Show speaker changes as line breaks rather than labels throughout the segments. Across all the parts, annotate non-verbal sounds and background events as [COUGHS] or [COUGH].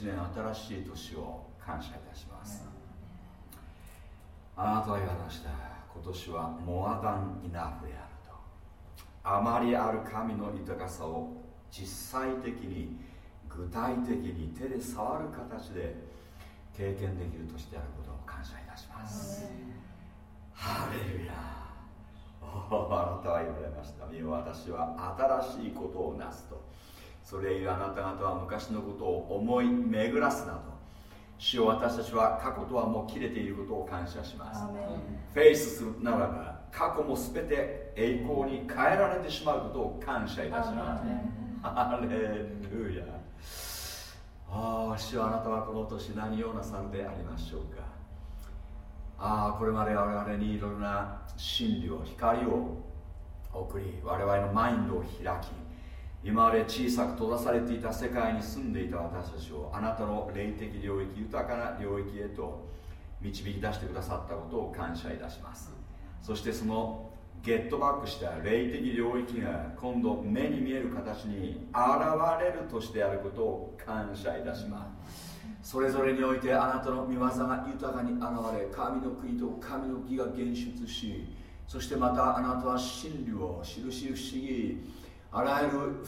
1年新しい年を感謝いたします。あなたは言われました今年はモアダン・イナフであると。あまりある神の豊かさを実際的に具体的に手で触る形で経験できる年であることを感謝いたします。ハレルヤ。あなたは言われました。私は新しいことをなすと。それゆえあなた方は昔のことを思い巡らすなど主を私たちは過去とはもう切れていることを感謝します。フェイスするならば過去も全て栄光に変えられてしまうことを感謝いたします。ハレルヤ。ああ主はあなたはこの年何をなさるでありましょうか。ああこれまで我々にいろいろな真理を光を送り我々のマインドを開き今まで小さく閉ざされていた世界に住んでいた私たちをあなたの霊的領域豊かな領域へと導き出してくださったことを感謝いたします。そしてそのゲットバックした霊的領域が今度目に見える形に現れるとしてあることを感謝いたします。それぞれにおいてあなたの御業が豊かに現れ神の国と神の義が現出しそしてまたあなたは真理を印不思議あらゆる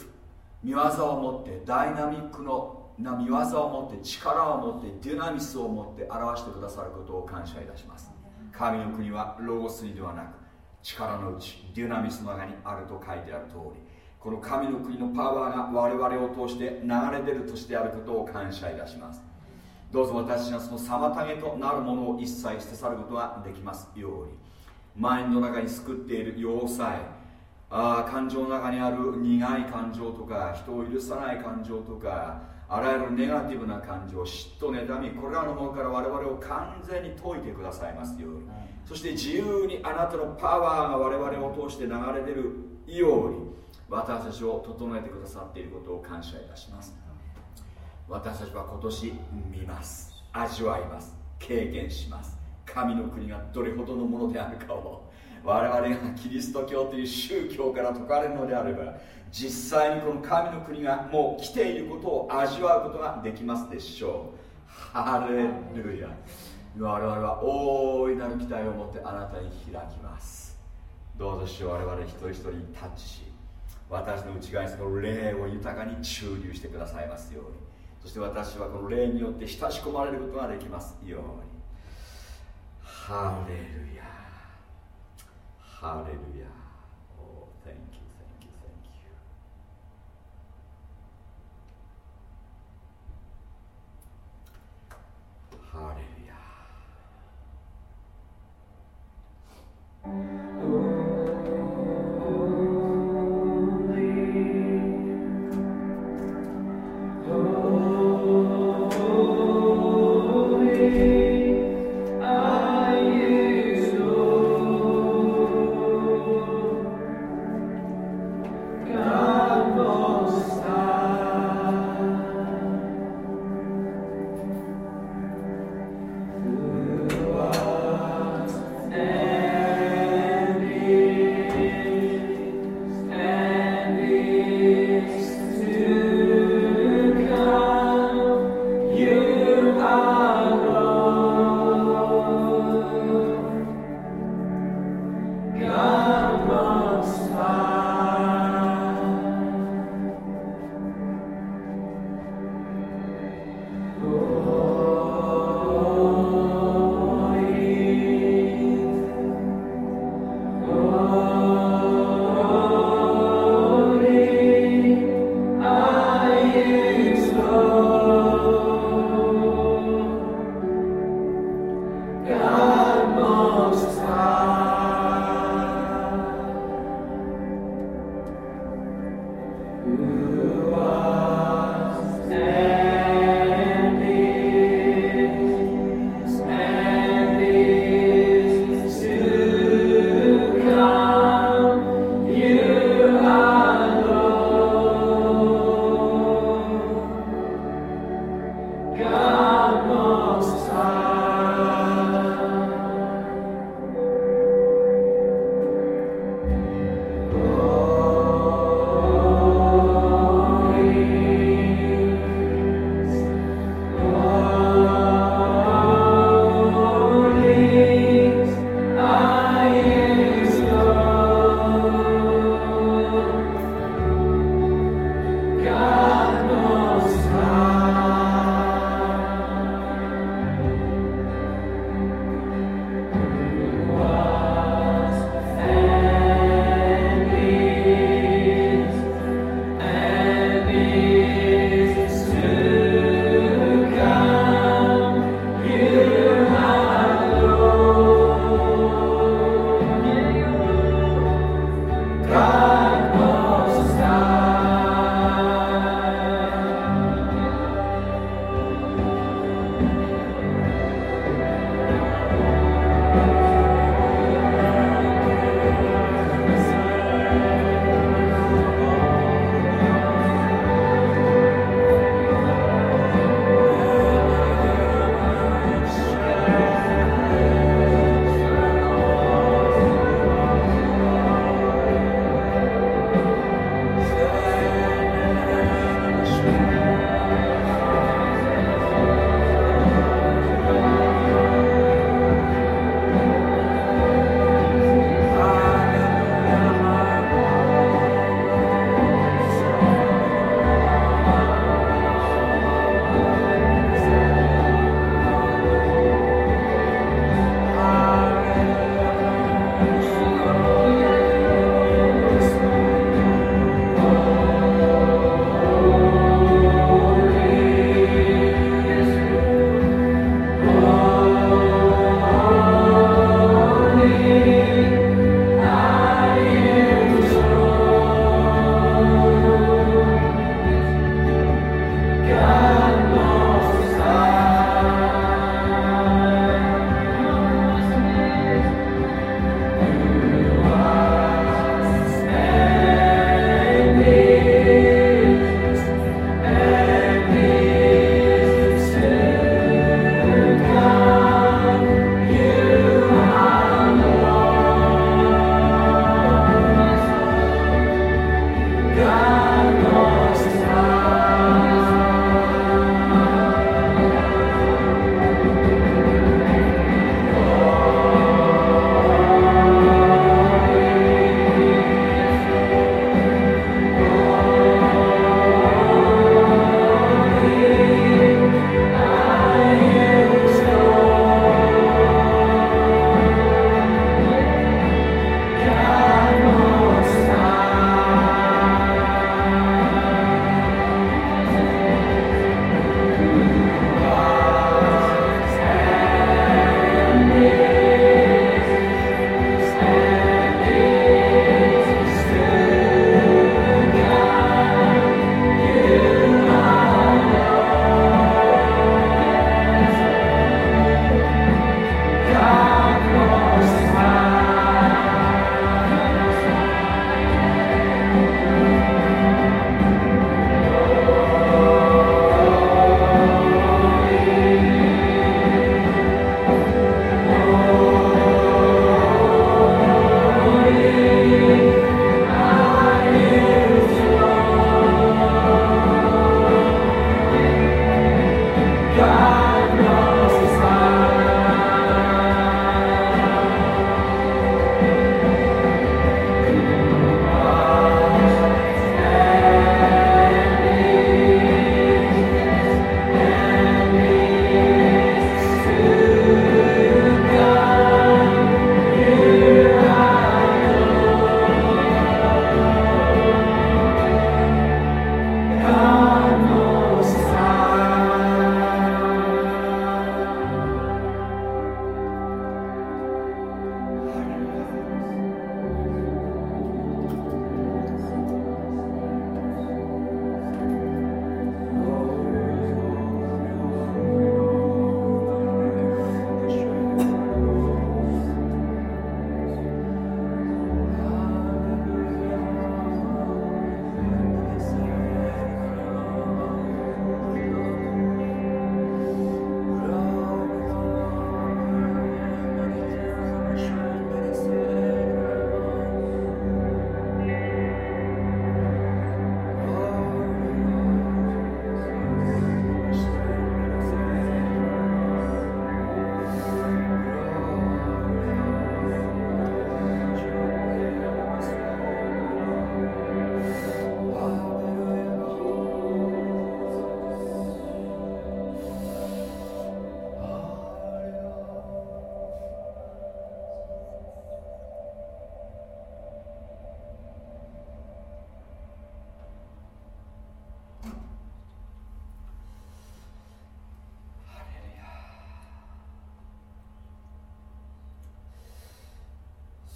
見業を持ってダイナミックのな見業を持って力を持ってデュナミスを持って表してくださることを感謝いたします。神の国はロゴスにではなく力のうちデュナミスの中にあると書いてある通りこの神の国のパワーが我々を通して流れ出るとしてあることを感謝いたします。どうぞ私がその妨げとなるものを一切捨て去ることができますように。マインドの中に救っている要塞あ感情の中にある苦い感情とか人を許さない感情とかあらゆるネガティブな感情嫉妬妬みこれらのものから我々を完全に解いてくださいますように。そして自由にあなたのパワーが我々を通して流れ出るように私たちを整えてくださっていることを感謝いたします。私たちは今年見ます。味わいます。経験します。神の国がどれほどのものであるかを我々がキリスト教という宗教から解かれるのであれば実際にこの神の国がもう来ていることを味わうことができますでしょう。ハレルヤ。我々は大いなる期待を持ってあなたに開きます。どうぞしよう我々一人一人にタッチし私の内側にその霊を豊かに注入してくださいますように。そして私はこの霊によって親し込まれることができますように。ハレルヤ。ハ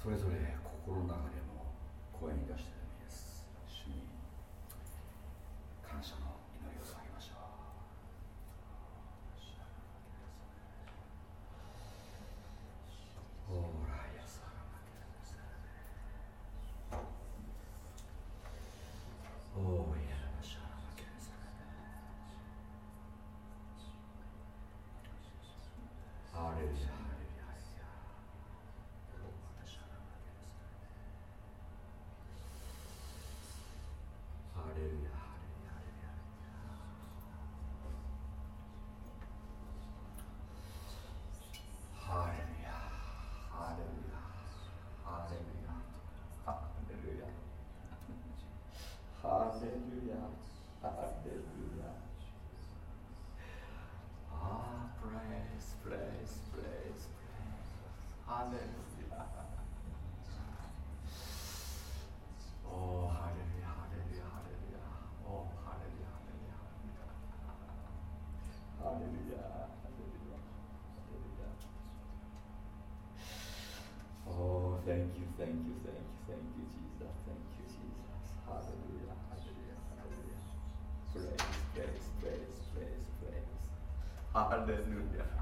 それぞれ心の中でも声に出して Thank you, thank you, thank you, Jesus. Thank you, Jesus. Hallelujah, hallelujah, hallelujah. Praise, praise, praise, praise, praise. Hallelujah.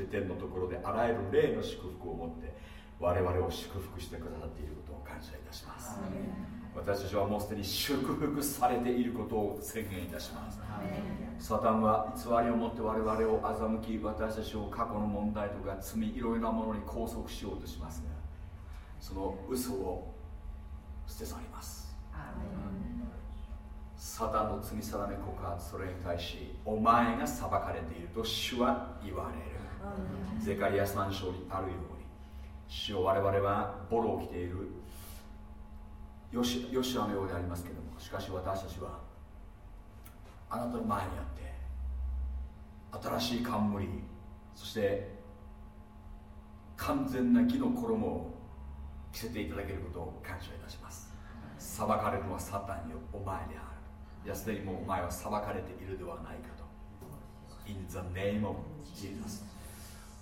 して天のところであらゆる霊の祝福を持って我々を祝福してくださっていることを感謝いたします。私たちはもうすでに祝福されていることを宣言いたします。サタンは偽りを持って我々を欺き私たちを過去の問題とか罪いろいろなものに拘束しようとしますがその嘘を捨て去ります。サタンの罪定め告発それに対しお前が裁かれていると主は言われるゼカリア3章にあるように。主を我々はボロを着ている。ヨシヨシアのようでありますけれどもしかし私たちはあなたの前にあって新しい冠そして完全な義の衣を着せていただけることを感謝いたします。裁かれるのはサタンよお前である。いやすでにもうお前は裁かれているではないかと。In the name of Jesus.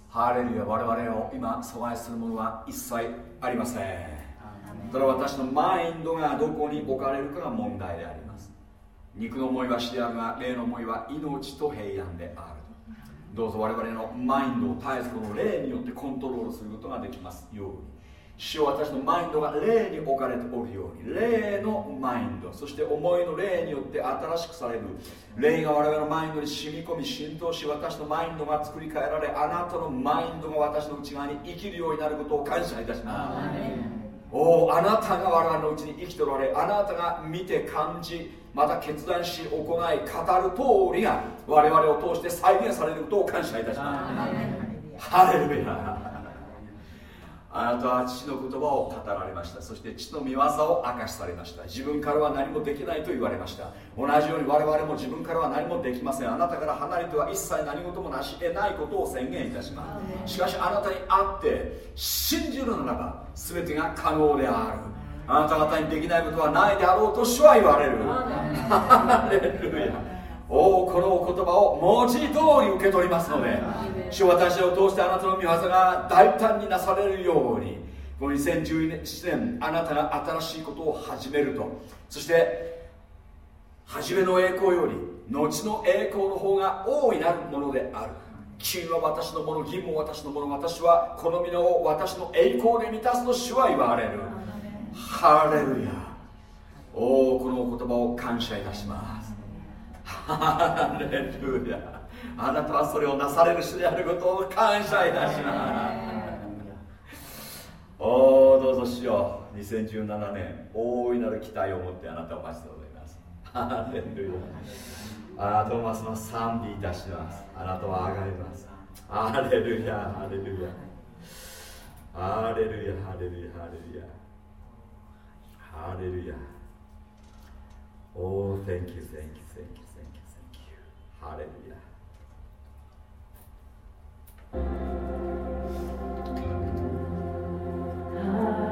ハレルヤ我々を今阻害するものは一切ありません。ただ私のマインドがどこに置かれるかが問題であります。肉の思いは死であるが霊の思いは命と平安であるどうぞ我々のマインドを絶えずこの霊によってコントロールすることができますように主は私のマインドが霊に置かれておるように。霊のマインド。そして思いの霊によって新しくされる。霊が我々のマインドに染み込み浸透し私のマインドが作り変えられあなたのマインドが私の内側に生きるようになることを感謝いたします。おおあなたが我々のうちに生きておられあなたが見て感じまた決断し行い語る通りが我々を通して再現されることを感謝いたします。ハレルヤあなたは父の言葉を語られました。そして父の御業を明かしされました。自分からは何もできないと言われました。同じように我々も自分からは何もできません。あなたから離れては一切何事もなし得ないことを宣言いたします。しかしあなたに会って信じるならば全てが可能である。あなた方にできないことはないであろうと主は言われる。[LAUGHS] ハレルヤおおこのお言葉を文字通り受け取りますので主私を通してあなたの御業が大胆になされるようにこの2017年あなたが新しいことを始めると。そして初めの栄光より後の栄光の方が大いなるものである。金は私のもの銀も私のもの私はこの皆を私の栄光で満たすと主は言われる。ハレルヤ。おおこのお言葉を感謝いたしますハレルヤあなたはそれをなされる主であることを感謝いたしますおおどうぞしよう2017年大いなる期待を持ってあなたを待ち望みますハ。レルヤあなたをますます賛美いたしますあなたは上がりますハレルヤハレルヤハ。レルヤハレルヤハレルヤハ。レルヤ Oh, thank you, thank you, thank you,
ハレルヤ啊。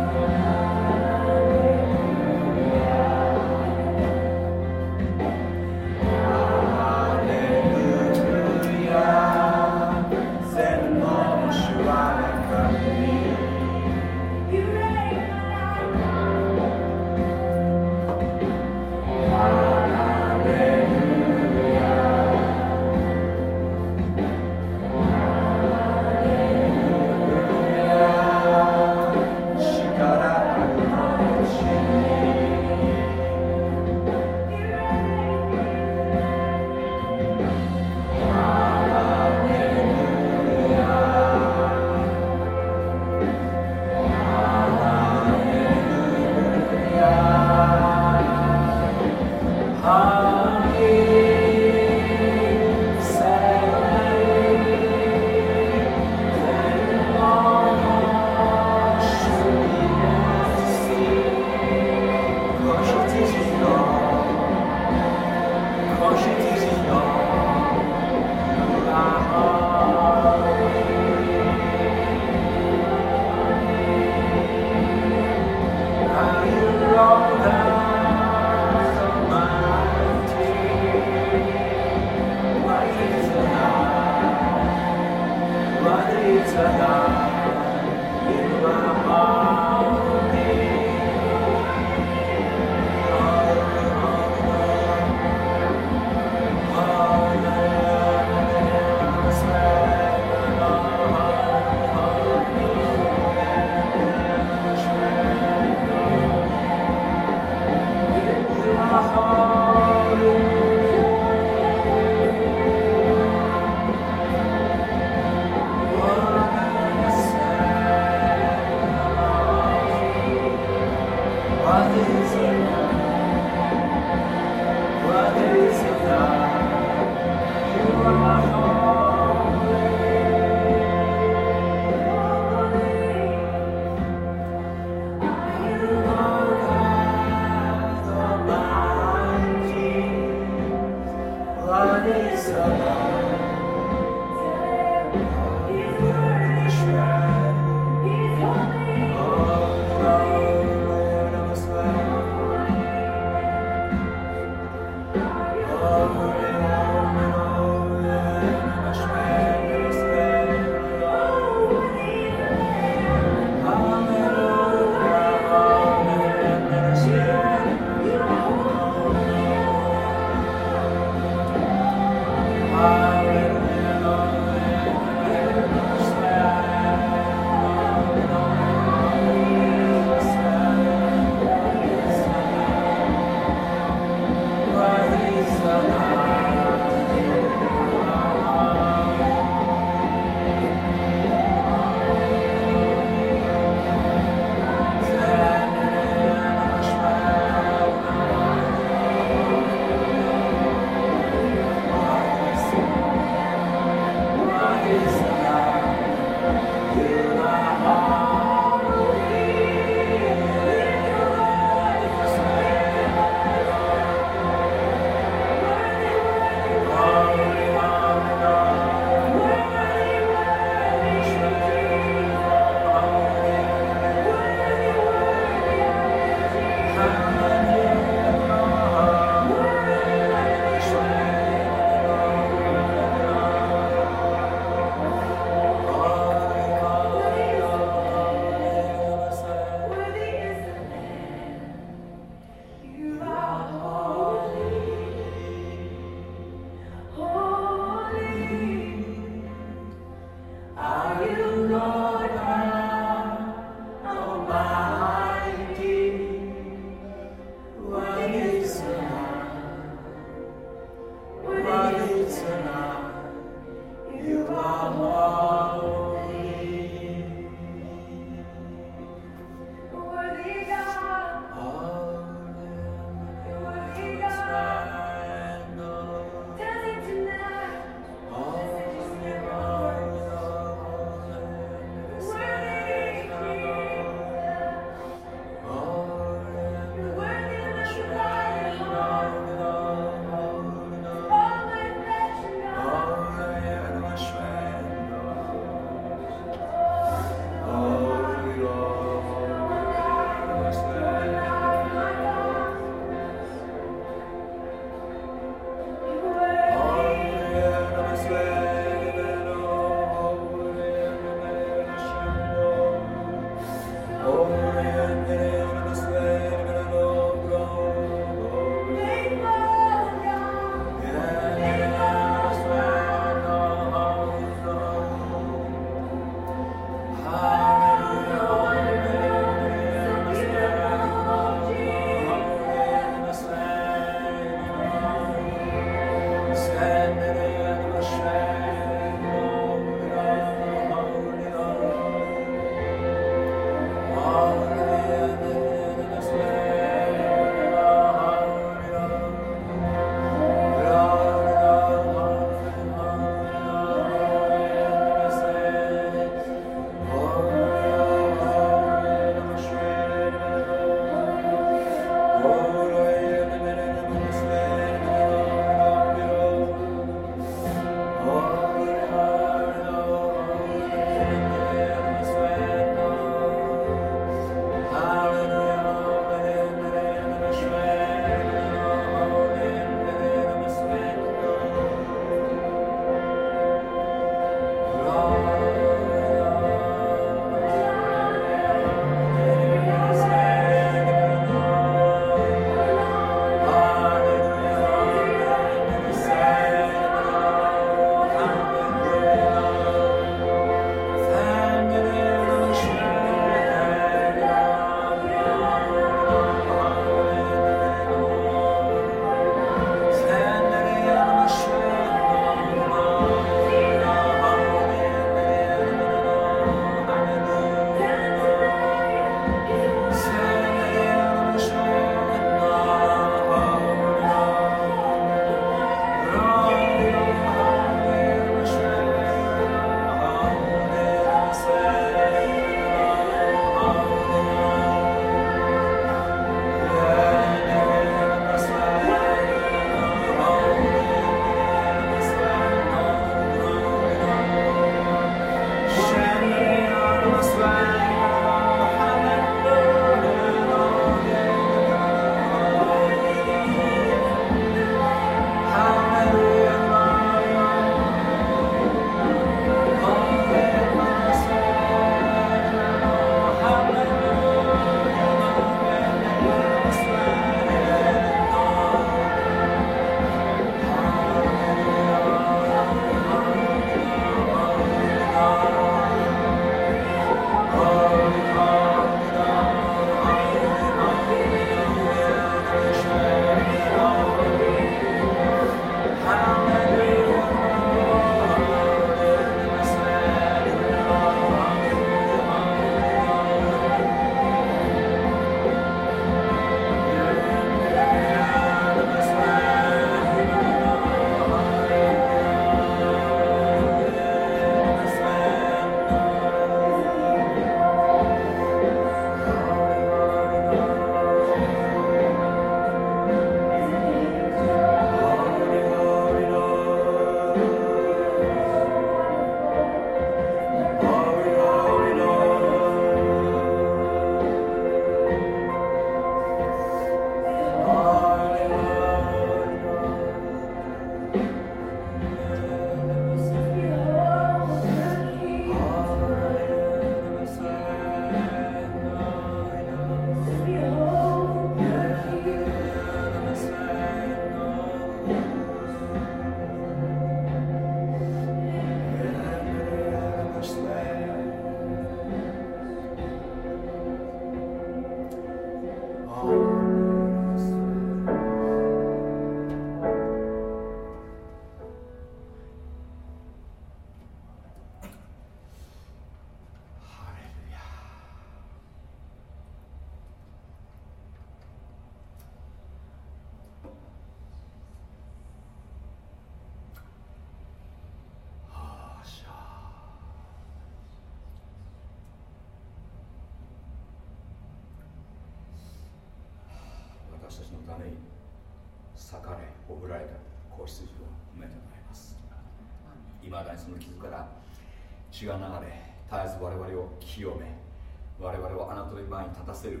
我々をあなたの前に立たせる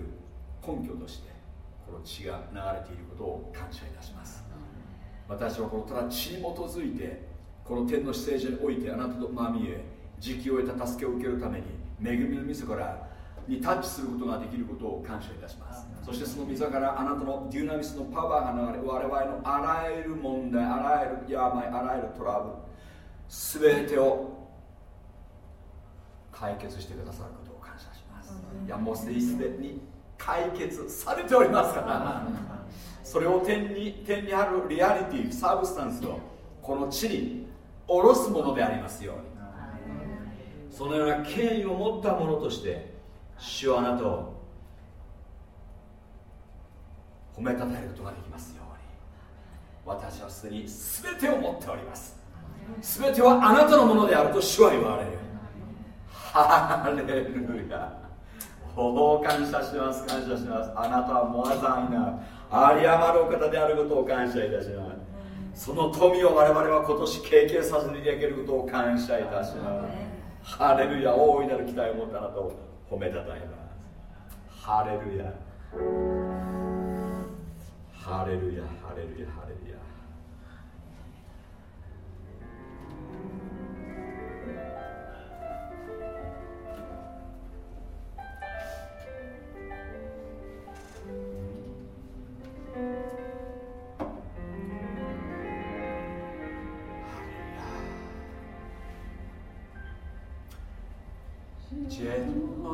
根拠としてこの血が流れていることを感謝いたします。私はこのただ血に基づいてこの天の姿勢上においてあなたとまみえ時期を得た助けを受けるために恵みの溝からにタッチすることができることを感謝いたします。そしてその溝からあなたのデュナミスのパワーが流れ我々のあらゆる問題あらゆる病あらゆるトラブル全てを解決してくださるいやもうすでに解決されておりますから。それを天に天にあるリアリティサブスタンスをこの地に下ろすものでありますように。そのような権威を持ったものとして主はあなたを褒めたたえることができますように。私はすでに全てを持っております。全てはあなたのものであると主は言われる。ハレルヤ。お感謝します。感謝します。あなたはモアザンな有り余るお方であることを感謝いたします。その富を我々は今年経験させていただけることを感謝いたします。ハレルヤ大いなる期待を持ったあなたを褒めたたえます。ハレルヤ。ハレルヤ。ハレルヤ。ハレルヤ。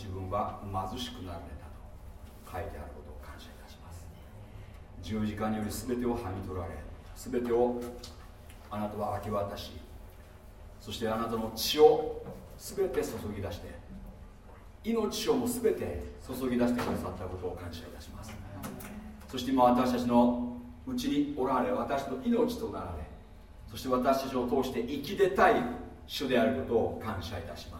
自分は貧しくなられたと書いてあることを感謝いたします。十字架により全てをはみ取られ全てをあなたは明け渡しそしてあなたの血を全て注ぎ出して命をも全て注ぎ出してくださったことを感謝いたします。そして今私たちのうちにおられ私の命となられそして私たちを通して生き出たい主であることを感謝いたします。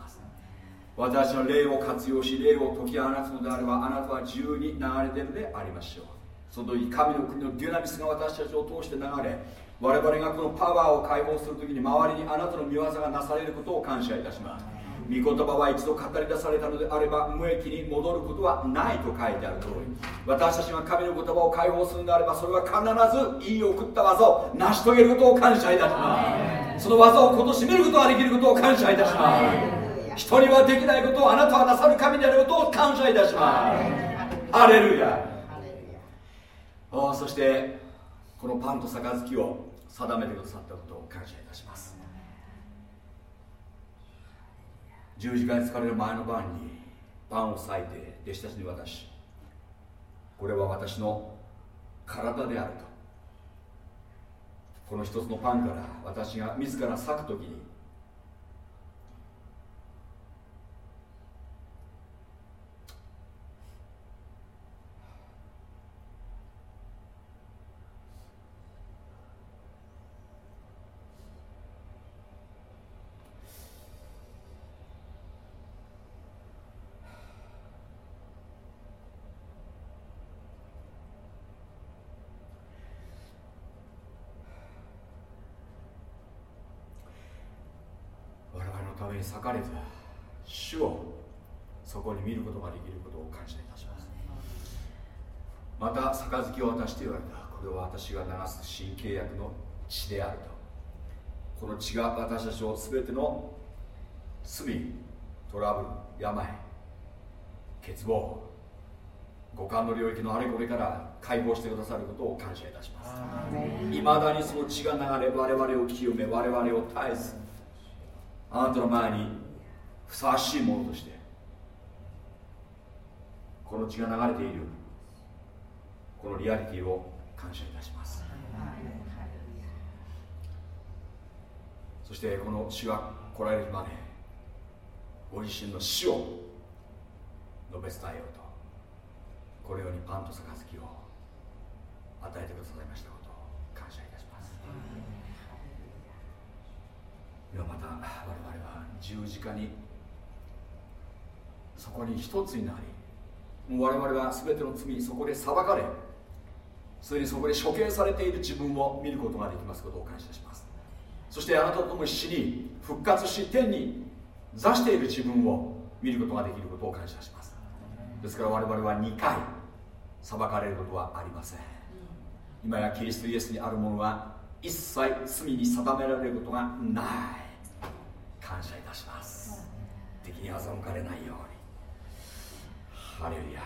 私の霊を活用し霊を解き放つのであればあなたは自由に流れてるでありましょう。その時神の国のデュナミスが私たちを通して流れ我々がこのパワーを解放するときに周りにあなたの見業がなされることを感謝いたします。御言葉は一度語り出されたのであれば無益に戻ることはないと書いてある通り。私たちが神の言葉を解放するのであればそれは必ず言い送った技を成し遂げることを感謝いたします。その技を今年見ることができることを感謝いたします。人にはできないことをあなたはなさる神であることを感謝いたします。ハレルヤ。ああそしてこのパンと杯を定めてくださったことを感謝いたします。十字架に疲れる前の晩にパンを裂いて弟子たちに渡しこれは私の体であると。この一つのパンから私が自ら裂く時に我々のために裂かれた主をそこに見ることができることを感謝いたします。また杯を渡して言われた。これは私が流す新契約の血であると。この血が私たちを全ての罪トラブル病欠乏五感の領域のあれこれから解放してくださることを感謝いたします。いまだにその血が流れ我々を清め我々を絶えずあなたの前にふさわしいものとして
この血が流れているこのリアリティを感謝いたします。そしてこの死が来られるまでご自身の死を述べ伝えようとこのようにパンと杯を与えてくださいましたことを感謝いたします今また我々は十字架にそこに一つになりもう我々は全ての罪そこで裁かれすでにそこで処刑されている自分を見ることができますことを感謝します。そしてあなたと共に死に復活し天に座している自分を見ることができることを感謝します。ですから我々は2回裁かれることはありません。今やキリストイエスにあるものは一切罪に定められることがない。感謝いたします。敵に欺かれないように。ハレルヤ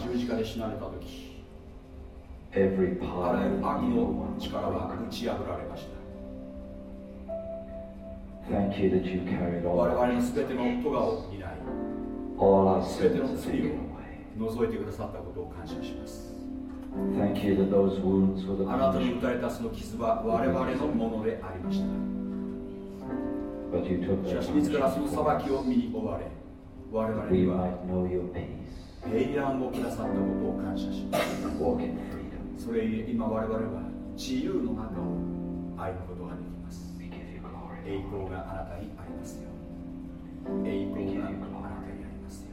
死
なれた時あらゆる悪の力は打ち破られました。我々の全ての咎を担い。全ての罪を除いてくださったことを感謝します。あなたに打たれたその傷は我々のものでありました。しかし自らその裁きを身に追われ我々には平安をくださったことを感謝しますそれゆえ今我々は自由の中を歩むことができます。栄光があなたにありますよ栄光があなたにありますよ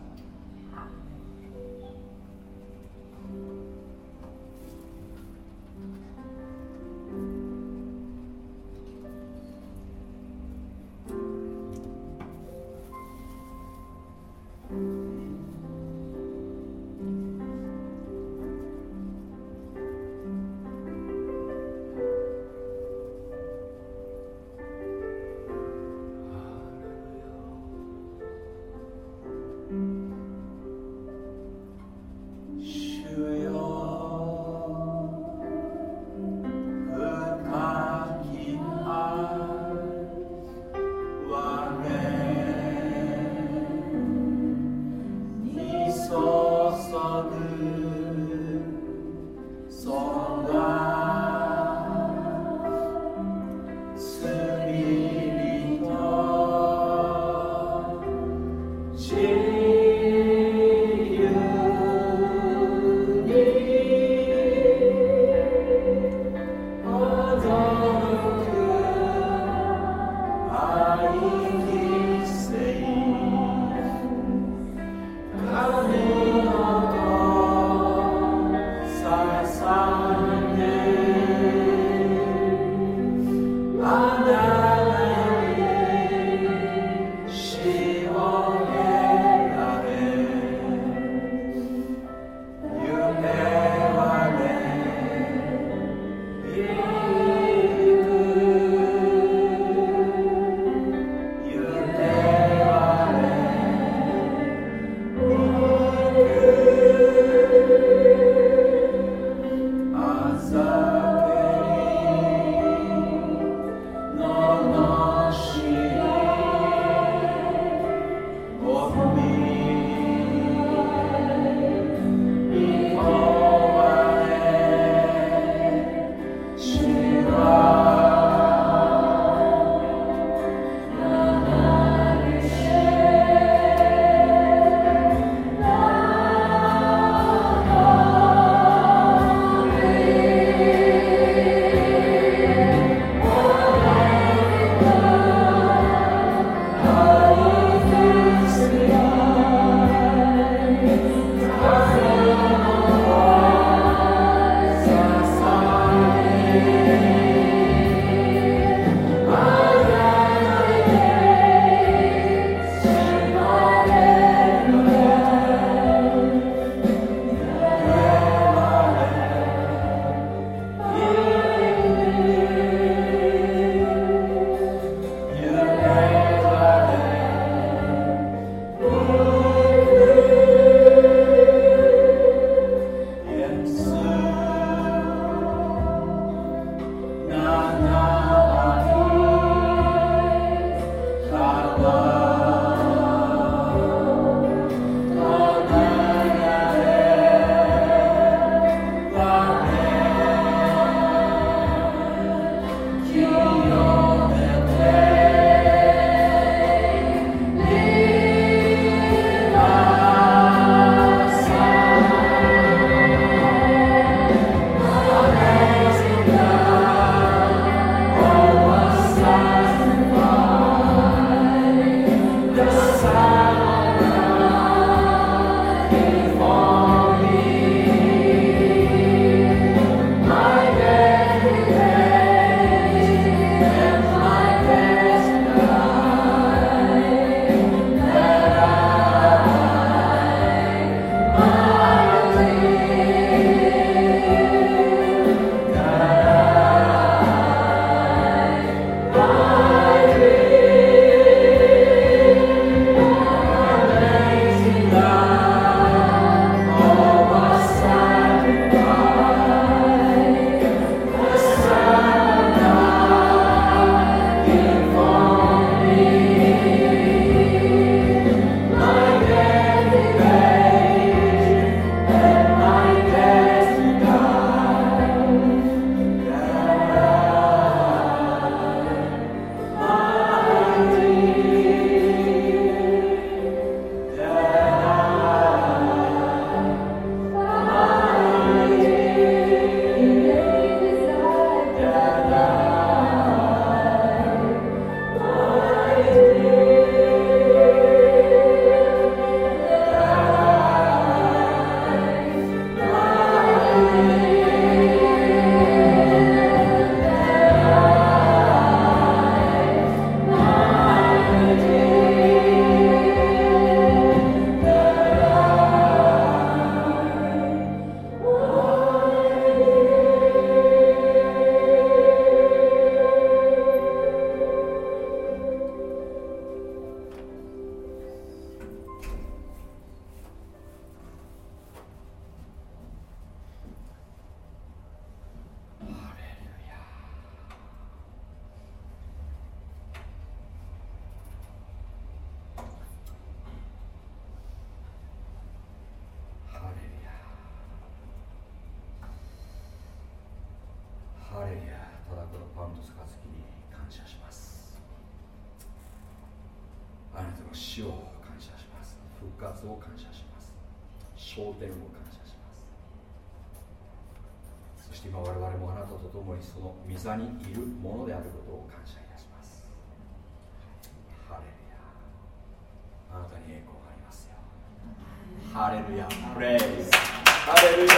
ハレルヤプレイズハレルヤ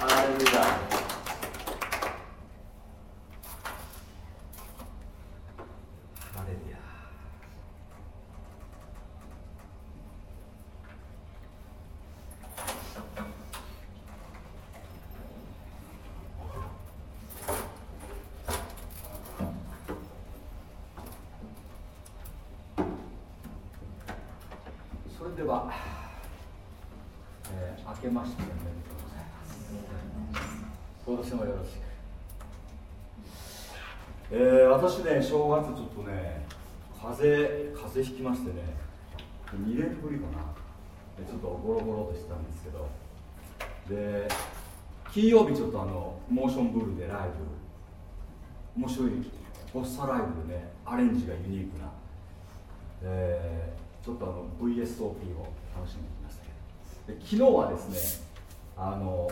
ハレルヤ私ね正月ちょっとね風邪風邪ひきましてね2年ぶりかなちょっとゴロゴロとしてたんですけどで金曜日ちょっとあのモーションブルーでライブ面白いポスターライブでねアレンジがユニークな、えー、ちょっとあの VSOP を楽しんできましたけど。昨日はですねあの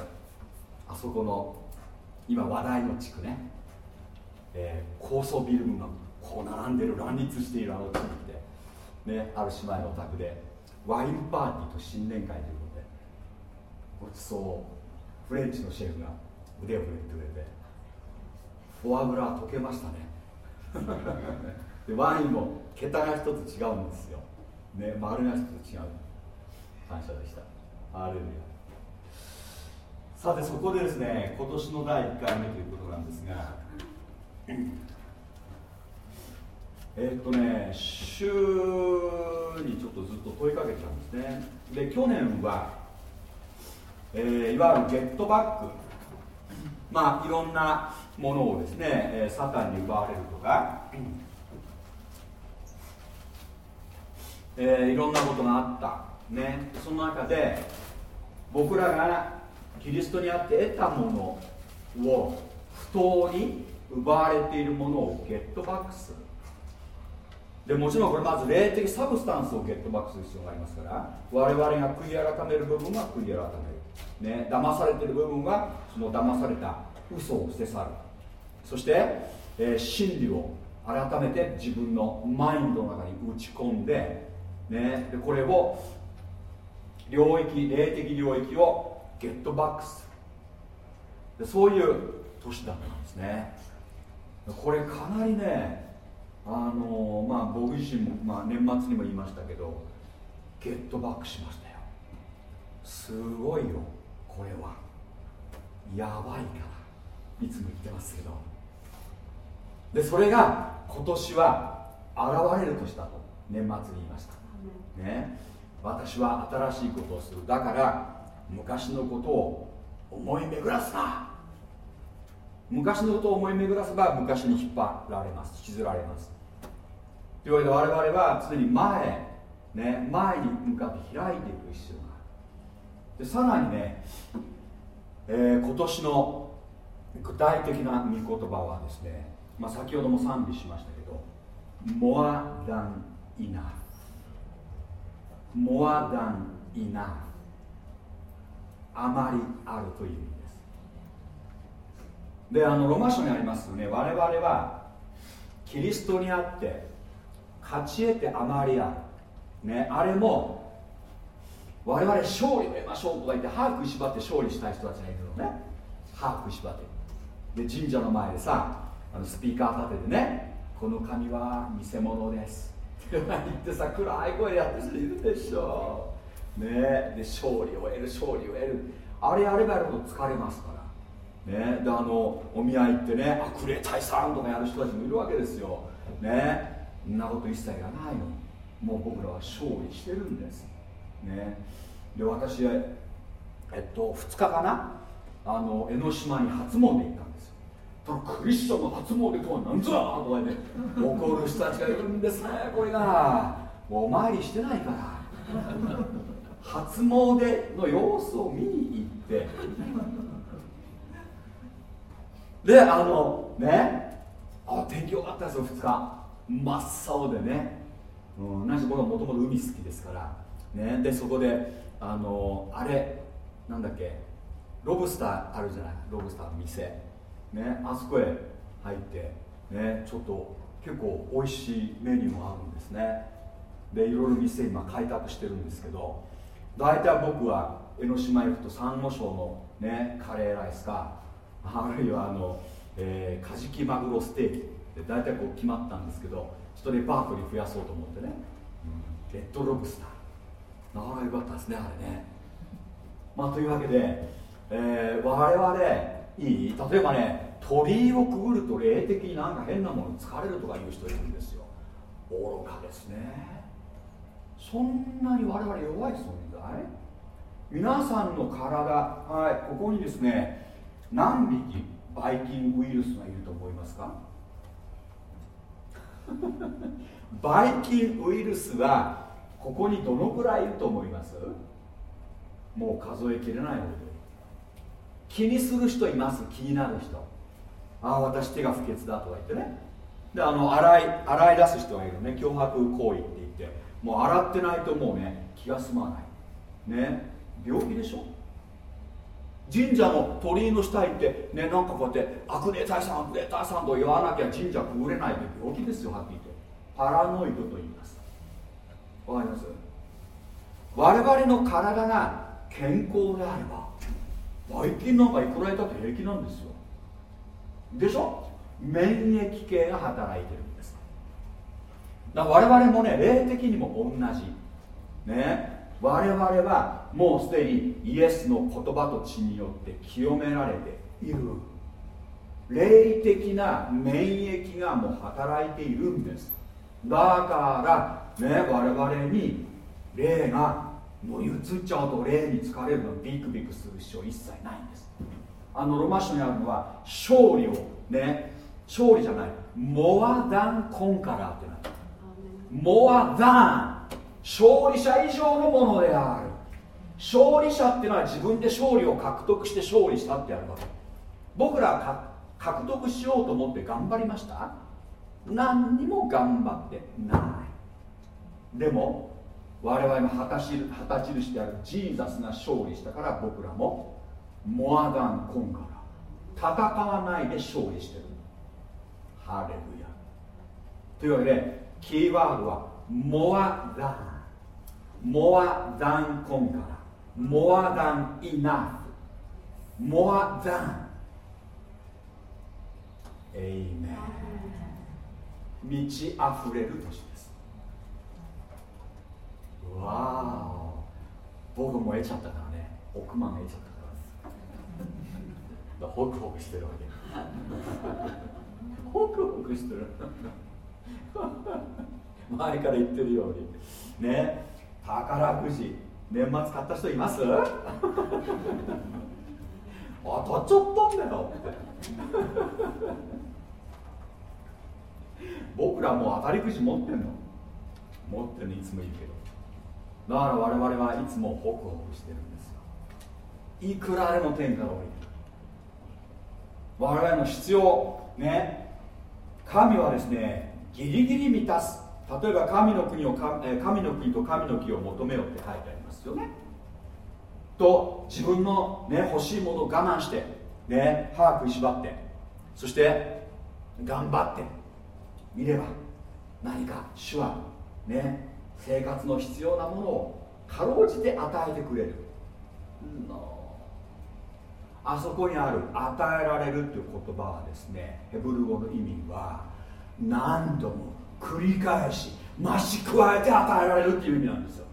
あそこの今話題の地区ね。えー、高層ビル群がこう並んでる乱立しているあの地域で、ね、ある姉妹のお宅でワインパーティーと新年会ということでごちそうフレンチのシェフが腕を振ってくれてフォアグラ溶けましたね。[LAUGHS] でワインも桁が一つ違うんですよ、ね、丸が一つ違う。感謝でした。アレルヤ。さてそこでですね今年の第1回目ということなんですがえっとね週にちょっとずっと問いかけてたんですね。で去年は、えー、いわゆるゲットバック。まあいろんなものをですね、えー、サタンに奪われるとか、えー、いろんなことがあった。ね。その中で僕らがキリストにあって得たものを不当に奪われているものをゲットバックする。でもちろんこれまず霊的サブスタンスをゲットバックする必要がありますから我々が悔い改める部分は悔い改める。ね騙されてる部分はその騙された嘘を捨て去る。そして、えー、真理を改めて自分のマインドの中に打ち込んで,、ね、でこれを領域霊的領域をゲットバックする。でそういう年だったんですね。これかなりねあのまあ僕自身も、まあ、年末にも言いましたけどゲットバックしましたよ。すごいよこれは。やばいからいつも言ってますけど。でそれが今年は現れるとしたと年末に言いました。ね。私は新しいことをする。だから昔のことを思い巡らすな。昔のことを思い巡らせば昔に引っ張られます。引きずられます。というわけで我々は常に前ね前に向かって開いていく必要があるでさらにね、えー、今年の具体的な御言葉はですね、まあ、先ほども賛美しましたけど more than enough more than enough あまりあるという意味であのロマ書にありますね。我々はキリストにあって勝ち得てあまりある、ね、あれも我々勝利を得ましょうとか言って歯食いしばって勝利したい人たちがいるのね。歯食いしばって。で神社の前でさあのスピーカー立ててねこの紙は偽物です。って言ってさ暗い声でやってる人いるでしょ。ね。で勝利を得る勝利を得る。あれやればやると疲れますから。ね、であのお見合いってねあくれたいさんとかやる人たちもいるわけですよ。ね。そんなこと一切がないの。もう僕らは勝利してるんです。ね。で私はえっと2日かな？あの江ノ島に初詣行ったんですよ。クリスチャンの初詣とは何ぞやとか言って怒る人たちがいるんですねこれが。お参りしてないから。初詣の様子を見に行って。であのね。あ天気良かったですよ2日。真っ青でね、うん、何し僕はもともと海好きですから、ね、でそこであのあれなんだっけロブスターあるじゃない？ロブスターの店。ねあそこへ入ってねちょっと結構美味しいメニューもあるんですね。でいろいろ店今開拓してるんですけど大体僕は江ノ島行くとサンゴ礁のねカレーライスかあるいはあの、えー、カジキマグロステーキで大体こう決まったんですけどちょっとレパートリー増やそうと思ってね、レッドロブスター。なかなか良かったですねあれね。まあというわけで、えー、我々いい例えばね鳥居をくぐると霊的になんか変なものに疲れるとか言う人いるんですよ。愚かですね。そんなに我々弱い存在皆さんの体はいここにですね何匹バイキンウイルスがいると思いますか？[LAUGHS] バイキンウイルスはここにどのくらいいると思います？もう数えきれないほど。気にする人います？気になる人。ああ私手が不潔だとか言ってね。であの洗い洗い出す人がいるね。脅迫行為って言って。もう洗ってないともうね気が済まない。ね。病気でしょ？神社の鳥居の下行ってねなんかこうやって悪霊退散悪霊退散と言わなきゃ神社くぐれないって病気ですよはっきり言って。パラノイドと言います。わかります？我々の体が健康であればばい菌なんかいくらいたって平気なんですよ。でしょ？免疫系が働いてるんです。だから我々もね霊的にも同じ。ね？我々はもうすでにイエスの言葉と血によって清められている。霊的な免疫がもう働いているんです。だからね我々に霊がもう移っちゃうと霊に疲れるのビクビクする必要一切ないんです。あのロマ書にあるのは勝利をね勝利じゃないモアダンコンカラーってなるモアダン。勝利者以上のものである。勝利者っていうのは自分で勝利を獲得して勝利したってやるわけ。僕ら獲得しようと思って頑張りました。何にも頑張ってないでも我々の旗印であるジーザスが勝利したから僕らもモアダンコンから戦わないで勝利してる。ハレルヤ。というわけでキーワードはモアダン。more than conqueror more than enough more than Amen 満ち溢れる年。ですわお僕も得ちゃったからね。億万得ちゃったからホクホクしてるわけ。ホクホクしてる。前から言ってるように。ね。宝くじ年末買った人います？当たっちゃったんだよって。僕らもう当たりくじ持ってんの。持ってるのいつもいいけどだから我々はいつもホクホクしてるんですよ。いくらでも天から降りて我々の必要ね神はですねギリギリ満たす。例えば神の国を神の国と神の木を求めよって書いてありますよね。と自分の、ね、欲しいものを我慢して、ね、歯食いしばってそして頑張ってみれば何か主はね生活の必要なものをかろうじて与えてくれる、あそこにある与えられるっていう言葉はですねヘブル語の意味は何度も繰り返し増し加えて与えられるっていう意味なんですよ。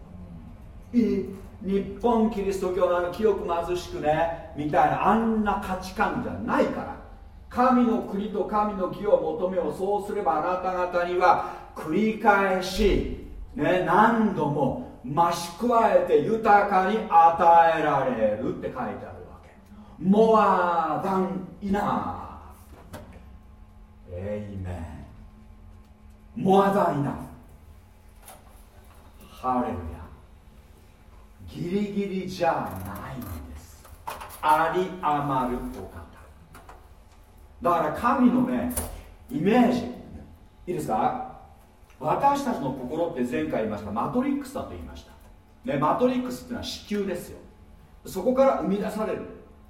いい日本キリスト教の清く貧しくねみたいなあんな価値観じゃないから。神の国と神の義を求めようそうすればあなた方には繰り返し、ね、何度も増し加えて豊かに与えられるって書いてあるわけ。More than enough Amen モアダンイナー。ハレルヤ。ギリギリじゃないんです。あり余るお方。だから神のねイメージ。いいですか？私たちの心って前回言いましたマトリックスだと言いました、ね、マトリックスっていうのは子宮ですよ。そこから生み出される、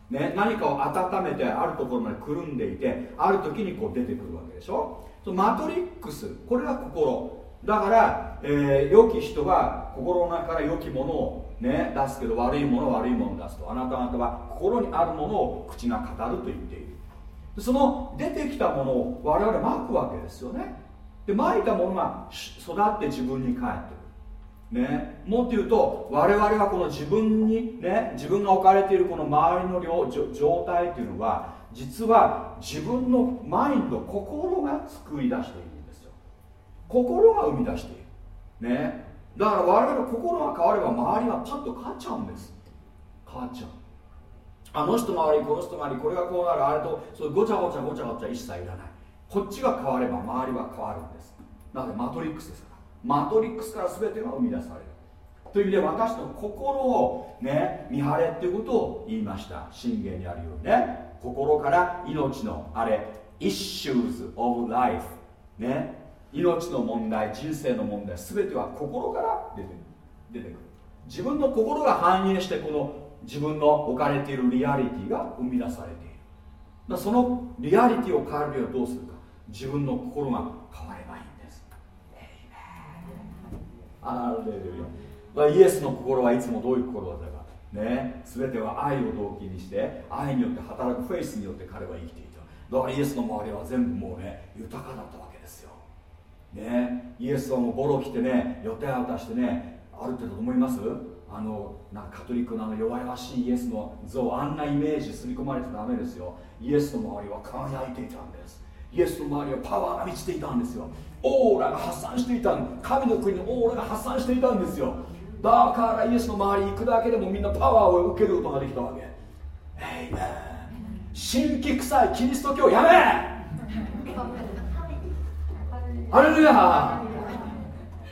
ね、何かを温めてあるところまでくるんでいてある時にこう出てくるわけでしょ。そのマトリックスこれが心。だから、えー、良き人は心の中から良きものを、ね、出すけど悪いものは悪いものを出すと。あなた方は心にあるものを口が語ると言っている。その出てきたものを我々まくわけですよね。でまいたものが育って自分に返ってくる。ね。もっと言うと我々はこの自分にね自分が置かれているこの周りの状態っていうのは実は自分のマインド心が作り出しているんですよ。心が生み出している。ね。だから我々の心が変われば周りはパッと変わっちゃうんです。変わっちゃう。あの人が悪いこの人が悪いこれがこうなるあれとそうごちゃごちゃごちゃごちゃ一切いらない。こっちが変われば周りは変わるんです。なのでマトリックスですから。マトリックスから全てが生み出される。という意味で私の心をね見張れっていうことを言いました。信玄にあるようにね。心から命のあれ。issues of life ね。命の問題人生の問題全ては心から出て出てくる。自分の心が反映してこの自分の置かれているリアリティが生み出されている。そのリアリティを変えるにはどうするか。自分の心が変わればいいんです。あレルイエスの心はいつもどういう心だったか。ね。全ては愛を動機にして愛によって働くフェイスによって彼は生きていた。だからイエスの周りは全部もうね豊かだったわけですよ。ね。イエスはもうボロ来てね予定を出してねある程度思います？あのなんかカトリックのあの弱々しいイエスの像あんなイメージ刷り込まれてダメですよ。イエスの周りは輝いていたんですイエスの周りはパワーが満ちていたんですよ。オーラが発散していた神の国のオーラが発散していたんですよ。だからイエスの周り行くだけでもみんなパワーを受けることができたわけ。えいめ神秘臭いキリスト教やめ！あれルヤ。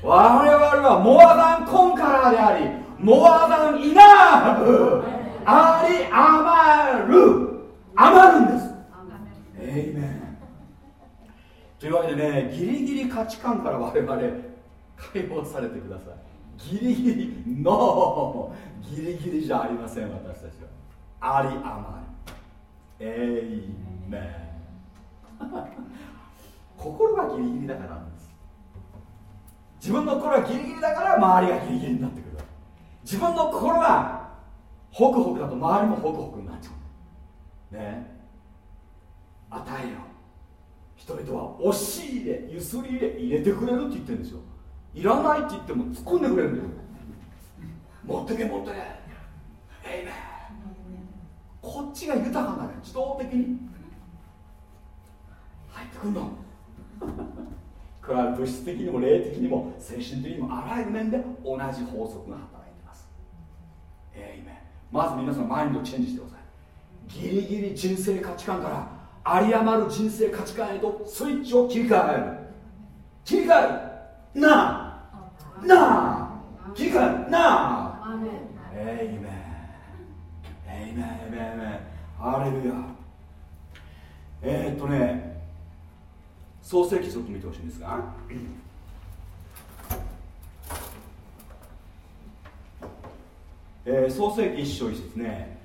我々はモアダンコンカラーでありモアダンイナーブ。あり余る。余るんです。エイメンというわけでねギリギリ価値観から我々解放されてください。ギリギリノーギリギリじゃありません私たちは。あり余るエイメン。[LAUGHS] 心がギリギリだからなんです。自分の心がギリギリだから周りがギリギリになってくる。自分の心がホクホクだと周りもホクホクになっちゃう。ね。与えよう。人々は押し入れゆすり入れ入れてくれるって言ってるんですよ。いらないって言っても突っ込んでくれるんだよ。持ってけ持ってけ。えいめ。こっちが豊かなら自動的に。入ってくるの。これは物質的にも霊的にも精神的にもあらゆる面で同じ法則が働いてます。えー、まず皆さんマインドチェンジしてください。ギリギリ人生価値観から有り余る人生価値観へとスイッチを切り替える。切り替える。なあ。なあ。切り替える。なあ。えいめえいめえいめえいめハレルヤえー、っとね創世記ちょっと見てほしいんですが。えー、創世記一章一節ね、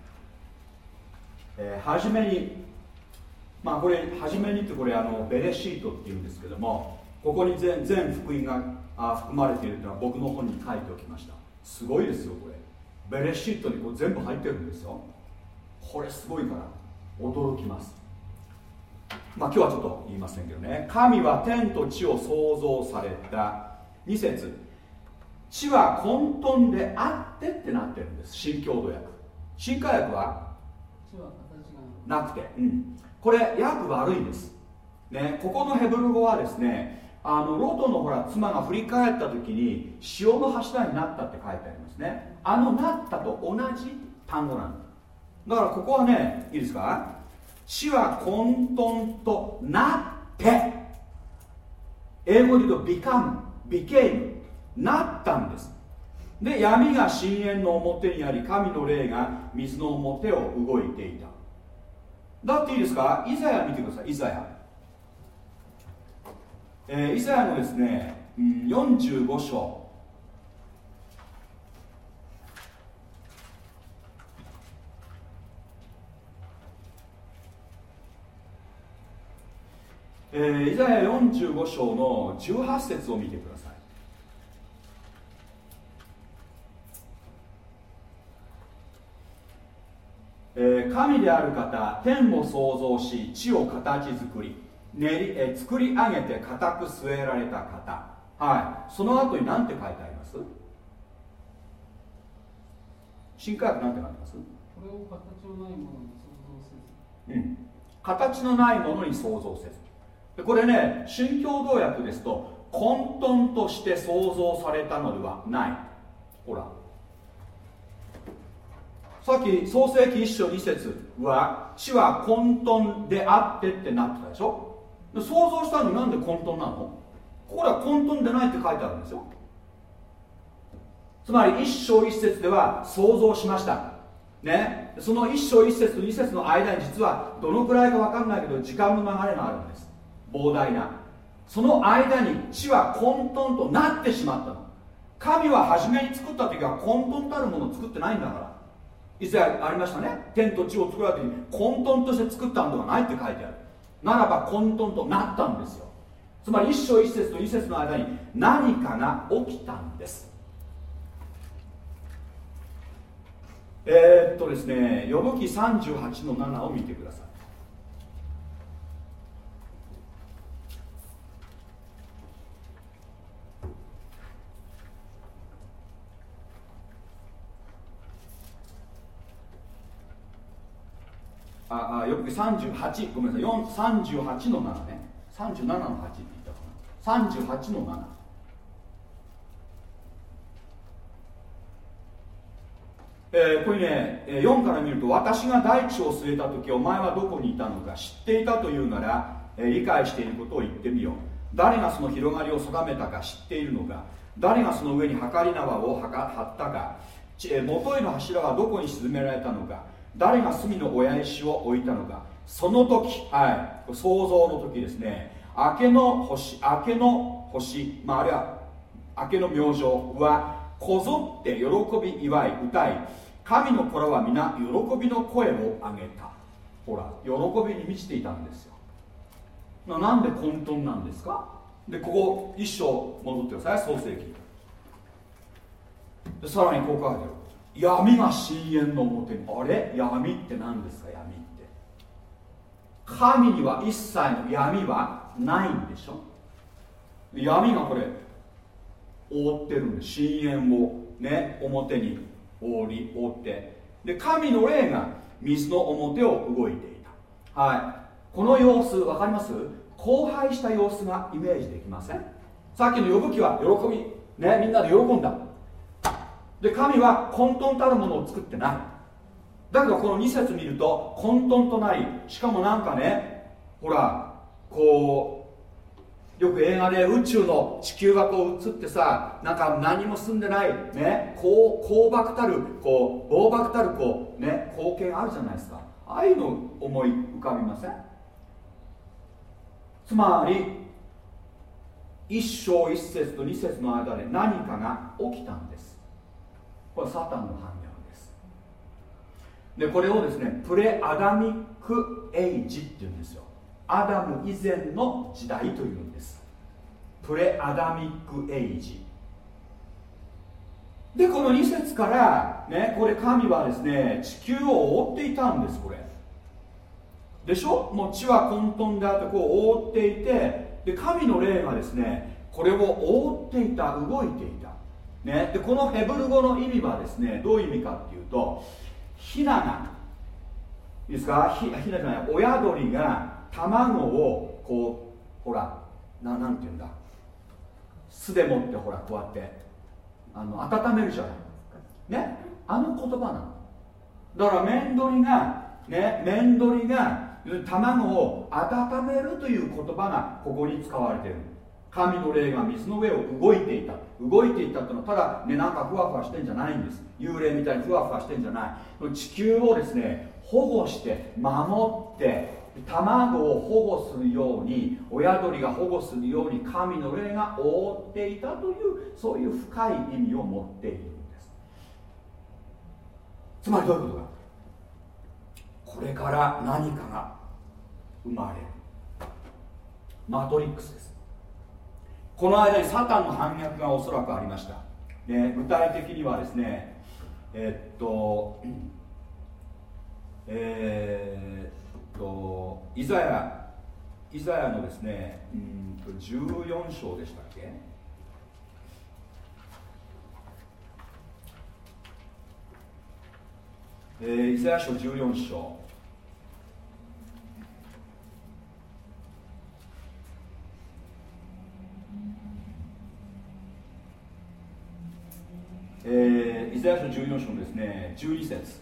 えー、初めにまあこれ初めにってこれあのベレシートっていうんですけどもここに全全福音があ含まれているというのは僕の本に書いておきました。すごいですよこれ。ベレシートにこう全部入ってるんですよ。これすごいから驚きます。まあ今日はちょっと言いませんけどね。神は天と地を創造された。2節。地は混沌であってってなってるんです。新共同訳。新化訳はなくて、うん、これ訳悪いんです、ね、ここのヘブル語はですねあのロトのほら妻が振り返った時に潮の柱になったって書いてありますね。あのなったと同じ単語なんだ。からここはねいいですか？地は混沌となって英語で言うと become became なったんです。で闇が深淵の表にあり神の霊が水の表を動いていた。だっていいですか？イザヤ見てください。イザヤ、えー、イザヤのですねうん、45章。えー、イザヤ45章の18節を見てください。えー、神である方天を創造し地を形作り練り、えー、作り上げて固く据えられた方。はい。その後に何て書いてあります？新科学何て書いてます？これを形のないものに創造せず。うん。形のないものに創造せず。これね新共同訳ですと混沌として創造されたのではない。ほらさっき創世記一章二節は地は混沌であってってなってたでしょ？想像したのになんで混沌なの？ここでは混沌でないって書いてあるんですよ。つまり一章一節では想像しました。ね？その一章一節と二節の間に実はどのくらいか分かんないけど時間の流れがあるんです。膨大な。その間に地は混沌となってしまったの。神は初めに作った時は混沌たるものを作ってないんだから。以前ありましたね。天と地を作られた時に混沌として作ったんではないって書いてある。ならば混沌となったんですよ。つまり一章一節と二節の間に何かが起きたんです。えー、っとですね呼ぶ記38の7を見てください。ああよく38ごめんなさい。38の7ね。37の8って言ったかな。38の7えー、これね4から見ると私が大地を据えた時お前はどこにいたのか知っていたというなら、えー、理解していることを言ってみよう。誰がその広がりを定めたか知っているのか。誰がその上に計り縄を張ったか。元への柱はどこに沈められたのか。誰が隅の親石を置いたのか。その時はい。創造の時ですね。明けの星明けの星、まあ、あるいは明けの明星はこぞって喜び祝い歌い神の子らは皆喜びの声を上げた。ほら喜びに満ちていたんですよ。なんで混沌なんですか？でここ一章戻ってください創世記。さらにこう書いてある。闇が深淵の表にあれ？闇って何ですか？闇って。神には一切の闇はないんでしょ？闇がこれ覆ってるんで深淵をね表に覆り覆って。で神の霊が水の表を動いていた。はい。この様子分かります？荒廃した様子がイメージできません？さっきの呼ぶ記は喜び。ねみんなで喜んだ。で神は混沌たるものを作ってない。だけどこの2節見ると混沌となりしかもなんかねほらこうよく映画で宇宙の地球がこう映ってさなんか何も住んでないねこう光爆たるこう暴爆たるこうね光景あるじゃないですか。ああいうの思い浮かびません？つまり一章一節と二節の間で何かが起きたんです。これはサタンの反逆です。でこれをですねプレアダミックエイジっていうんですよ。アダム以前の時代というんです。プレアダミックエイジ。でこの2節からねこれ神はですね地球を覆っていたんですこれ。でしょ？もう地は混沌であってこう覆っていてで神の霊がですねこれを覆っていた動いていた。ね、でこのヘブル語の意味はですねどういう意味かっていうとヒナがいいですか？ひひなじゃない親鳥が卵をこうほらななんていうんだ？巣でもってほらこうやってあの温めるじゃない。ね？あの言葉なの。だからメンドリがねメンドリが卵を温めるという言葉がここに使われている。神の霊が水の上を動いていた。動いていたっていうのはただねなんかふわふわしてんじゃないんです。幽霊みたいにふわふわしてんじゃない。地球をですね保護して守って卵を保護するように親鳥が保護するように神の霊が覆っていたというそういう深い意味を持っているんです。つまりどういうことか。これから何かが生まれる。マトリックスです。この間にサタンの反逆がおそらくありました、ね、具体的にはですねえっとえー、っとイザヤイザヤのですねうん14章でしたっけ？えー、イザヤ書14章。えー、イザヤ書14章のですね12節。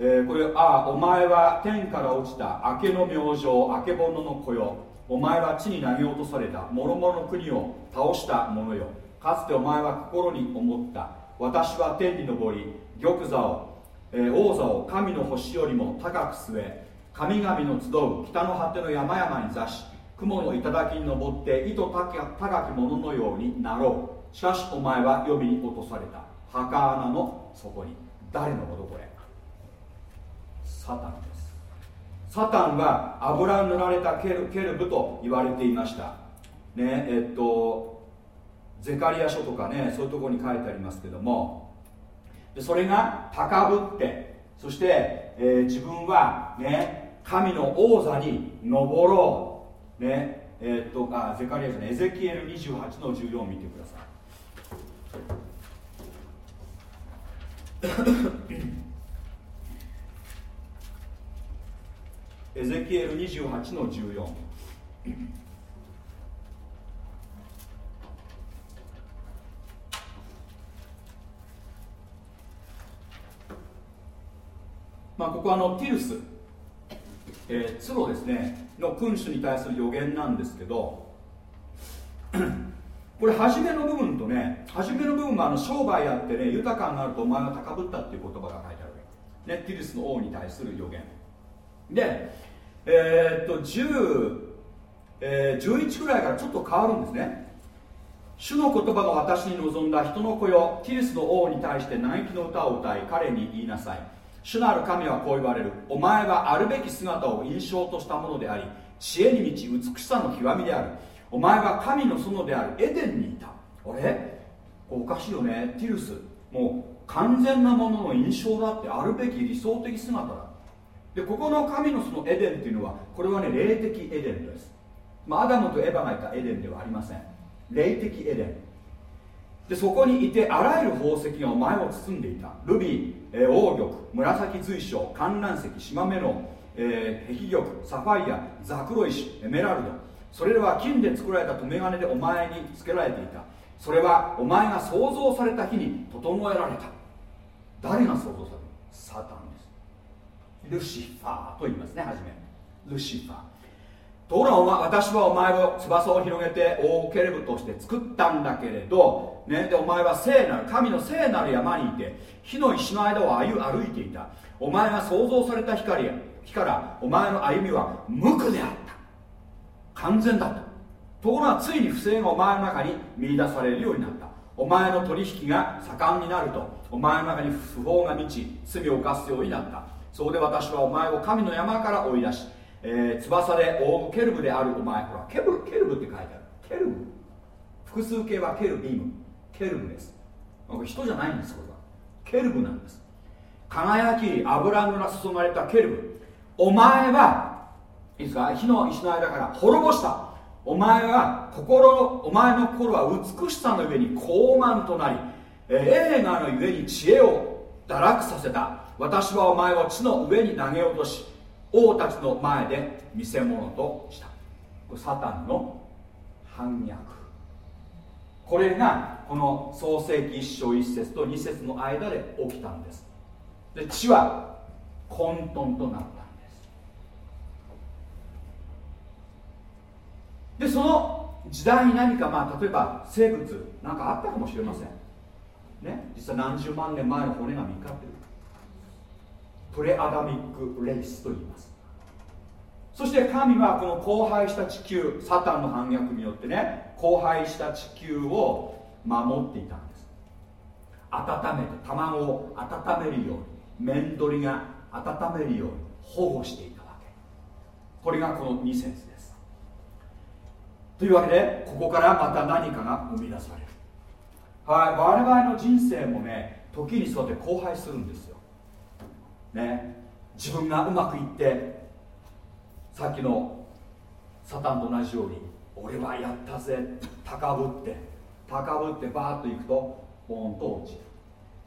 えー、これああお前は天から落ちた明けの明星明けぼの子よ。お前は地に投げ落とされた諸々の国を倒した者よ。かつてお前は心に思った。私は天に昇り玉座を、えー、王座を神の星よりも高く据え神々の集う北の果ての山々に座し雲の頂に登って糸高き者のようになろう。しかしお前は読みに落とされた。墓穴の底に誰のことこれサタンです。サタンは油塗られたケルケルブと言われていました。ねえっとゼカリア書とかねそういうとこに書いてありますけども。でそれが高ぶってそして、えー、自分はね神の王座に登ろう。ねえー、っとあゼカリアじゃないエゼキエル28の14を見てください。[COUGHS] エゼキエル28の14まあここはあのティルス。えー、ツロですね。の君主に対する予言なんですけど [CLEARS THROAT] これ初めの部分とね初めの部分はあの商売やってね豊かになるとお前は高ぶったっていう言葉が書いてあるわけ。ねティルスの王に対する予言。でえー、っと10、えー、11くらいからちょっと変わるんですね。主の言葉が私に望んだ人の子よ。ティルスの王に対して嘆きの歌を歌い彼に言いなさい。主なる神はこう言われる。お前はあるべき姿を印象としたものであり知恵に満ち美しさの極みである。お前は神の園である。エデンにいた。あれ？おかしいよね。ティルス。もう完全なものの印象だってあるべき理想的姿だ。でここの神のそのエデンっていうのはこれはね霊的エデンです、まあ、アダムとエヴァがいたエデンではありません。霊的エデン。でそこにいてあらゆる宝石がお前を包んでいた。ルビー、えー、黄玉紫水晶観覧石島目の、えー、壁玉サファイアザクロ石エメラルド。それらは金で作られた留め金でお前につけられていた。それはお前が創造された日に整えられた。誰が創造されたサタンです。ルシファーと言いますねはじめ。ルシファー。ところが私はお前を翼を広げて大ケレブとして作ったんだけれど、ね、でお前は聖なる神の聖なる山にいて火の石の間を歩いていた。お前が創造された光火からお前の歩みは無垢であった。完全だった。ところがついに不正がお前の中に見出されるようになった。お前の取引が盛んになるとお前の中に不法が満ち罪を犯すようになった。そこで私はお前を神の山から追い出しえー、翼で覆うケルブであるお前。ほらケルケルブって書いてある。ケルブ。複数形はケルビーム。ケルブです。人じゃないんですこれは。ケルブなんです。輝き油塗ら注がれたケルブ。お前はいいですか？火の石の間から滅ぼした。お前は心お前の心は美しさの上に高慢となり、えー、映画の上に知恵を堕落させた。私はお前を地の上に投げ落とし王たちの前で見せ物とした。サタンの反逆。これがこの創世紀1章1節と2節の間で起きたんです。で地は混沌となったんです。でその時代に何かまあ例えば生物なんかあったかもしれません。ね？実際何十万年前の骨が見つかってる。プレアダミックレイスと言います。そして神はこの荒廃した地球サタンの反逆によってね荒廃した地球を守っていたんです。温めて卵を温めるように面取りが温めるように保護していたわけ。これがこの2節です。というわけでここからまた何かが生み出される。はい我々の人生もね時にそうやって荒廃するんですよ。ね。自分がうまくいってさっきのサタンと同じように俺はやったぜ高ぶって高ぶってバーッといくとポンと落ちる。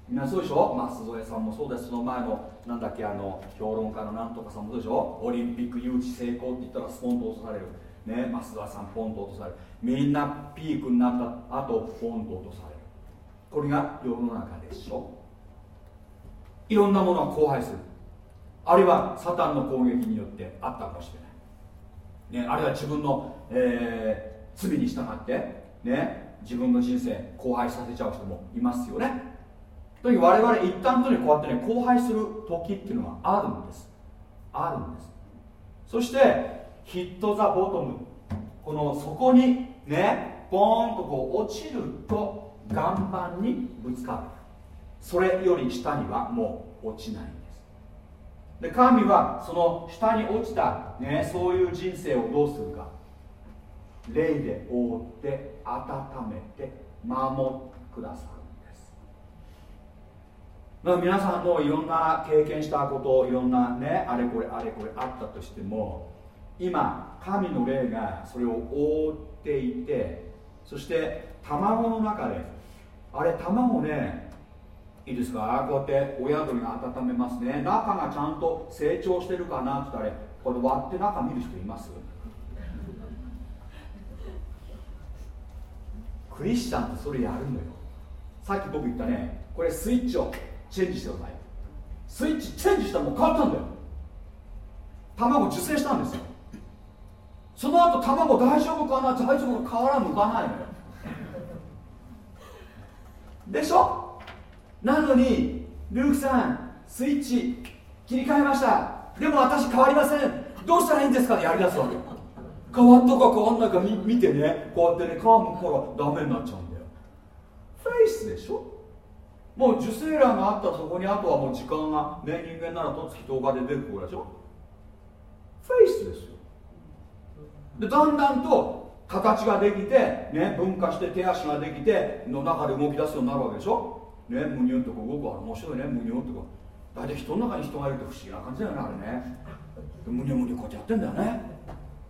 みんなそうでしょ？舛添さんもそうです。その前のなんだっけあの評論家のなんとかさんもそうでしょ？オリンピック誘致成功って言ったらスポンと落とされる。ね増田さんポンと落とされる。みんなピークになった後ポンと落とされる。これが世の中でしょ？いろんなものが荒廃する。あるいはサタンの攻撃によってあったかもしれない、ね、あるいは自分の、えー、罪に従って、ね、自分の人生荒廃させちゃう人もいますよね。とにかく我々一旦とにこうやってね荒廃する時っていうのがあるんです。あるんです。そしてヒット・ザ・ボトム。この底にねポーンとこう落ちると岩盤にぶつかる。それより下にはもう落ちないんです。で神はその下に落ちた、ね、そういう人生をどうするか。霊で覆って温めて守ってくださるんです。だから皆さんもいろんな経験したこといろんなねあれこれあれこれあったとしても今神の霊がそれを覆っていてそして卵の中であれ卵ねいいですか？こうやって親鳥が温めますね。中がちゃんと成長してるかなって言ったらこれ割って中見る人います？クリスチャンってそれやるのよ。さっき僕言ったね。これスイッチをチェンジしてください。スイッチチェンジしたらもう変わったんだよ。卵受精したんですよ。その後卵大丈夫かな？大丈夫か変わら向かないのよ。でしょ？なのにルークさんスイッチ切り替えました。でも私変わりません。どうしたらいいんですか？ってやりだすわけ。変わったか変わんないか見見てね。こうやってね皮むからダメになっちゃうんだよ。フェイスでしょ？もう受精卵があったそこにあとはもう時間がね人間ならとつき10日で出てくるでしょ？フェイスですよ。でだんだんと形ができて、ね、分化して手足ができての中で動き出すようになるわけでしょ？ねむにゅんとこ動くわ面白いねむにゅんとか。大体人の中に人がいると不思議な感じだよねあれね。むにゅむにゅこうやってやってんだよね。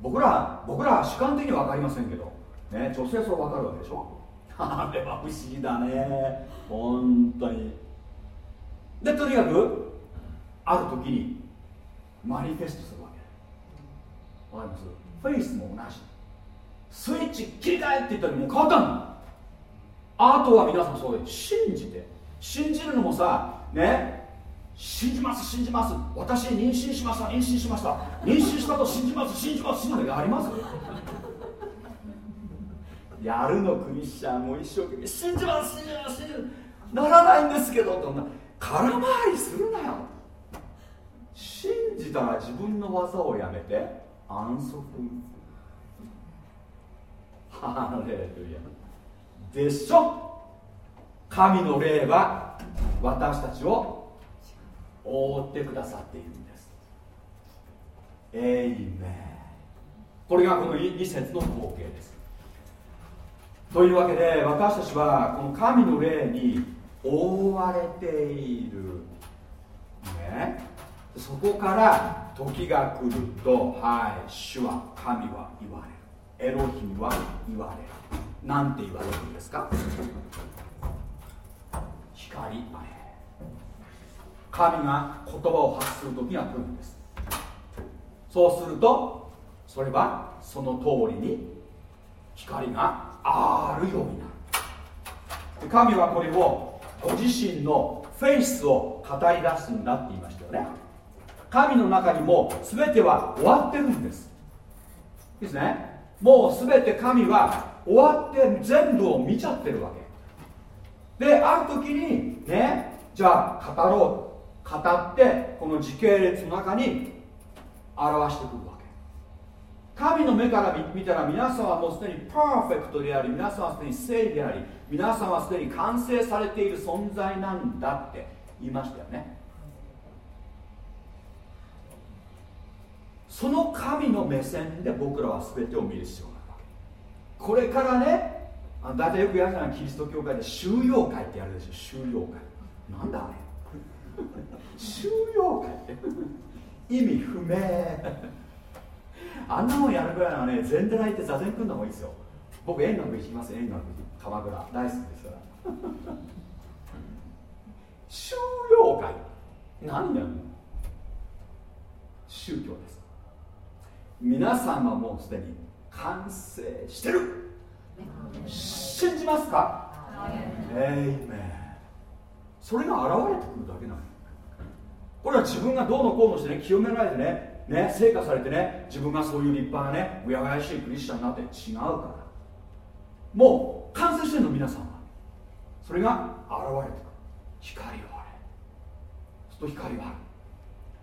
僕ら僕ら主観的には分かりませんけど、ね、女性それ分かるわけでしょ？[LAUGHS] あれは不思議だね。本当に。でとにかくある時にマニフェストするわけ。わかります？フェイスも同じ。スイッチ切り替えって言ったらもう変わったんだあとは皆さんそう信じて。信じるのもさね信じます信じます。私妊娠しました妊娠しました。妊娠したと信じます信じます信じますやりますやるのクリスチャンも一生懸命信じます信じます信じます。ならないんですけどと空回りするなよ。信じたら自分の技をやめて安息。[LAUGHS] ハレルヤ。でしょ神の霊は私たちを覆ってくださっているんです。エイメンこれがこの2節の光景です。というわけで私たちはこの神の霊に覆われている。ね。そこから時が来るとはい主は神は言われる。エロヒムは言われる。何て言われるんですか？光神が言葉を発する時が来るんです。そうするとそれはその通りに光があるようになる。神はこれをご自身のフェイスを語り出すんだって言いましたよね。神の中にも全ては終わってるんです。ですね？もう全て神は終わって全部を見ちゃってるわけ。である時にねじゃあ語ろう語ってこの時系列の中に表してくるわけ。神の目から見たら皆さんはもうすでにパーフェクトであり皆さんはすでに聖であり皆さんはすでに完成されている存在なんだって言いましたよね。その神の目線で僕らは全てを見る必要がこれからねあ大体よくやるじゃなキリスト教会で収容会ってやるでしょ収容会。なんだあれ。収容会って。意味不明。あんなもんやるぐらいならね全然行って座禅組んだ方がいいですよ。僕円楽行きます円楽鎌倉。大好きですから。収容会。何やるの？宗教です。皆さんはもうすでに完成してる。信じますか？えい。めそれが現れてくるだけなの。これは自分がどうのこうのしてね清められてねね成果されてね自分がそういう立派なねうやがやしいクリスチャンになって違うから。もう完成してるの皆さんは。それが現れてくる。光をあれ。すると光はある。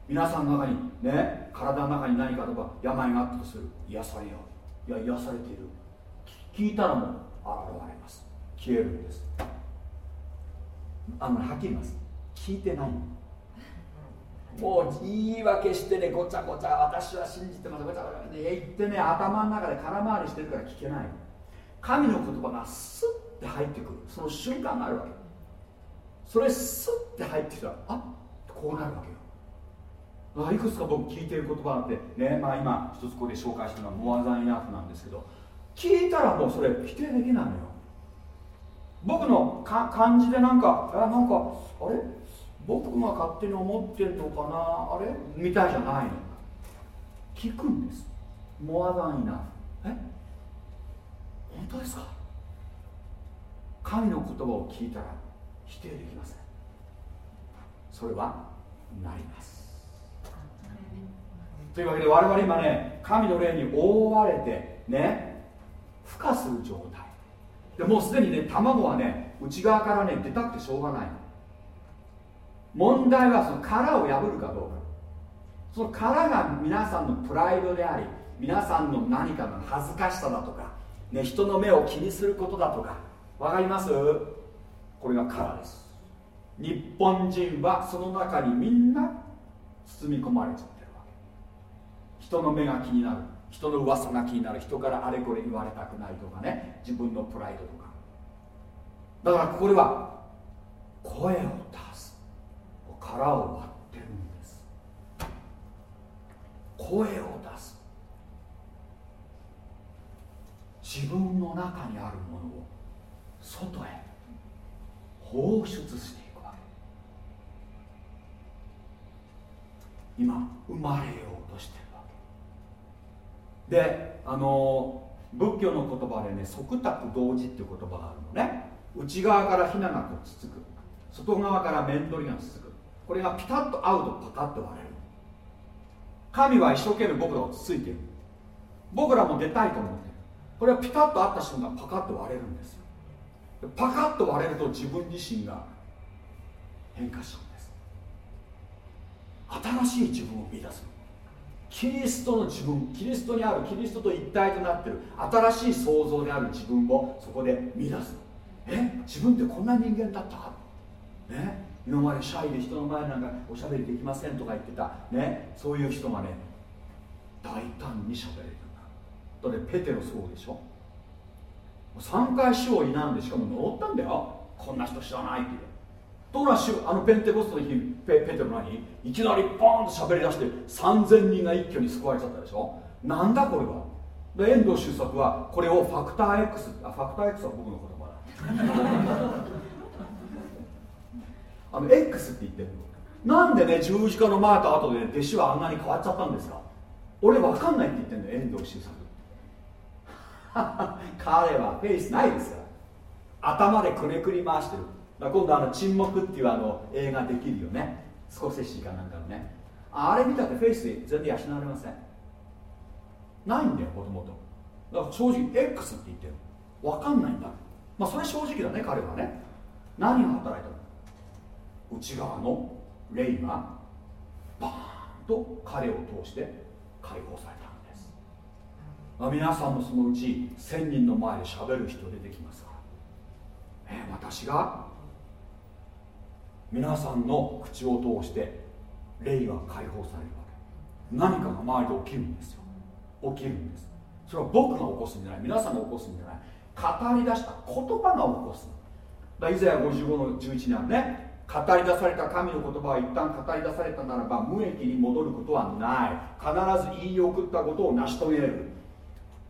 皆さんの中にね体の中に何かとか病があったとする。癒されよ。ういや癒されている。聞いたらもう現れます。消えるんです。あの、はっきり言います。聞いてないもう言い訳してねごちゃごちゃ私は信じてますごちゃごちゃね言ってね頭の中で空回りしてるから聞けない。神の言葉がスッて入ってくる。その瞬間があるわけ。それスッて入ってきたらあこうなるわけ。あいくつか僕聞いてる言葉あってねまあ今一つここで紹介したのはモアザンイナフなんですけど聞いたらもうそれ否定できないのよ。僕のか感じでなんかあなんかあれ？僕が勝手に思ってんのかな？あれ？みたいじゃないの。聞くんです。モアザンイナフえ？本当ですか？神の言葉を聞いたら否定できません。それはなります。というわけで我々今ね神の霊に覆われてね孵化する状態。でもうすでにね卵はね内側からね出たくてしょうがない問題はその殻を破るかどうか。その殻が皆さんのプライドであり皆さんの何かの恥ずかしさだとか、ね、人の目を気にすることだとか。分かります？これが殻です。日本人はその中にみんな包み込まれちゃってるわけ人の目が気になる人の噂が気になる人からあれこれ言われたくないとかね自分のプライドとか。だからここでは声を出す殻を割ってるんです。声を出す。自分の中にあるものを外へ放出していくわけ。今生まれようとしてであの仏教の言葉でね即託同時っていう言葉があるのね。内側からひながこうつつく。外側から面取りがつつく。これがピタッと合うとパカッと割れる。神は一生懸命僕らをつついている。僕らも出たいと思ってる。これはピタッと合った瞬間パカッと割れるんですよ。パカッと割れると自分自身が変化しちゃうんです。新しい自分を見出すキリストの自分キリストにあるキリストと一体となっている新しい創造である自分をそこで見出す。え？自分ってこんな人間だった？ね今までシャイで人の前なんかおしゃべりできませんとか言ってた、ね、そういう人がね大胆にしゃべれるだ。ってペテロそうでしょ？3回死を担んでしかも呪ったんだよ。こんな人知らないってところがあのペンテコストの日ペペテロ何いきなりポーンと喋り出して3000人が一挙に救われちゃったでしょ？なんだこれは？で遠藤周作はこれをファクター X あファクター X は僕の言葉だ。[LAUGHS] あの X って言ってるの。なんでね十字架の前と後で、ね、弟子はあんなに変わっちゃったんですか？俺分かんないって言ってんの遠藤周作。[LAUGHS] 彼はフェイスないですから。頭でくねくり回してる。今度あの沈黙っていうあの映画できるよね。スコセッシかなんかのね。あれ見たってフェイス全然養われません。ないんだよもともとだから正直 X って言ってる。分かんないんだ。まあそれ正直だね彼はね。何が働いたの？内側の霊がバーンと彼を通して解放されたんです。まあ皆さんもそのうち1000人の前でしゃべる人出てきますから、え私が皆さんの口を通して霊が解放されるわけ。何かが周りで起きるんですよ。起きるんです。それは僕が起こすんじゃない。皆さんが起こすんじゃない。語り出した言葉が起こすだイザヤ55の11にあるね。語り出された神の言葉は一旦語り出されたならば無益に戻ることはない。必ず言い送ったことを成し遂げる。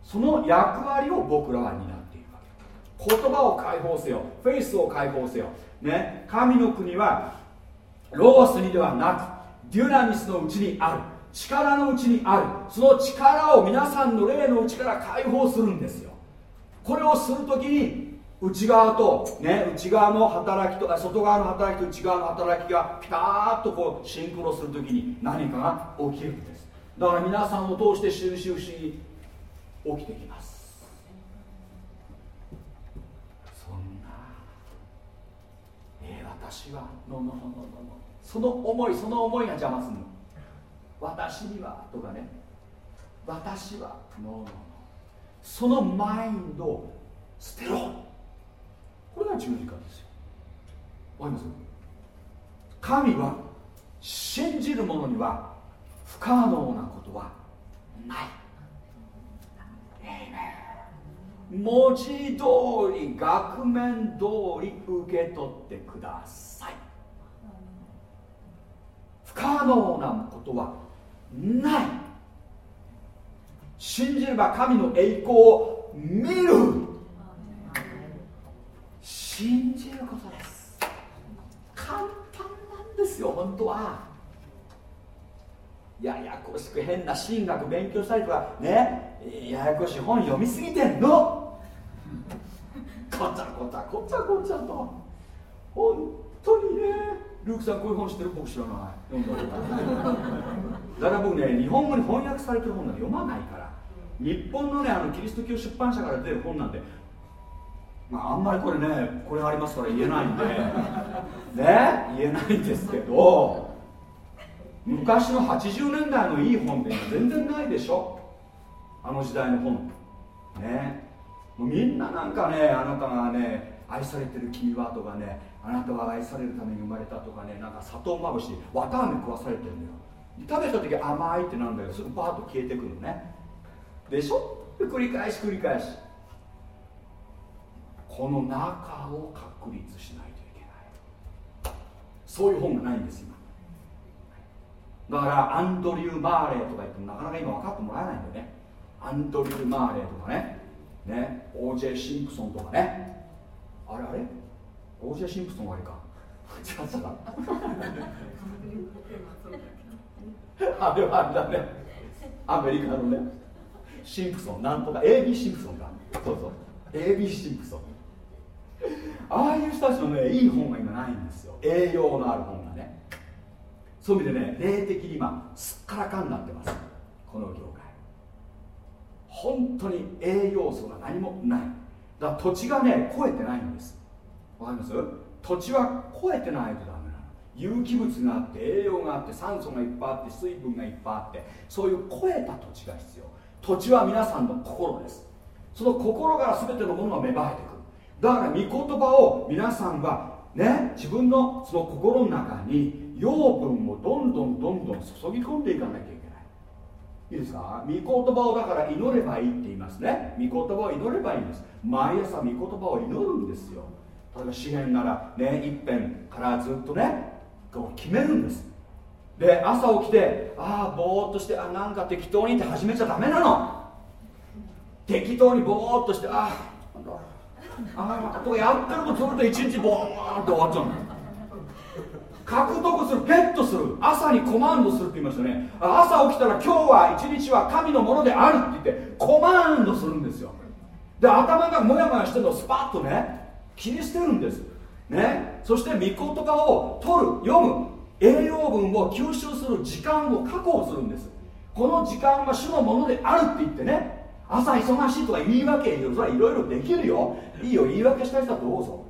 その役割を僕らは担っているわけ言葉を解放せよ。フェイスを解放せよ。ね。神の国はロースにではなくデュナミスのうちにある。力のうちにある。その力を皆さんの霊のうちから解放するんですよ。これをするときに内側と、ね、内側の働きと外側の働きと内側の働きがピタッとこうシンクロするときに何かが起きるんです。だから皆さんを通して収集し起きてきますそんなえー、私はのののののその思いその思いが邪魔するの。私にはとかね。私はののの。そのマインドを捨てろ。これが十字架ですよ。わかります？神は信じる者には不可能なことはない文字通り額面通り受け取ってください。不可能なことはない。信じれば神の栄光を見る。信じることです。簡単なんですよ本当は。ややこしく変な神学勉強したりとかね。ややこしい本読みすぎてんの。こちゃこちゃこちゃこちゃと。本当にね。ルークさんこういう本知ってる僕知らない。読んだことだから僕ね日本語に翻訳されてる本なんて読まないから。日本のねあのキリスト教出版社から出る本なんて。まあ、あんまりこれねこれありますから言えないんで。[LAUGHS] ね？言えないんですけど。昔の80年代のいい本って全然ないでしょあの時代の本ね。もうみんななんかねあなたがね愛されてる君はとかねあなたは愛されるために生まれたとかねなんか砂糖まぶし綿あめ食わされてるんだよ。食べた時甘いってなんだよ。すぐバーッと消えてくるのね。でしょ？繰り返し繰り返し。この中を確立しないといけない。そういう本がないんです今。だからアンドリュー・マーレーとか言ってもなかなか今分かってもらえないんだよね。アンドリュー・マーレーとかね。ね。OJ シンプソンとかね。あれあれ？OJ シンプソンあれか。あれはあれだね。アメリカのね。シンプソン。なんとか。AB シンプソンか。そうそう。AB シンプソン。ああいう人たちのねいい本が今ないんですよ。栄養のある本がね。そういう意味でね霊的に今すっからかんなってます。この業本当に栄養素が何もない。だから土地がね超えてないんです。わかります？土地は超えてないとダメなの。有機物があって栄養があって酸素がいっぱいあって水分がいっぱいあってそういう超えた土地が必要。土地は皆さんの心です。その心から全てのものが芽生えてくる。だから御言葉を皆さんはね自分のその心の中に養分をどんどんどんどん注ぎ込んでいかなきゃいいですか？御言葉をだから祈ればいいって言いますね。御言葉を祈ればいいんです。毎朝御言葉を祈るんですよ。例えば詩篇ならね一辺からずっとねこう決めるんです。で朝起きてああぼーっとしてあなんか適当にって始めちゃダメなの。適当にぼーっとしてあああとやってることそれで一日ボーって終わっちゃうの獲得するゲットする朝にコマンドするって言いましたね。朝起きたら今日は一日は神のものであるって言ってコマンドするんですよ。で頭がモヤモヤしてるのをスパッとね切り捨てるんです。ね。そして御言葉を取る読む栄養分を吸収する時間を確保するんです。この時間は主のものであるって言ってね朝忙しいとか言い訳いろいろできるよ。いいよ言い訳した人はどうぞ。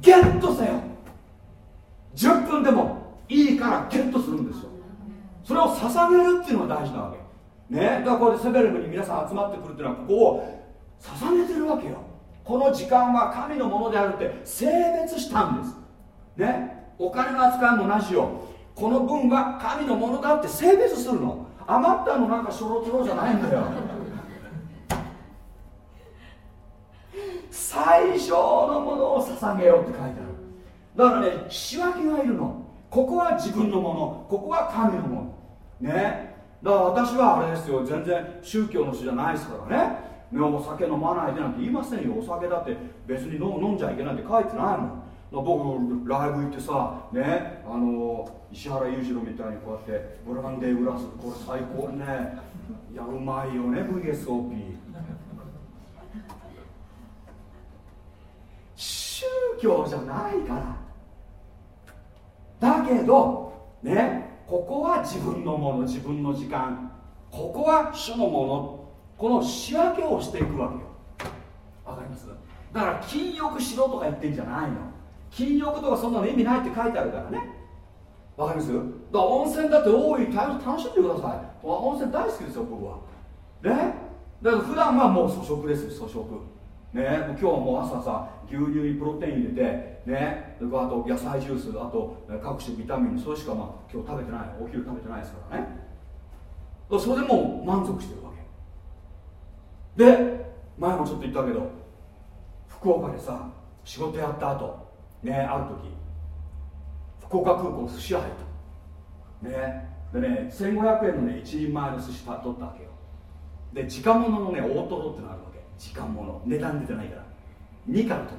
ゲットせよ。10分でもいいからゲットするんですよ。それを捧げるっていうのが大事なわけ。ね。だからこうやってセベレムに皆さん集まってくるっていうのはここを捧げてるわけよ。この時間は神のものであるって性別したんです。ね。お金の扱いもなしよ。この分は神のものだって性別するの。余ったのなんかしょろちょろじゃないんだよ。最小のものを捧げようって書いてある。だからね仕分けがいるの。ここは自分のもの。ここは神のもの。ね。だから私はあれですよ。全然宗教の人じゃないですからね。ねお酒飲まないでなんて言いませんよ。お酒だって別に飲んじゃいけないって書いてないもん。僕ライブ行ってさね。あの石原裕次郎みたいにこうやってブランデーグラスこれ最高ね。いやうまいよね VSOP 宗教じゃないから。だけどねここは自分のもの自分の時間。ここは主のもの。この仕分けをしていくわけよ。わかります？だから禁欲しろとか言ってんじゃないの。禁欲とかそんなの意味ないって書いてあるからね。わかります？だから温泉だって大い楽しんでください。温泉大好きですよ僕は。ね？だから普段はもう粗食です粗食。ね？今日はもう朝さ牛乳にプロテイン入れてね。あと野菜ジュースあと各種ビタミンそれしかまあ今日食べてないお昼食べてないですからね。それでもう満足してるわけ。で前もちょっと言ったけど福岡でさ仕事やった後ねある時福岡空港寿司屋入った。ね。でね1500円のね1人前の寿司取ったわけよ。で時間物のね大トロってのあるわけ。時間物。値段出てないから。2から取っ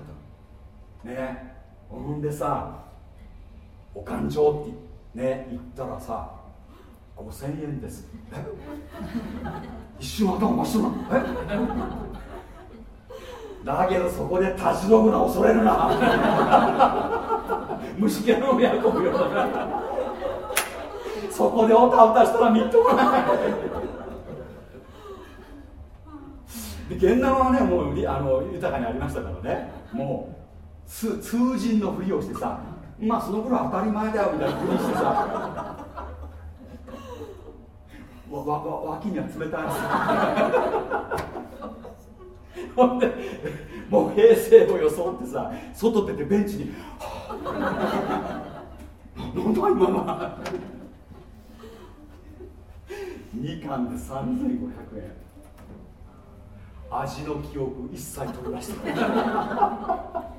たねほんでさお勘定ってね言ったらさ5000円です。一瞬頭真っ白なの。え？だけどそこで立ち退くの恐れるな。虫けの親子よ。そこでおたおたしたらみっともないで現ナはねもうあの豊かにありましたからね。もう通人のふりをしてさまあその頃当たり前だよみたいなふりしてさ。[LAUGHS] わわわ脇には冷たい。[LAUGHS] ほんでもう平成を装ってさ外出てベンチに「はあ、なんだ今は2貫で3500円。味の記憶一切取りました [LAUGHS]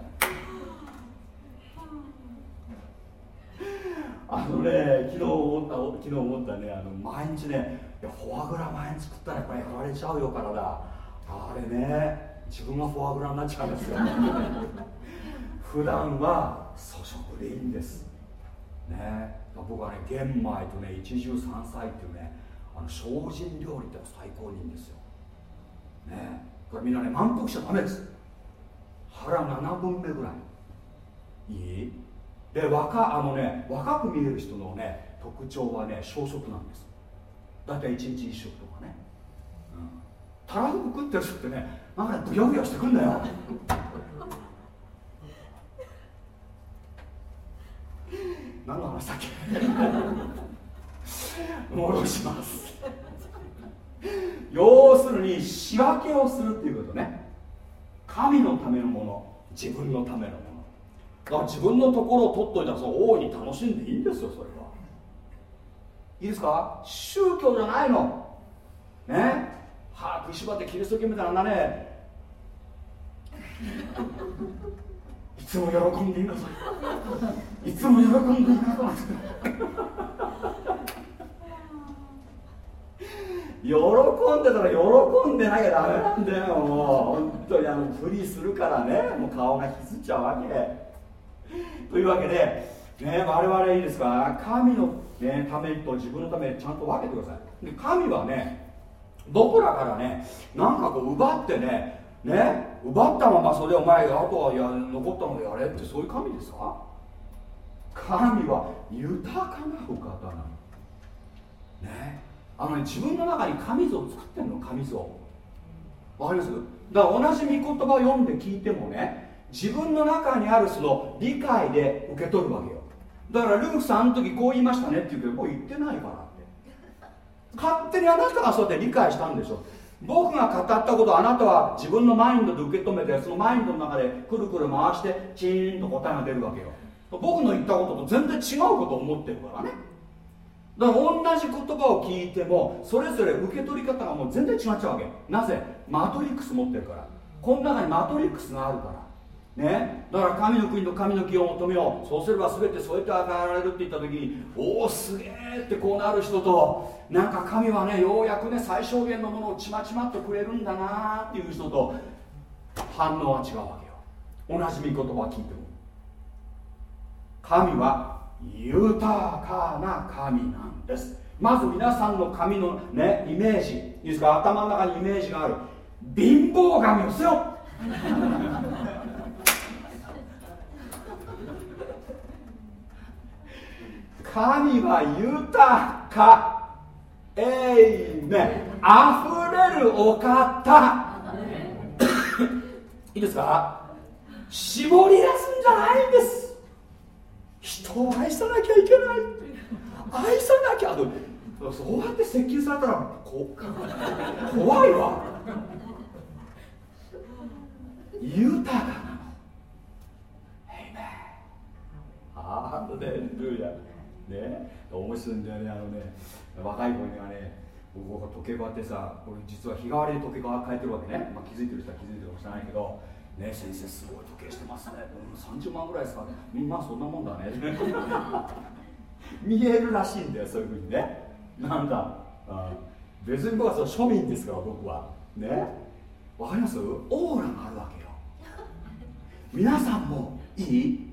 あのね昨日思った昨日思ったねあの毎日ねいやフォアグラ毎日食ったらやっぱりやられちゃうよ体。あれね自分がフォアグラになっちゃうんですよ。[LAUGHS] 普段は粗食でいいんです。ね。僕はね玄米とね一汁三菜っていうねあの精進料理って最高にいいんですよ。ねこれみんなね満腹しちゃダメです。腹7分目ぐらい。いい？で若あのね若く見える人のね特徴はね小食なんです。だいたい1日1食とかね、うん、たらふく食ってる人ってねなんかブヨブヨしてくんだよ。[LAUGHS] 何の話だっけ？[LAUGHS] 戻します。要するに仕分けをするっていうことね。神のためのもの自分のためのもの。だから自分のところを取っといたらその大いに楽しんでいいんですよそれは。いいですか？宗教じゃないの。ね？歯食いしばってキリスト教みたいなんなね。いつも喜んでいなさいいつも喜んでいなさい喜んでたら喜んでなきゃダメなんだよもう。本当にあの不利するからねもう顔がひずっちゃうわけ。というわけで、ね、我々いいですか神の、ね、ためと自分のためちゃんと分けてください。で神はね僕らからねなんかこう奪ってねね奪ったままそれお前あとはや残ったのでやれってそういう神ですか？神は豊かなお方なの。ね。あのね自分の中に神像を作ってんの神像。わかります？だから同じ御言葉を読んで聞いてもね自分の中にあるその理解で受け取るわけよ。だからルークさんあの時こう言いましたねって言うけどもう言ってないからって。勝手にあなたがそうやって理解したんでしょ。僕が語ったことあなたは自分のマインドで受け止めてそのマインドの中でくるくる回してチーンと答えが出るわけよ。僕の言ったことと全然違うことを思ってるからね。だから同じ言葉を聞いてもそれぞれ受け取り方がもう全然違っちゃうわけ。なぜ？マトリックス持ってるから。この中にマトリックスがあるから。ね？だから神の国と神の義を求めよう。そうすれば全てそうやって与えられるって言った時におおすげえってこうなる人となんか神はねようやくね最小限のものをちまちまっとくれるんだなっていう人と反応は違うわけよ。同じ御言葉聞いても。神は豊かな神なんです。まず皆さんの神のねイメージいいですか？頭の中にイメージがある。貧乏神をせよ神は豊かえいめあふれるお方。[COUGHS] いいですか？絞り出すんじゃないんです人を愛さなきゃいけない。愛さなきゃ。そうやって接近されたらこ怖いわ。豊かなのハレルヤね。面白いんだよねあのね。若い子にはね僕が時計買ってさ俺実は日替わりで時計が変えてるわけね、まあ、気づいてる人は気づいてるかもしれないけど。ね先生すごい時計してますね、うん、30万ぐらいですかね。まあそんなもんだね。[LAUGHS] 見えるらしいんだよそういうふうにね。なんだあ別に僕はそ庶民ですから僕は。ね。わかります？オーラがあるわけよ。皆さんもいい？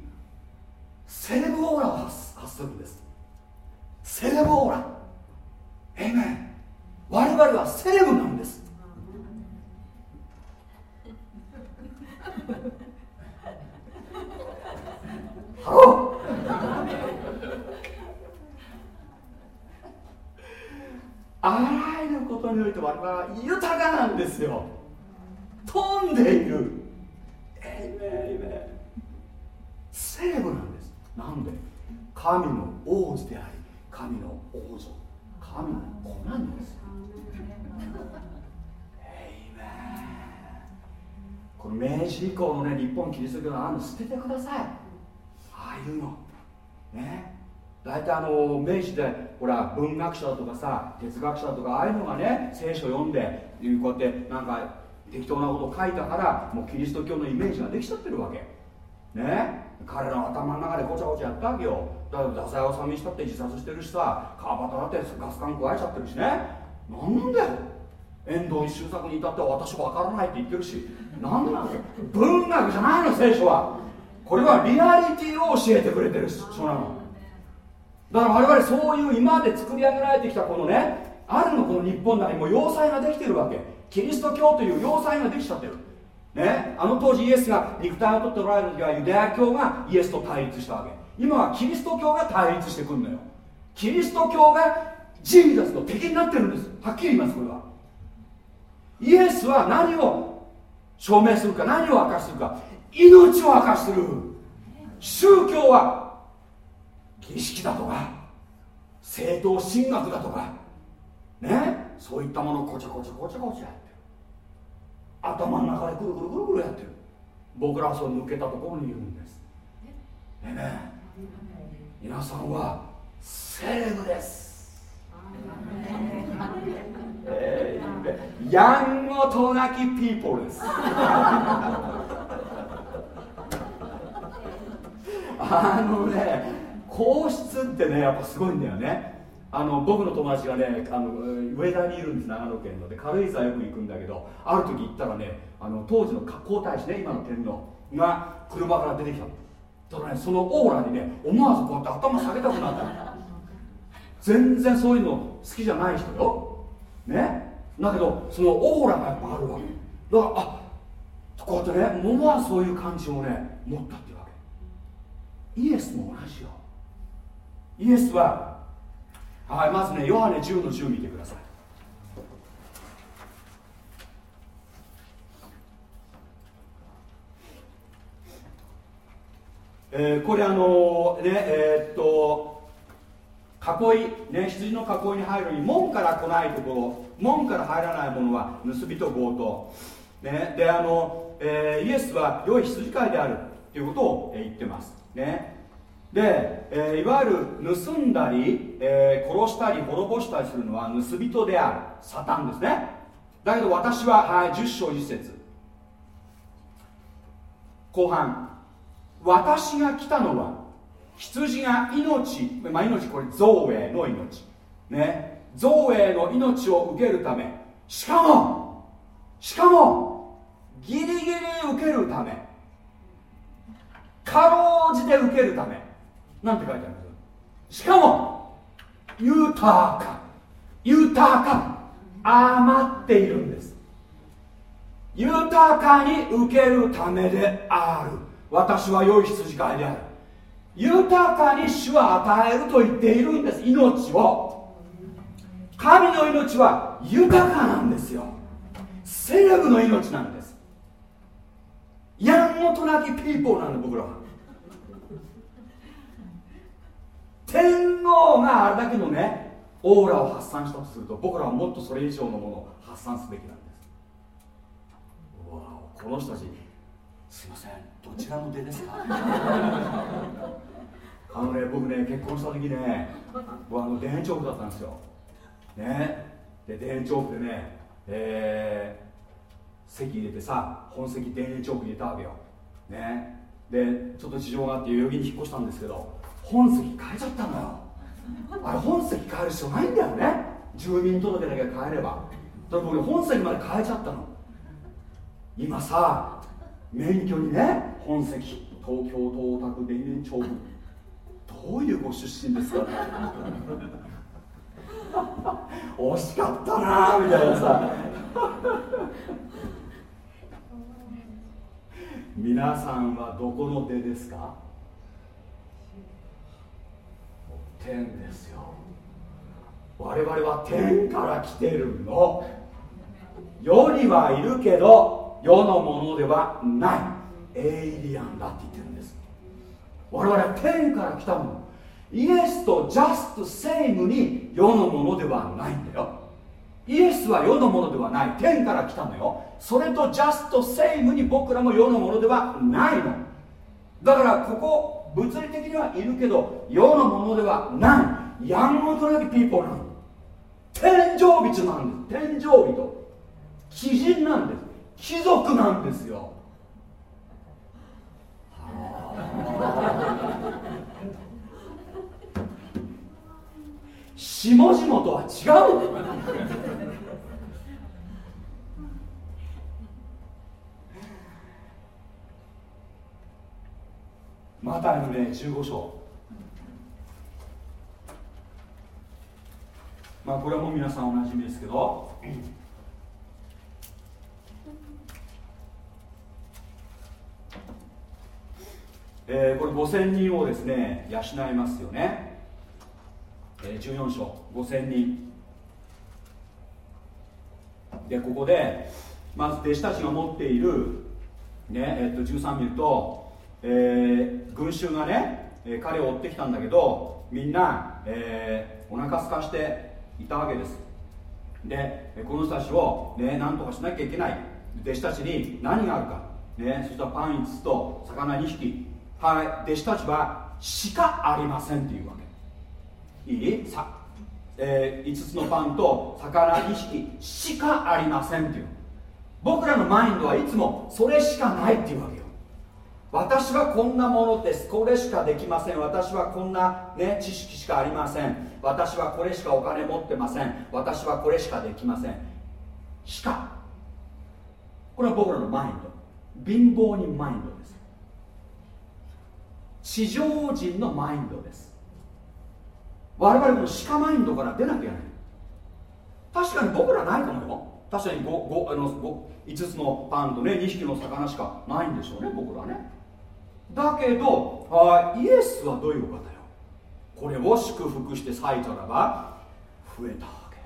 セレブオーラを発するんです。セレブオーラ。えめん我々はセレブなんです。あらゆることにおいて我々は豊かなんですよ。飛んでいる。えめえめセレブなんです。なんで？神の王子であり神の王女。神の子なんです。この明治以降のね日本キリスト教のあの捨ててください。ああいうの。ね。大体あの明治でほら文学者とかさ哲学者とかああいうのがね聖書読んでこうやってなんか適当なこと書いたからもうキリスト教のイメージができちゃってるわけ。ね。彼らの頭の中でごちゃごちゃやったわけよ。だから太宰治したって自殺してるしさ川端だってガス管加えちゃってるしね。何なんだよ遠藤一周作に至っては私わからないって言ってるし。何なんだよ。文学じゃないの聖書は。これはリアリティを教えてくれてる書なの。だから我々そういう今まで作り上げられてきたこのねあるのこの日本内にも要塞ができてるわけ。キリスト教という要塞ができちゃってる。ね、あの当時イエスが肉体を取っておられる時はユダヤ教がイエスと対立したわけ。今はキリスト教が対立してくるのよ。キリスト教がジーザスの敵になってるんです。はっきり言いますこれは。イエスは何を証明するか何を明かするか。命を明かしする。宗教は儀式だとか正当神学だとかねそういったものをこちゃこちゃこちゃこちゃやってる。頭の中でくるくるくるくるやってる。僕らはそう抜けたところにいるんです。ねね皆さんはセレブです。えー、ヤンゴトナキピーポルです。あのね皇室ってねやっぱすごいんだよね。あの僕の友達がねあの上田にいるんです長野県の。で軽井沢よく行くんだけどある時行ったらねあの当時の皇太子ね今の天皇が車から出てきたただねそのオーラにね思わずこうやって頭下げたくなった全然そういうの好きじゃない人よ。ね。だけどそのオーラがやっぱあるわけ。だからあこうやってね思わずそういう感じをね持ったっていうイエスも同じよイエスははいまずねヨハネ10の10見てください。えー、これあのねえー、っと囲いね羊の囲いに入るに門から来ないところ門から入らないものは盗人強盗。ねであの、えー、イエスは良い羊飼いであるということを言ってます。ね。で、えー、いわゆる盗んだり、えー、殺したり滅ぼしたりするのは盗人である。サタンですね。だけど私は、はい、10章1節。後半。私が来たのは羊が命、まあ、命これ造営の命。ね。造営の命を受けるため。しかもしかもギリギリ受けるため。かろうじて受けるため。なんて書いてあるんです？しかも豊か豊か余っているんです。豊かに受けるためである。私は良い羊飼いである。豊かに主は与えると言っているんです。命を。神の命は豊かなんですよ。セレブの命なんです。やんごとなきピーポーなんで僕ら。は天皇があれだけのねオーラを発散したとすると僕らはもっとそれ以上のものを発散すべきなんです。うわこの人たちすいませんどちらの出ですか？あのね僕ね結婚した時ね僕あの田園調布だったんですよ。ね。で田園調布でねえー、席入れてさ本籍田園調布入れたわけよね。でちょっと事情があって代々木に引っ越したんですけど本籍変えちゃったのよ。あれ本籍変える必要ないんだよね。住民届だけ変えれば。だから僕本籍まで変えちゃったの。今さ免許にね本籍。東京都大田区田園調布どういうご出身ですか惜しかったなみたいなさ。皆さんはどこの出ですか？天ですよ。我々は天から来てるの。世にはいるけど世のものではない。エイリアンだって言ってるんです。我々は天から来たもの。イエスとジャストセイムに世のものではないんだよ。イエスは世のものではない。天から来たのよ。それとジャストセイムに僕らも世のものではないの。だからここ物理的にはいるけど世のものではない。やんごとなきピーポーなの。天井人なんです。天井人。貴人なんです。貴族なんですよ。下々とは違う。マタイのね15章。まあこれも皆さんおなじみですけど。えー、これ5000人をですね養いますよね、えー、14章。5000人。でここでまず弟子たちが持っている、ねえっと13見ると、えー、群衆がね、彼を追ってきたんだけどみんな、えー、お腹すかしていたわけです。でこの人たちをね何とかしなきゃいけない。弟子たちに何があるか、ね、そしたらパン5つと魚2匹。はい弟子たちはしかありませんっていうわけ。いい？さ、えー、5つのパンと魚2匹。しかありませんっていう。僕らのマインドはいつもそれしかないっていうわけよ。私はこんなものです。これしかできません。私はこんな、ね、知識しかありません。私はこれしかお金持ってません。私はこれしかできません。しか。これは僕らのマインド。貧乏人マインドです。地上人のマインドです。我々も鹿マインドから出なきゃいけない。確かに僕らないかもよ確かに 5, 5, あの5つのパンとね2匹の魚しかないんでしょうね僕らね。だけどあイエスはどういう方よ。これを祝福して咲いたらば増えたわけ。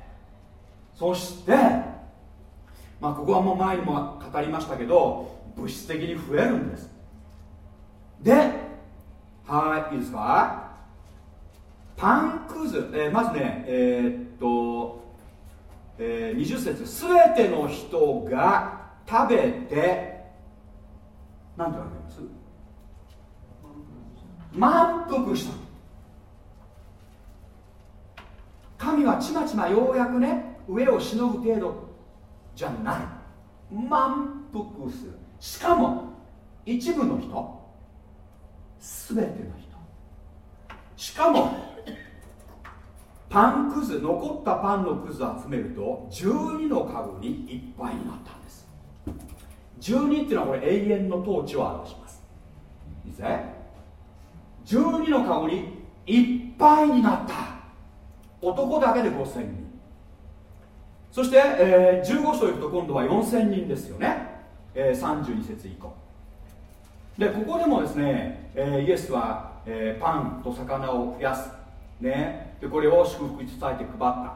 そしてまあここはもう前にも語りましたけど物質的に増えるんです。ではいいいですか？パンくず、えー、まずねえー、っと、えー、20節。すべての人が食べて何て書いてます？満腹した。神はちまちまようやくね上をしのぐ程度じゃない。満腹する。しかも一部の人全ての人。しかもパンくず残ったパンのくず集めると12のカゴにいっぱいになったんです。12っていうのはこれ永遠の統治を表します。いいですね12のカゴにいっぱいになった。男だけで5000人。そして、えー、15章行くと今度は4000人ですよね、えー、32節以降。でここでもですね、えー、イエスは、えー、パンと魚を増やす、ね、でこれを祝福に伝えて配った。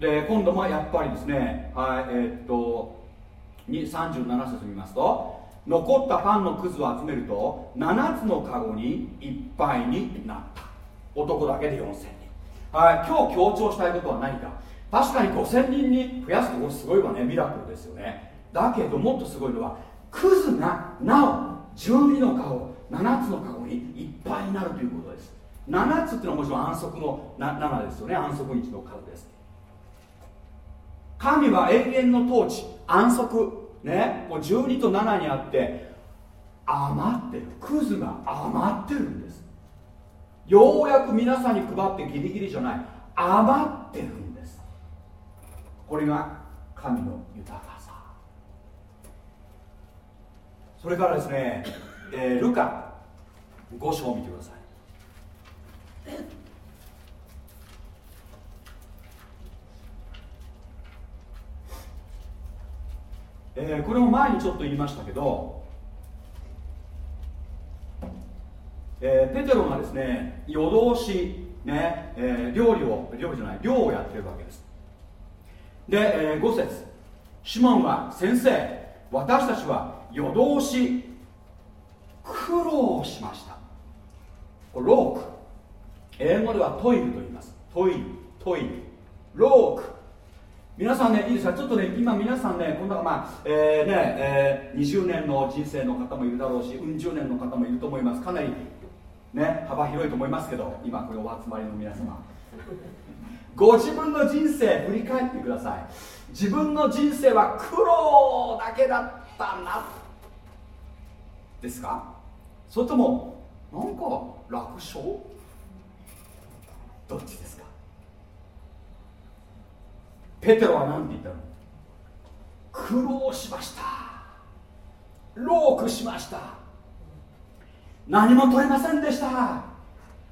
で今度もやっぱりですね、はいえー、っと37節見ますと残ったパンのくずを集めると7つのカゴにいっぱいになった。男だけで4000人。はい今日強調したいことは何か。確かに5000人に増やすところすごいわね。ミラクルですよね。だけどもっとすごいのはクズがなお12の顔7つのカゴにいっぱいになるということです。7つっていうのはもちろん安息の7ですよね。安息日の数です。神は永遠の統治安息。ねもう12と7にあって余ってる。クズが余ってるんです。ようやく皆さんに配ってギリギリじゃない。余ってるんです。これが神の豊かさ。それからですね、えー、ルカ5章を見てください。えー、これも前にちょっと言いましたけど、えー、ペテロがですね夜通し、ねえー、料理を料理じゃない漁をやってるわけです。で、えー、5節。シモンは先生私たちは夜通し苦労しました。ローク。英語ではトイルと言います。トイルトイル。ローク。皆さんねいいですか？ちょっとね今皆さんねこんなまあえー、ね、えー、20年の人生の方もいるだろうしうん十年の方もいると思います。かなりね幅広いと思いますけど今これお集まりの皆様。ご自分の人生振り返ってください。自分の人生は苦労だけだったな。ですか？それともなんか楽勝？どっちですか？ペテロは何て言ったの？苦労しました。ロークしました。何も取れませんでした。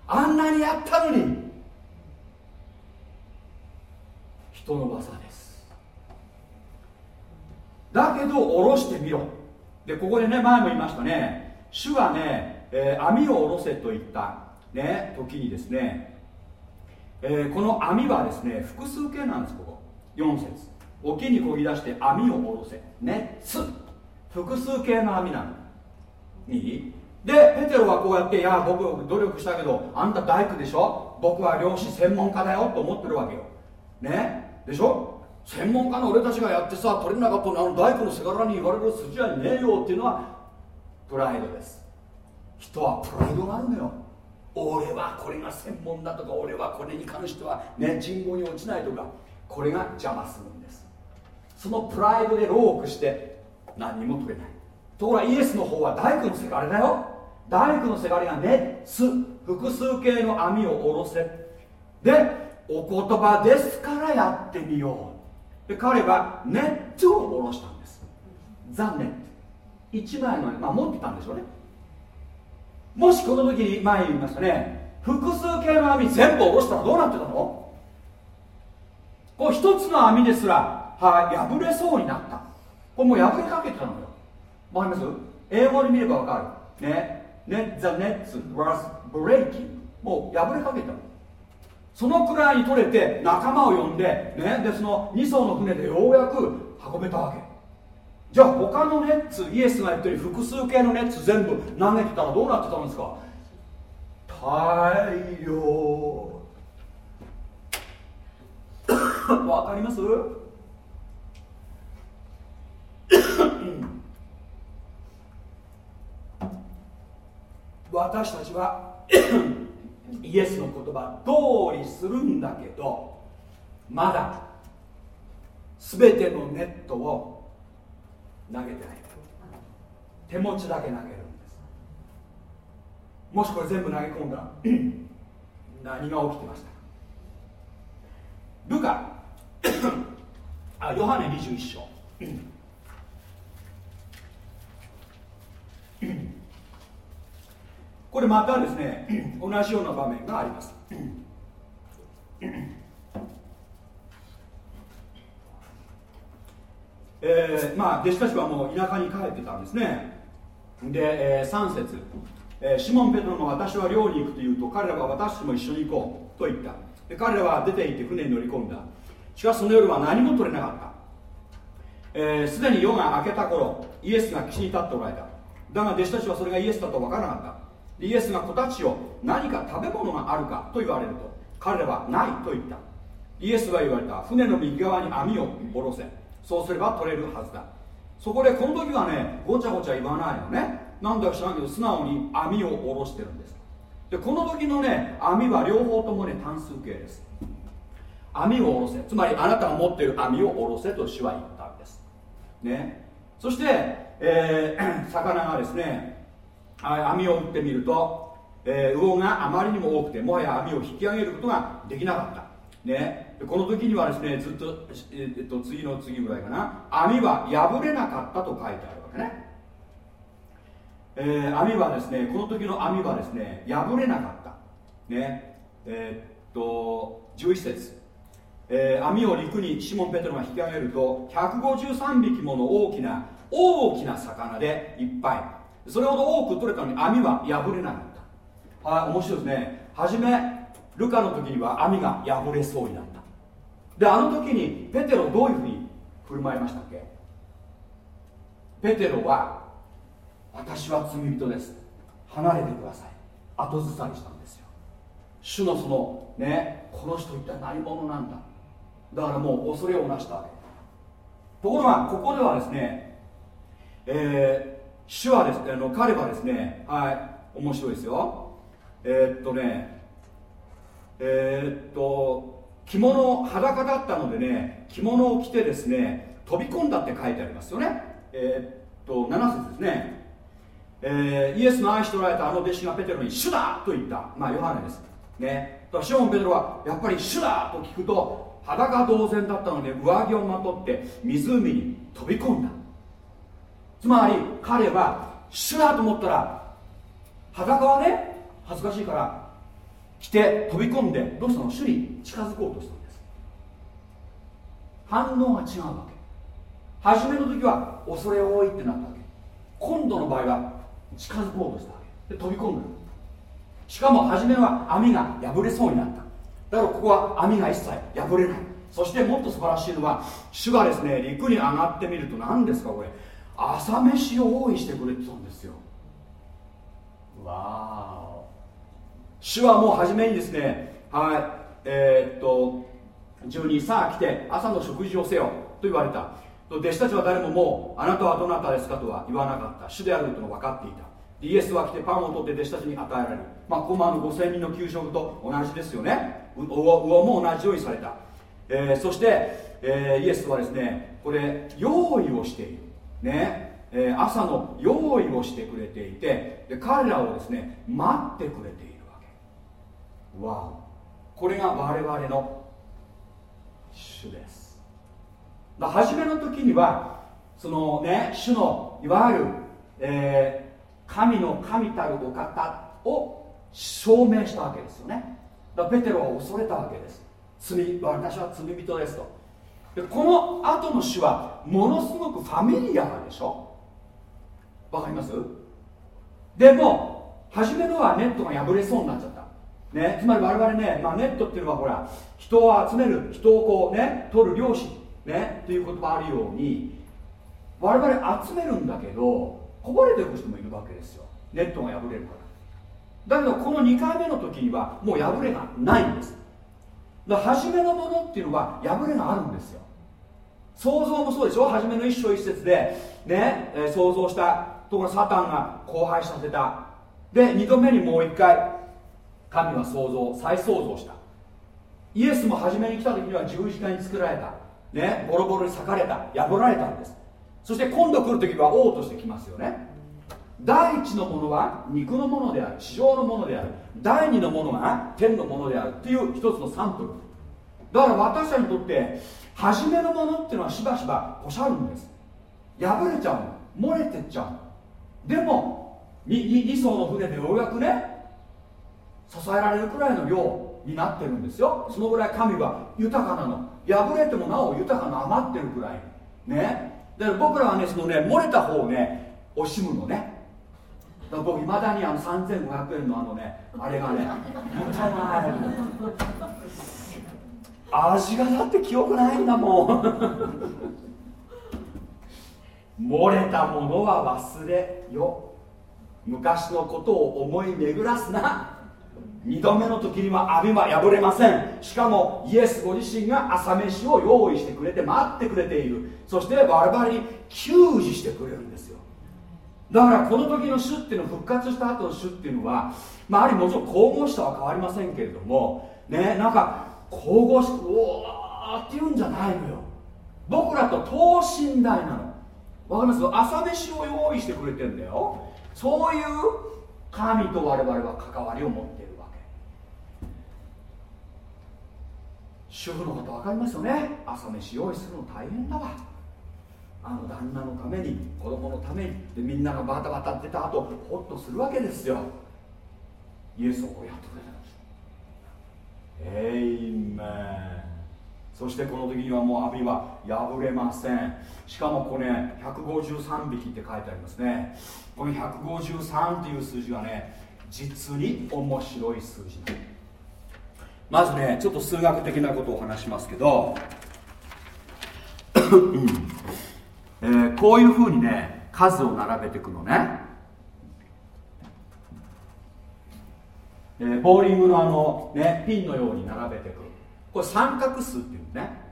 あんなにやったのに。人の技です。だけど下ろしてみろ。でここでね前も言いましたね。主はね、えー、網を下ろせと言った。ね時にですね、えー、この網はですね複数形なんです。4節。沖にこぎ出して網を下ろせ。熱。複数形の網なの。にでペテロはこうやっていや僕努力したけどあんた大工でしょ？僕は漁師専門家だよと思ってるわけよ。ね？でしょ？専門家の俺たちがやってさ取れなかったのあの大工のせがらに言われる筋合いねえよっていうのはプライドです。人はプライドがあるのよ。俺はこれが専門だとか俺はこれに関してはね人口に落ちないとか。これが邪魔するんです。そのプライドでロークして何にも取れない。ところがイエスの方は大工のせがれだよ。大工のせがれが熱複数形の網を下ろせ。でお言葉ですからやってみよう。で彼はネットを下ろしたんです。ザ・ネット。1枚の、まあ、持ってたんでしょうね。もしこの時に前に言いましたね。複数形の網全部下ろしたらどうなってたの？こう一つの網ですら、は、破れそうになった。これもう破れかけてたのよ。わかります？英語で見ればわかる。ね。Net, the nets was breaking もう破れかけたの。そのくらいに取れて仲間を呼んで,、ね、でその2艘の船でようやく運べたわけ。じゃあ他のネッツイエスが言ってる複数形のネッツ全部投げてたらどうなってたんですか？大量 [LAUGHS] わかります？私たちは [COUGHS] イエスの言葉通りするんだけどまだ全てのネットを投げてない。手持ちだけ投げるんです。もしこれ全部投げ込んだら [COUGHS] 何が起きてましたルカあヨハネ21章。これまたですね同じような場面があります。えー、まあ弟子たちはもう田舎に帰ってたんですね。で、えー、3節、えー、シモン・ペトロも私は漁に行くというと彼らは私も一緒に行こうと言った。で彼らは出て行って船に乗り込んだ。しかしその夜は何も取れなかった。すで、ー、に夜が明けた頃イエスが岸に立っておられた。だが弟子たちはそれがイエスだと分からなかった。イエスが子たちを何か食べ物があるかと言われると彼らはないと言った。イエスは言われた。船の右側に網を下ろせ。そうすれば取れるはずだ。そこでこの時はねごちゃごちゃ言わないのね。なんだか知らんけど素直に網を下ろしてるんです。でこの時のね網は両方ともね単数形です。網を下ろせ。つまりあなたが持っている網を下ろせと主は言ったんです。ね。そして、えー、[CLEARS THROAT] 魚がですね網を打ってみると、えー、魚があまりにも多くてもはや網を引き上げることができなかった。ね。この時にはですねずっと、えっと、次の次ぐらいかな。網は破れなかったと書いてあるわけね、えー、網はですねこの時の網はですね破れなかった。ね。えー、っと11節。えー、網を陸にシモン・ペテロが引き上げると153匹もの大きな大きな魚でいっぱい。それほど多く取れたのに網は破れなかった。はい面白いですね。初めルカの時には網が破れそうになった。であの時にペテロどういうふうに振る舞いましたっけ？ペテロは私は罪人です。離れてください。後ずさりしたんですよ。主のそのねこの人一体何者なんだ？だからもう恐れをなした。わけところがここではですね、えー、主はですねあの彼はですねはい面白いですよ。えー、っとねえー、っと着物裸だったのでね着物を着てですね飛び込んだって書いてありますよね。え、っと7節ですね、えー、イエスの愛しておられたあの弟子がペテロに「主だ!」と言った。まあヨハネです。ね。シモン・ペテロはやっぱり「主だ!」と聞くと裸同然だったので上着をまとって湖に飛び込んだ。つまり彼は主だと思ったら裸はね恥ずかしいから着て飛び込んでどうしたの？主に近づこうとしたんです。反応が違うわけ。初めの時は恐れ多いってなったわけ。今度の場合は近づこうとしたわけ。で飛び込んだ。しかも初めは網が破れそうになった。だからここは網が一切破れない。そしてもっと素晴らしいのは主がですね陸に上がってみると何ですかこれ。朝飯を用意してくれてたんですよ。わー主はもう初めにですねはいえー、っと12さあ来て朝の食事をせよと言われた。弟子たちは誰ももうあなたはどなたですかとは言わなかった。主であるとの分かっていた。イエスは来てパンを取って弟子たちに与えられる。まあここもあの5000人の給食と同じですよね魚も同じようにされた、えー、そして、えー、イエスはですねこれ用意をしている。ね、えー、朝の用意をしてくれていてで彼らをですね待ってくれているわけ。わお。これが我々の主です。だ初めの時にはそのね主のいわゆる、えー神の神たるお方を証明したわけですよね。だペテロは恐れたわけです。罪私は罪人ですと。でこの後の詩はものすごくファミリアでしょ。わかります？でも初めのはネットが破れそうになっちゃった。ね、つまり我々ね、まあ、ネットっていうのはほら人を集める人をこうね取る漁師ねという言葉あるように我々集めるんだけどこぼれていく人もいるわけですよ。ネットが破れるから。だけどこの2回目の時にはもう破れがないんです。だ初めのものっていうのは破れがあるんですよ。想像もそうでしょ？初めの一章一節でね、えー、想像したところサタンが荒廃させた。で2度目にもう一回神は創造再創造した。イエスも初めに来た時には十字架に作られた。ねボロボロに裂かれた。破られたんです。そして今度来る時は王として来ますよね。第一のものは肉のものである地上のものである第二のものが天のものであるっていう一つのサンプル。だから私たちにとって初めのものっていうのはしばしばこしゃるんです。破れちゃう漏れてっちゃうでも 2, 2層の船でようやくね支えられるくらいの量になってるんですよ。そのぐらい神は豊かなの。破れてもなお豊かな余ってるくらい。ね。だから僕らはねそのね漏れた方をね惜しむのね。だ僕いまだにあの3500円のあのねあれがねもったいない。味がだって記憶ないんだもん。漏れたものは忘れよ。昔のことを思い巡らすな。2度目の時には網は破れません。しかもイエスご自身が朝飯を用意してくれて待ってくれている。そして我々に給仕してくれるんですよ。だからこの時の主っていうの復活した後の主っていうのは、まあ、ある意味もちろん神々しさは変わりませんけれどもねなんか神々しくおーって言うんじゃないのよ。僕らと等身大なの。わかります？朝飯を用意してくれてんだよ。そういう神と我々は関わりを持っているわけ。主婦の方分かりますよね？朝飯用意するの大変だわ。あの旦那のために子供のためにでみんながバタバタってた後ホッとするわけですよ。イエスをこうやってくれたんです。エイメン。そしてこの時にはもう網は破れません。しかもこれ、ね、153匹って書いてありますね。この153っていう数字がね実に面白い数字まずねちょっと数学的なことを話しますけど。えー、こういうふうにね数を並べていくのね、えー、ボーリングのあの、ね、ピンのように並べていく。これ三角数っていうね。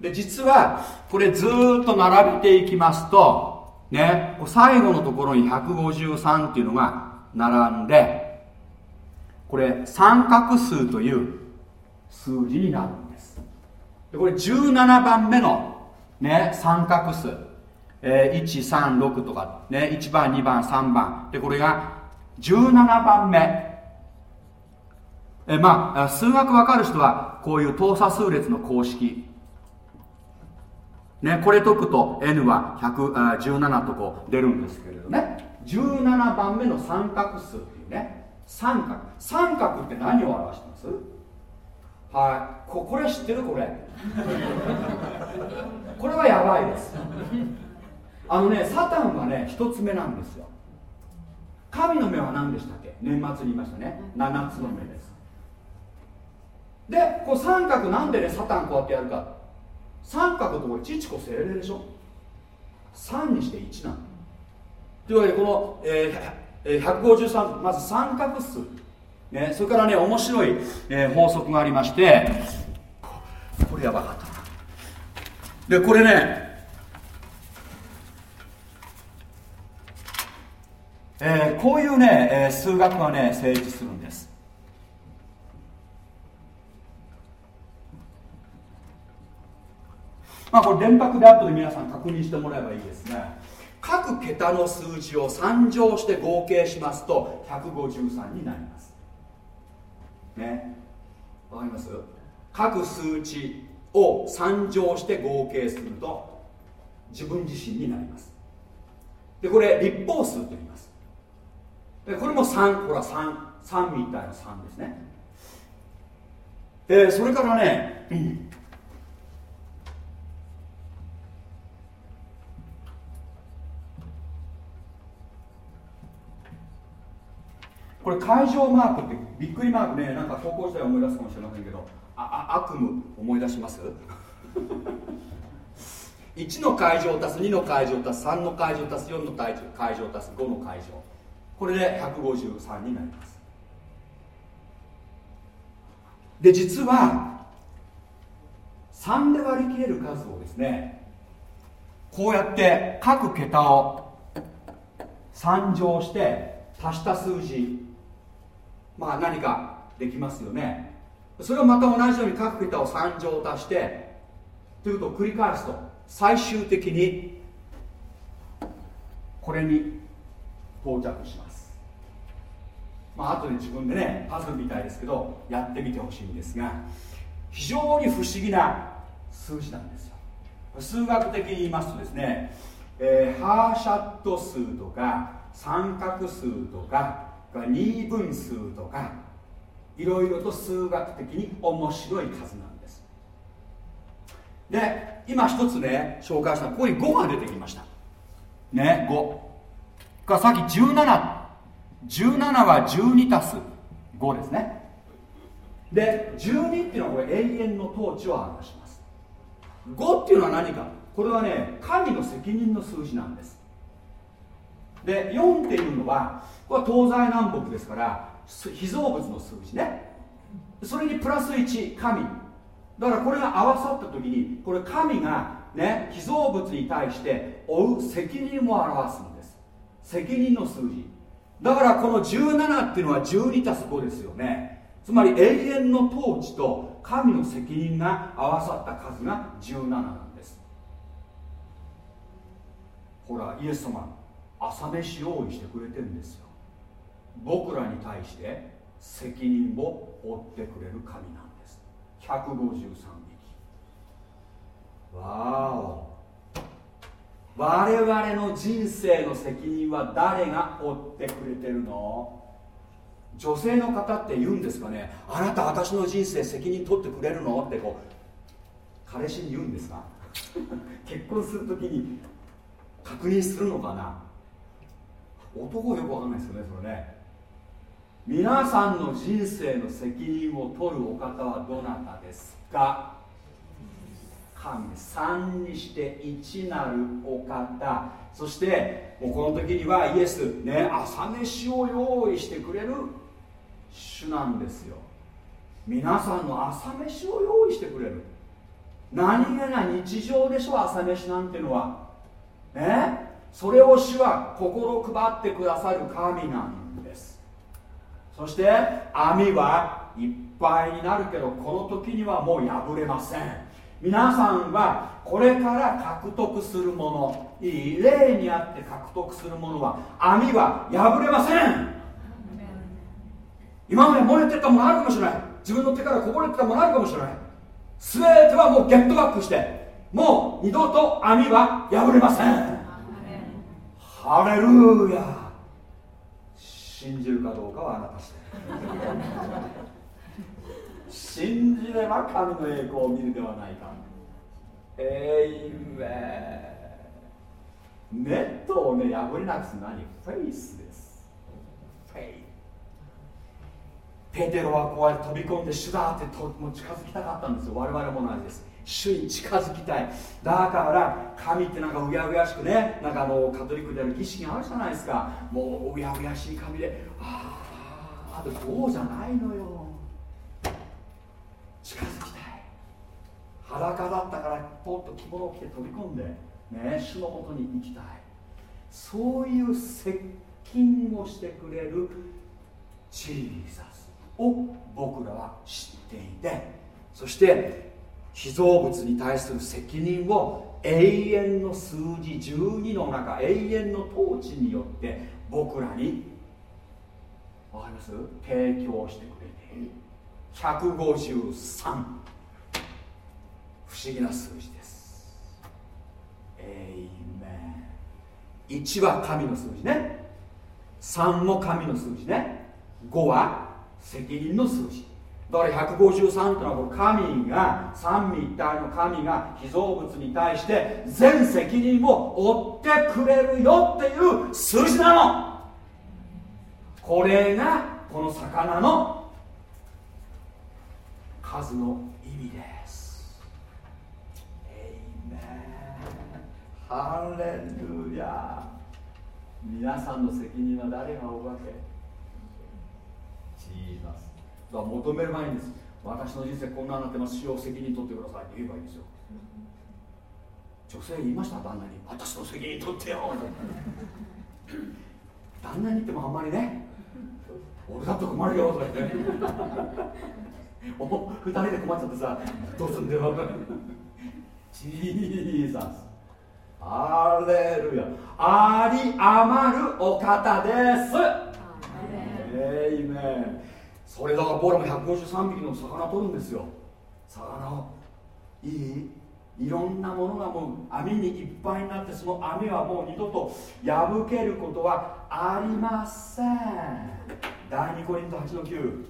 で実はこれずっと並べていきますとね最後のところに153っていうのが並んでこれ三角数という数字になるんです。でこれ17番目のね、三角数、えー、136とか、ね、1番2番3番。でこれが17番目。えまあ数学わかる人はこういう等差数列の公式。ね、これ解くと n は117とこう出るんですけれどね。17番目の三角数。っていうね三角。三角って何を表してます？はい。ここれ知ってる？これ。これはやばいです。あのねサタンはね一つ目なんですよ。神の目は何でしたっけ？年末に言いましたね。7つの目です。でこう三角なんでねサタンこうやってやるか。三角とこれ父子精霊でしょ？3にして1なの。というわけでこの、えー、153まず三角数。ね、それからね面白い、えー、法則がありましてやばかったでこれねえー、こういうね、えー、数学がね成立するんです。まあこれ電卓で後で皆さん確認してもらえばいいですね各桁の数字を3乗して合計しますと153になります。ね。わかります？各数値を3乗して合計すると自分自身になります。でこれ立方数と言います。でこれも3ほら33みたいな3ですね。でそれからね、これ会場マークってびっくりマークねなんか高校時代思い出すかもしれませんけどあ悪夢思い出します？[LAUGHS] 1の会場足す2の会場足す3の会場足す4の会場足す5の会場。これで153になります。で実は3で割り切れる数をですねこうやって各桁を3乗して足した数字まあ何かできますよね。それをまた同じように各桁を3乗足してということを繰り返すと最終的にこれに到着します。まあ後で自分でねパズルみたいですけどやってみてほしいんですが非常に不思議な数字なんですよ。数学的に言いますとですね、えー、ハーシャット数とか三角数とか二分数とかいろいろと数学的に面白い数なんです。で今一つね紹介したここに5が出てきました。ね5がさっき17 17は12たす。5ですね。で12っていうのはこれ永遠の統治を表します。5っていうのは何か。これはね神の責任の数字なんです。で4っていうのはこれは東西南北ですから被造物の数字ね。それにプラス1神。だからこれが合わさった時にこれ神がね被造物に対して負う責任も表すんです。責任の数字。だからこの17っていうのは12たす5ですよね。つまり永遠の統治と神の責任が合わさった数が17なんです。ほらイエス様朝飯用意してくれてるんですよ。僕らに対して責任を負ってくれる神なんです。153匹。わお。我々の人生の責任は誰が負ってくれてるの？女性の方って言うんですかね。あなた私の人生責任取ってくれるの？ってこう彼氏に言うんですか？[LAUGHS] 結婚するときに確認するのかな？男よくわかんないですよねそれね。皆さんの人生の責任を取るお方はどなたですか？神3にして1なるお方。そしてもうこの時にはイエスね朝飯を用意してくれる主なんですよ。皆さんの朝飯を用意してくれる。何気ない日常でしょ朝飯なんてのは。ね？それを主は心配ってくださる神なんです。そして網はいっぱいになるけどこの時にはもう破れません。皆さんはこれから獲得するものいい例にあって獲得するものは網は破れません。今まで燃えてたものあるかもしれない。自分の手からこぼれてたものあるかもしれない。全てはもうゲットバックしてもう二度と網は破れません。ハレルヤ信じるかどうかはあなたして信じれば神の栄光を見るではないかえいめネットをね破れなくす何フェイスですフェイペテロはこうやって飛び込んで主だってとも近づきたかったんですよ。我々も同じです。主に近づきたい。だから神ってなんかうやうやしくねなんかあのカトリックである儀式があるじゃないですか。もううやうやしい神であああとこうじゃないのよ。近づきたい。裸だったからポッと着物を着て飛び込んでね主のもとに行きたい。そういう接近をしてくれるジーザスを僕らは知っていてそして被造物に対する責任を永遠の数字12の中永遠の統治によって僕らにわかります？提供してくれている。153不思議な数字です。エイメン。1は神の数字ね。3も神の数字ね。5は責任の数字。だから153というのは神が三位一体の神が被造物に対して全責任を負ってくれるよっていう数字なの。これがこの魚の数の意味です。エイメン。ハレルヤ。皆さんの責任は誰が負うわけ？ジーザス。だから求める前にです。私の人生こんなになってます。主を責任取ってくださいって言えばいいんですよ。女性言いました？旦那に。私の責任取ってよ。旦那に言ってもあんまりね。俺だって困るよ。とか言って。お二人で困っちゃってさ。どうすんだよ。ジーザス。アレルヤ。あり余るお方です。えい。めそれだからポーラも153匹の魚取るんですよ。魚を。いい？いろんなものがもう網にいっぱいになってその網はもう二度と破けることはありません。第2コリント8の9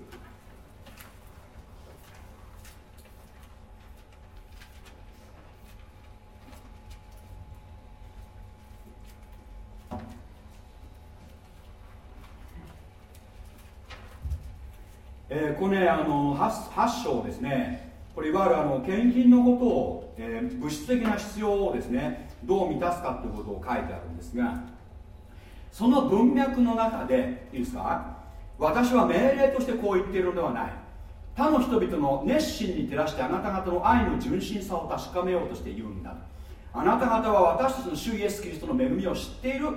えー、これねあの 8, 8章ですね。これいわゆるあの献金のことを、えー、物質的な必要をですねどう満たすかということを書いてあるんですがその文脈の中でいいですか？私は命令としてこう言っているのではない。他の人々の熱心に照らしてあなた方の愛の純真さを確かめようとして言うんだ。あなた方は私たちの主イエス・キリストの恵みを知っている。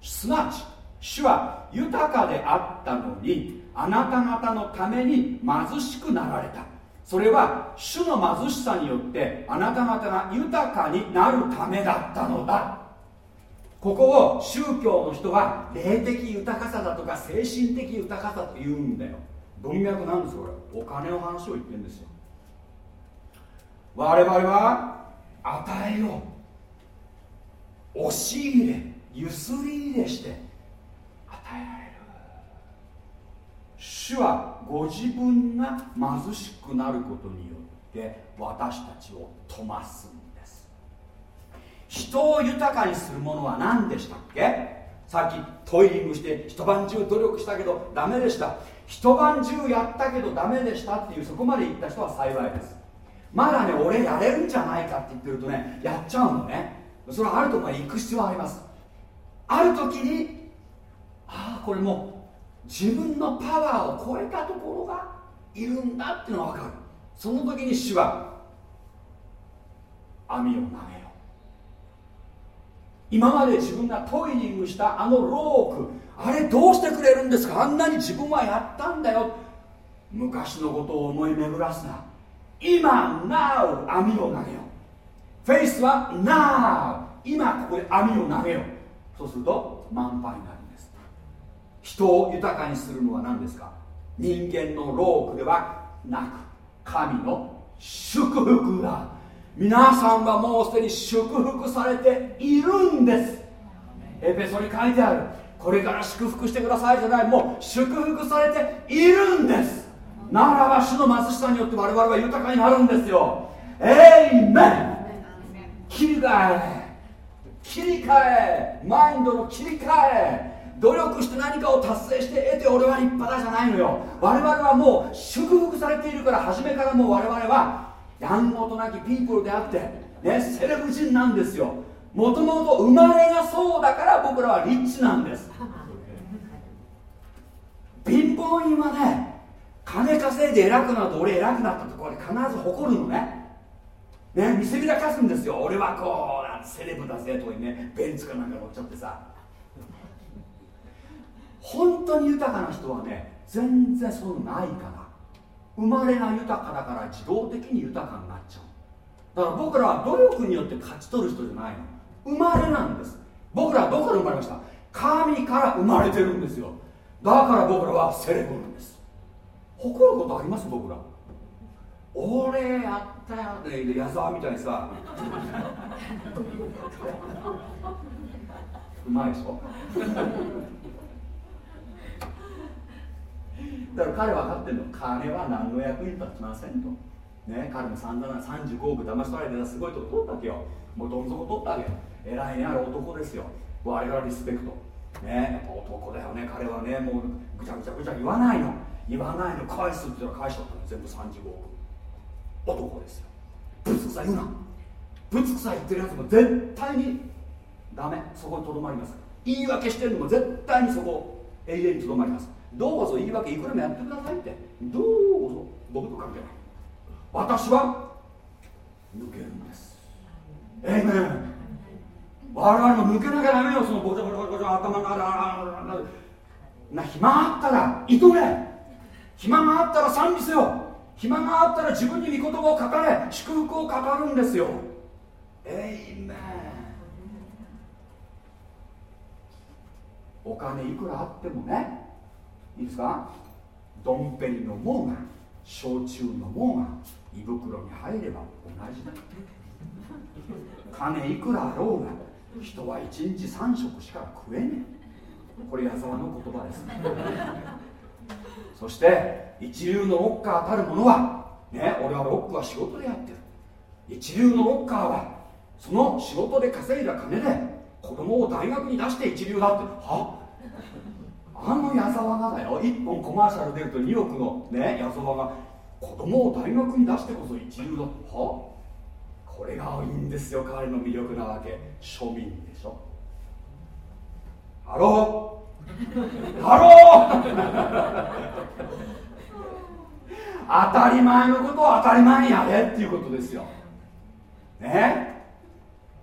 すなわち主は豊かであったのにあなた方のために貧しくなられた。それは主の貧しさによってあなた方が豊かになるためだったのだ。ここを宗教の人は霊的豊かさだとか精神的豊かさと言うんだよ。文脈なんですこれ。お金の話を言ってるんですよ。我々は与えよう。押し入れゆすり入れして与えられる主はご自分が貧しくなることによって私たちを富ますんです。人を豊かにするものは何でしたっけ？さっきトイリングして一晩中努力したけどダメでした。一晩中やったけどダメでしたっていうそこまで言った人は幸いです。まだね俺やれるんじゃないかって言ってるとねやっちゃうのね。それはあるところに行く必要はあります。ある時にああこれもう自分のパワーを超えたところがいるんだっていうのが分かる。その時に主は網を投げよ今まで自分がトイリングしたあのロークあれどうしてくれるんですか？あんなに自分はやったんだよ。昔のことを思い巡らすな。今 Now 網を投げよフェイスは Now 今ここで網を投げよそうすると満杯になる。人を豊かにするのは何ですか？人間の労苦ではなく神の祝福だ皆さんはもうすでに祝福されているんです。エペソに書いてある。これから祝福してくださいじゃない。もう祝福されているんです。ならば主の貧しさによって我々は豊かになるんですよ。エイメン切り替え。切り替え。マインドの切り替え。努力して何かを達成して得て俺は立派だじゃないのよ。我々はもう祝福されているから初めからもう我々はやんごとなきピープルであってねセレブ人なんですよ。もともと生まれがそうだから僕らはリッチなんです。貧乏人はね金稼いで偉くなると俺偉くなったところで必ず誇るのね。ね見せびらかすんですよ。俺はこうなセレブだぜとかにねベンツかなんか乗っちゃってさ。本当に豊かな人はね全然そうないから。生まれが豊かだから自動的に豊かになっちゃう。だから僕らは努力によって勝ち取る人じゃないの。生まれなんです。僕らはどこで生まれました？神から生まれてるんですよ。だから僕らはセレブなんです。誇ることあります？僕ら。俺やったよって矢沢みたいにさ。[LAUGHS] うまいでしょ？だから彼は分かってるの。金は何の役に立ちませんと。ね彼も散々な35億騙し取られてすごいとこ取ったわけよ。もうどん底取ったわけよ。偉いねある男ですよ。我々はリスペクト。ねやっぱ男だよね。彼はねもうぐちゃぐちゃぐちゃ言わないの。言わないの。返すって言ったら返しちゃったの。全部35億。男ですよ。ぶつくさ言うな。ぶつくさ言ってるやつも絶対にダメ。そこにとどまります。言い訳してるのも絶対にそこ。永遠にとどまります。どうぞ言い訳いくらもやってくださいって。どうぞ。僕と関係ない。私は抜けるんです。えいめん我々も抜けなきゃダメよ。そのごちゃごちゃごちゃ頭がな暇あったら営め。暇があったら賛美せよ。暇があったら自分に御言葉を書かれ。祝福を語るんですよ。えいめんお金いくらあってもね。いいですか？ドンペリの門が焼酎の門が胃袋に入れば同じだ金いくらあろうが人は一日3食しか食えねえ。これ矢沢の言葉ですそして一流のロッカーたるものはね俺はロックは仕事でやってる。一流のロッカーはその仕事で稼いだ金で子供を大学に出して一流だって。は？あの矢沢がだよ。1本コマーシャル出ると2億のね矢沢が子供を大学に出してこそ一流だは？これがいいんですよ。彼の魅力なわけ。庶民でしょ。ハロー。ハロー。当たり前のことを当たり前にやれっていうことですよ。ね？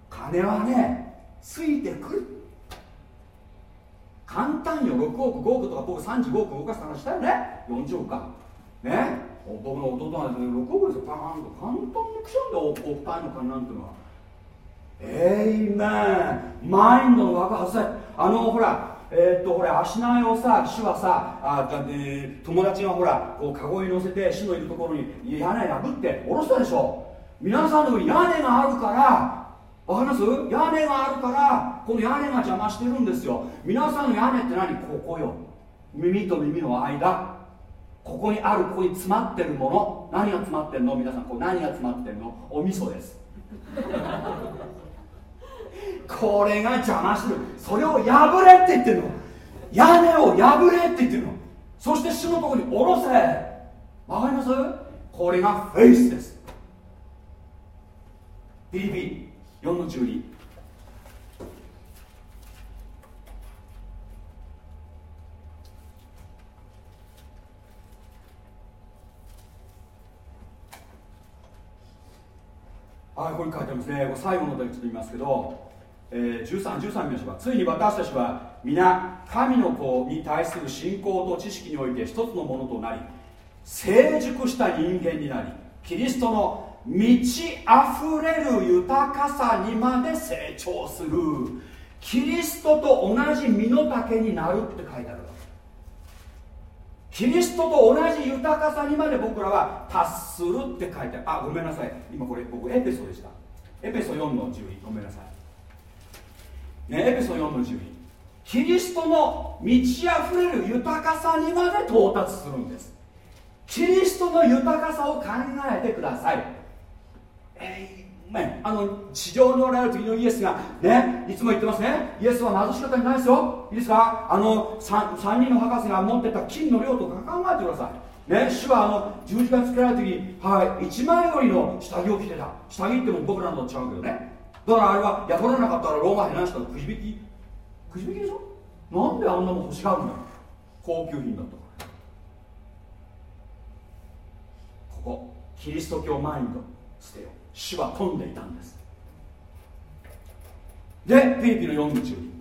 金はねついてくる。簡単よ6億5億とか僕35億動かす話したよね。40億か。ね。僕の弟なんて6億ですよ。パーンと簡単にくしゃんでお二人の金なんていうのは。えいめんマインドの爆発あのほらえー、っとほら足苗をさ主はさあだ、えー、友達がほらこうカゴに乗せて主のいるところに屋根破って下ろしたでしょ。皆さんのとこに屋根があるからわかります？屋根があるからこの屋根が邪魔してるんですよ。皆さんの屋根って何？ここよ。耳と耳の間。ここにあるここに詰まってるもの。何が詰まってるの？皆さんこう何が詰まってるの？お味噌です。[LAUGHS] これが邪魔する。それを破れって言ってるの。屋根を破れって言ってるの。そして主のところに下ろせ。わかります？これがフェイスです。ピリピ4の12はい、ここに書いてますね、最後の時ちょっと言いますけど、えー、13、13見ましょうか。ついに私たちは皆、神の子に対する信仰と知識において一つのものとなり、成熟した人間になり、キリストの満ち溢れる豊かさにまで成長する。キリストと同じ身の丈になるって書いてあるキリストと同じ豊かさにまで僕らは達するって書いてある。あごめんなさい。今これ僕エペソでした。エペソ4の12ごめんなさい。ねエペソ4の12キリストの満ち溢れる豊かさにまで到達するんです。キリストの豊かさを考えてください。えいね、あの地上におられる時のイエスがねいつも言ってますね。イエスは貧しかったんじゃないですよ。いいですか？あの 3, 3人の博士が持ってた金の量とか考えてください。ね主はあの十字架につけられた時に、はい、1万よりの下着を着てた。下着っても僕らのと違うけどね。だからあれは破らなかったらローマへ何したのくじ引き。くじ引きでしょ？なんであんなもん欲しがるんだ高級品だとここキリスト教マインド捨てよう。主は飛んでいたんです。でピリピの4の12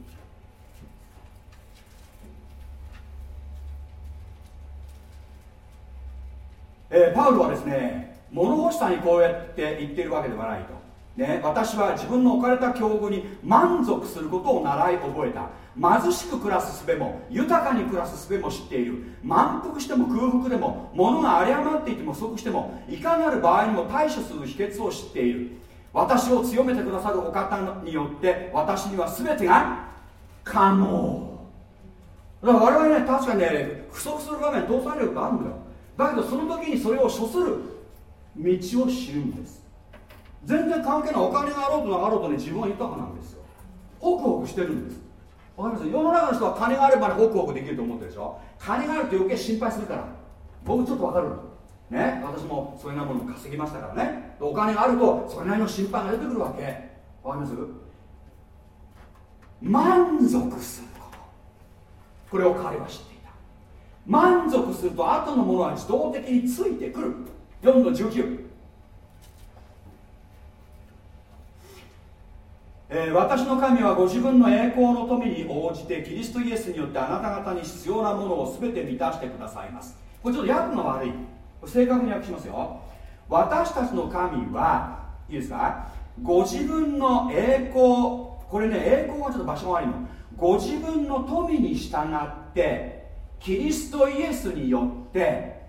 えー、パウロはですね物欲しさにこうやって言っているわけではないと、ね、私は自分の置かれた境遇に満足することを習い覚えた。貧しく暮らす術も豊かに暮らす術も知っている。満腹しても空腹でも物が有り余っていても不足してもいかなる場合にも対処する秘訣を知っている。私を強めてくださるお方によって私には全てが可能。だから我々ね確かにね不足する場面通されることあるんだよ。だけどその時にそれを処する道を知るんです。全然関係ない。お金があろうとなかろうとね自分は豊かなんですよ。ホクホクしてるんです。わかります？世の中の人は金があればねホクホクできると思ってるでしょ？金があると余計心配するから。僕ちょっとわかるね？私もそれなりのもの稼ぎましたからね。お金があるとそれなりの心配が出てくるわけ。わかります？満足すること。これを彼は知っていた。満足すると後のものは自動的についてくる。4の19え、私の神はご自分の栄光の富に応じてキリストイエスによってあなた方に必要なものを全て満たしてくださいます。これちょっと訳が悪い。正確に訳しますよ。私たちの神はいいですか？ご自分の栄光これね栄光はちょっと場所が悪いの。ご自分の富に従ってキリストイエスによって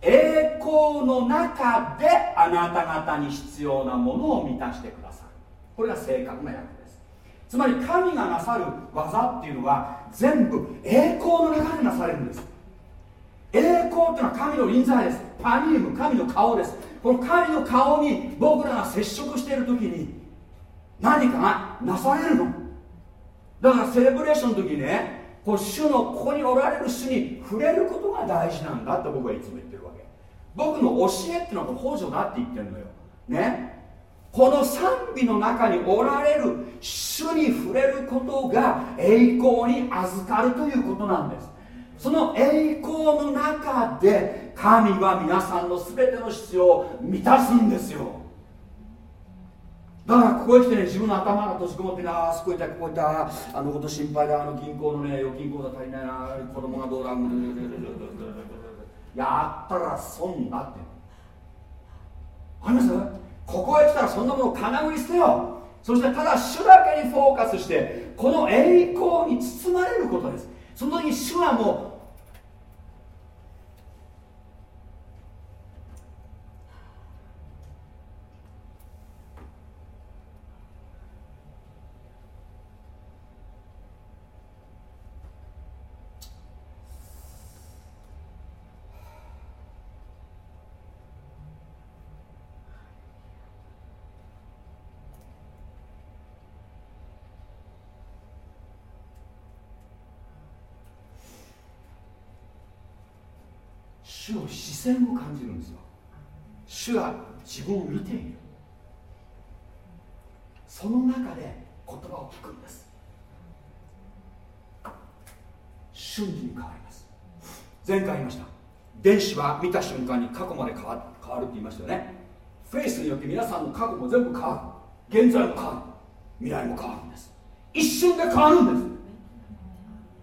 栄光の中であなた方に必要なものを満たしてください。これが正確な訳です。つまり神がなさる技っていうのは全部栄光の中でなされるんです。栄光っていうのは神の臨在です。パニウム神の顔です。この神の顔に僕らが接触している時に何かがなされるの。だからセレブレーションの時にねこう主のここにおられる主に触れることが大事なんだって僕はいつも言ってるわけ。僕の教えっていうのは補助だって言ってるのよ。ね。この賛美の中におられる主に触れることが栄光に預かるということなんです。その栄光の中で神は皆さんの全ての必要を満たすんですよ。だからここへ来てね自分の頭が閉じこもってなあそこ行ったここ行ったあのこと心配だあの銀行のね預金口座足りないな子供がどうだやったら損だって。わかります？ここへ来たらそんなもの金繰り捨てよ。そしてただ主だけにフォーカスしてこの栄光に包まれることです。その時に主はもう主の視線を感じるんですよ。主は自分を見ている。その中で言葉を聞くんです。瞬時に変わります。前回言いました。電子は見た瞬間に過去まで変わ変わるって言いましたよね。フェイスによって皆さんの過去も全部変わる。現在も変わる。未来も変わるんです。一瞬で変わるんです。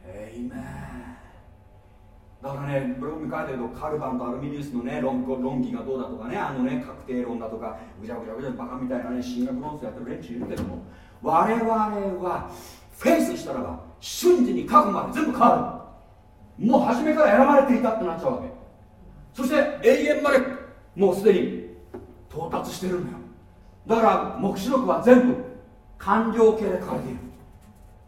えいめだからねブログに書いてるとカルバンとアルミニウスのね論論議がどうだとかねあのね確定論だとかぐちゃぐちゃぐちゃバカみたいなね進学論争やってる連中いるけども我々はフェイスしたらば瞬時に過去まで全部変わる。もう初めから選ばれていたってなっちゃうわけ。そして永遠までもうすでに到達してるんだよ。だから黙示録は全部完了形で書かれている。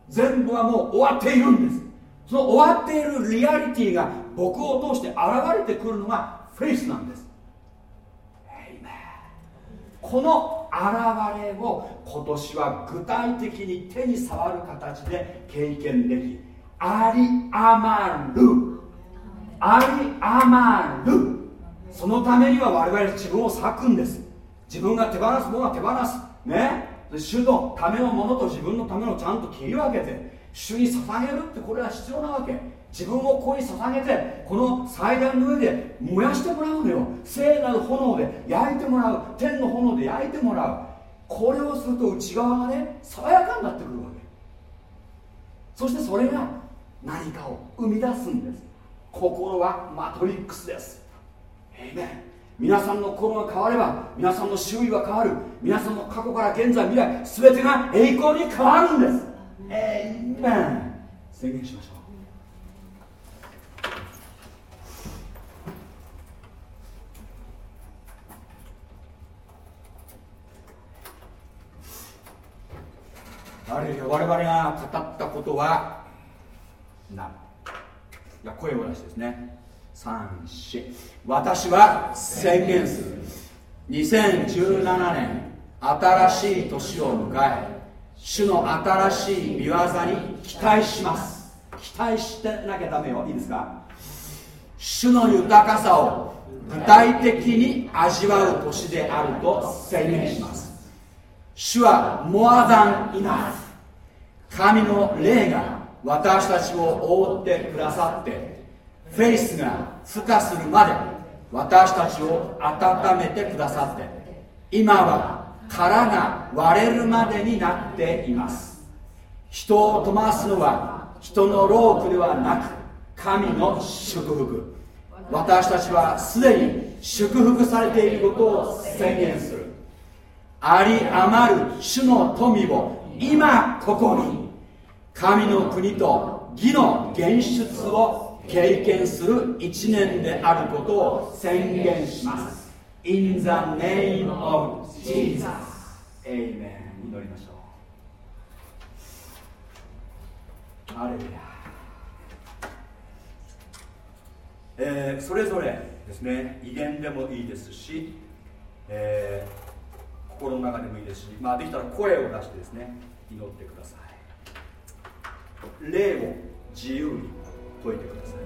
全部はもう終わっているんです。その終わっているリアリティが僕を通して現れてくるのがフェイスなんです。この現れを今年は具体的に手に触る形で経験できあり余る。あり余る。そのためには我々自分を割くんです。自分が手放すものは手放す。ね。主のためのものと自分のためのちゃんと切り分けて。主に捧げるってこれは必要なわけ。自分をここに捧げてこの祭壇の上で燃やしてもらうのよ。聖なる炎で焼いてもらう。天の炎で焼いてもらう。これをすると内側がね爽やかになってくるわけ。そしてそれが何かを生み出すんです。心はマトリックスです。えいめ皆さんの心が変われば皆さんの周囲は変わる。皆さんの過去から現在未来全てが栄光に変わるんです。えいめ宣言しましょう。あれ我々が語ったことは何？いや声を出してですね。34私は宣言する。2017年新しい年を迎え主の新しい見業に期待します。期待してなきゃダメよ。いいですか？主の豊かさを具体的に味わう年であると宣言します。主はモアザンイナフ神の霊が私たちを覆ってくださってフェイスが孵化するまで私たちを温めてくださって今は殻が割れるまでになっています。人を飛ますのは人のロークではなく神の祝福。私たちはすでに祝福されていることを宣言する。あり余る主の富を今ここに。神の国と義の現出を経験する一年であることを宣言します。In the name of Jesus. Amen. 祈りましょう。アレルヤえー、それぞれですね。威厳でもいいですし、えー、心の中でもいいですし、まあ、できたら声を出してですね祈ってください。霊を自由に解いてください。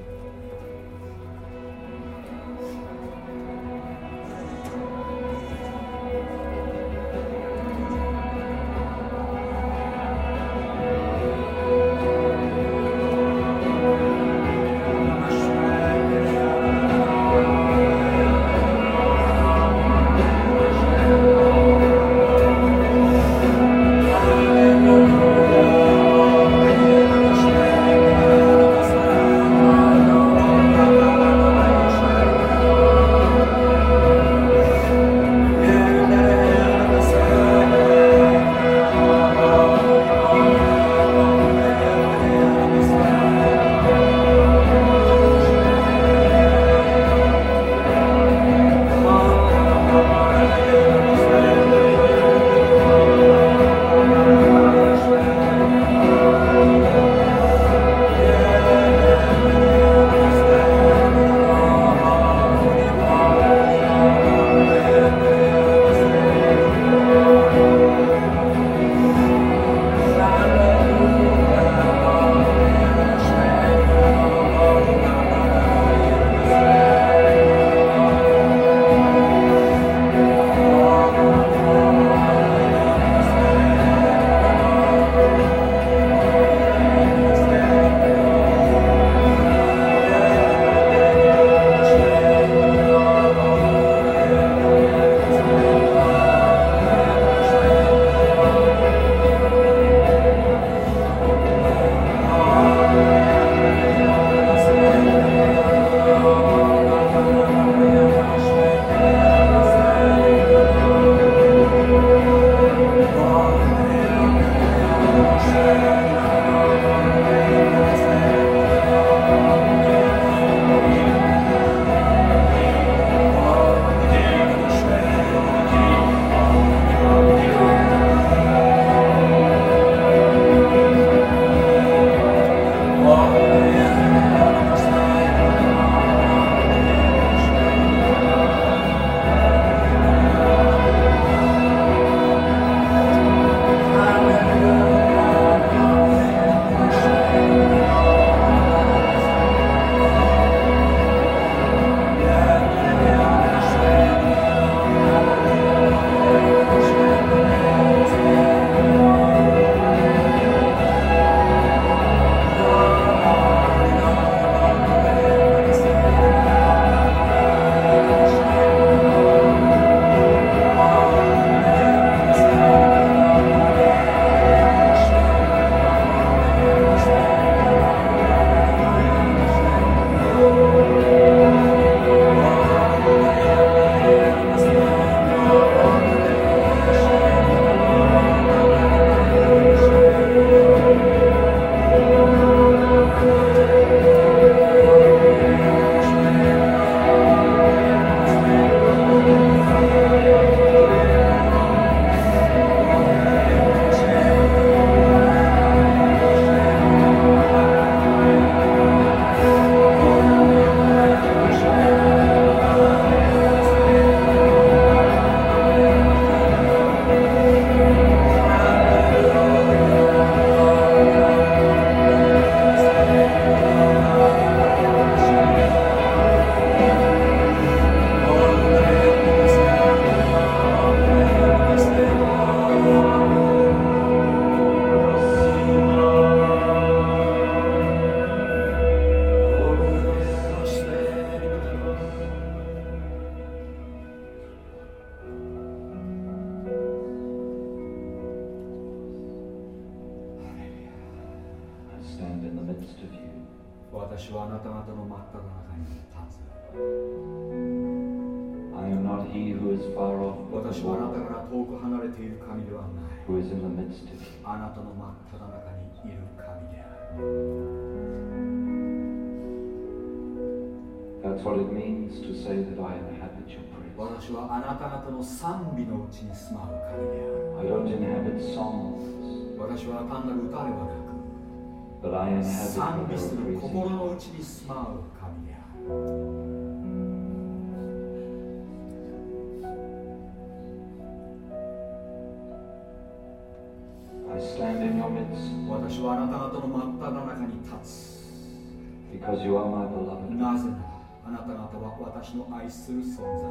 私の愛する存在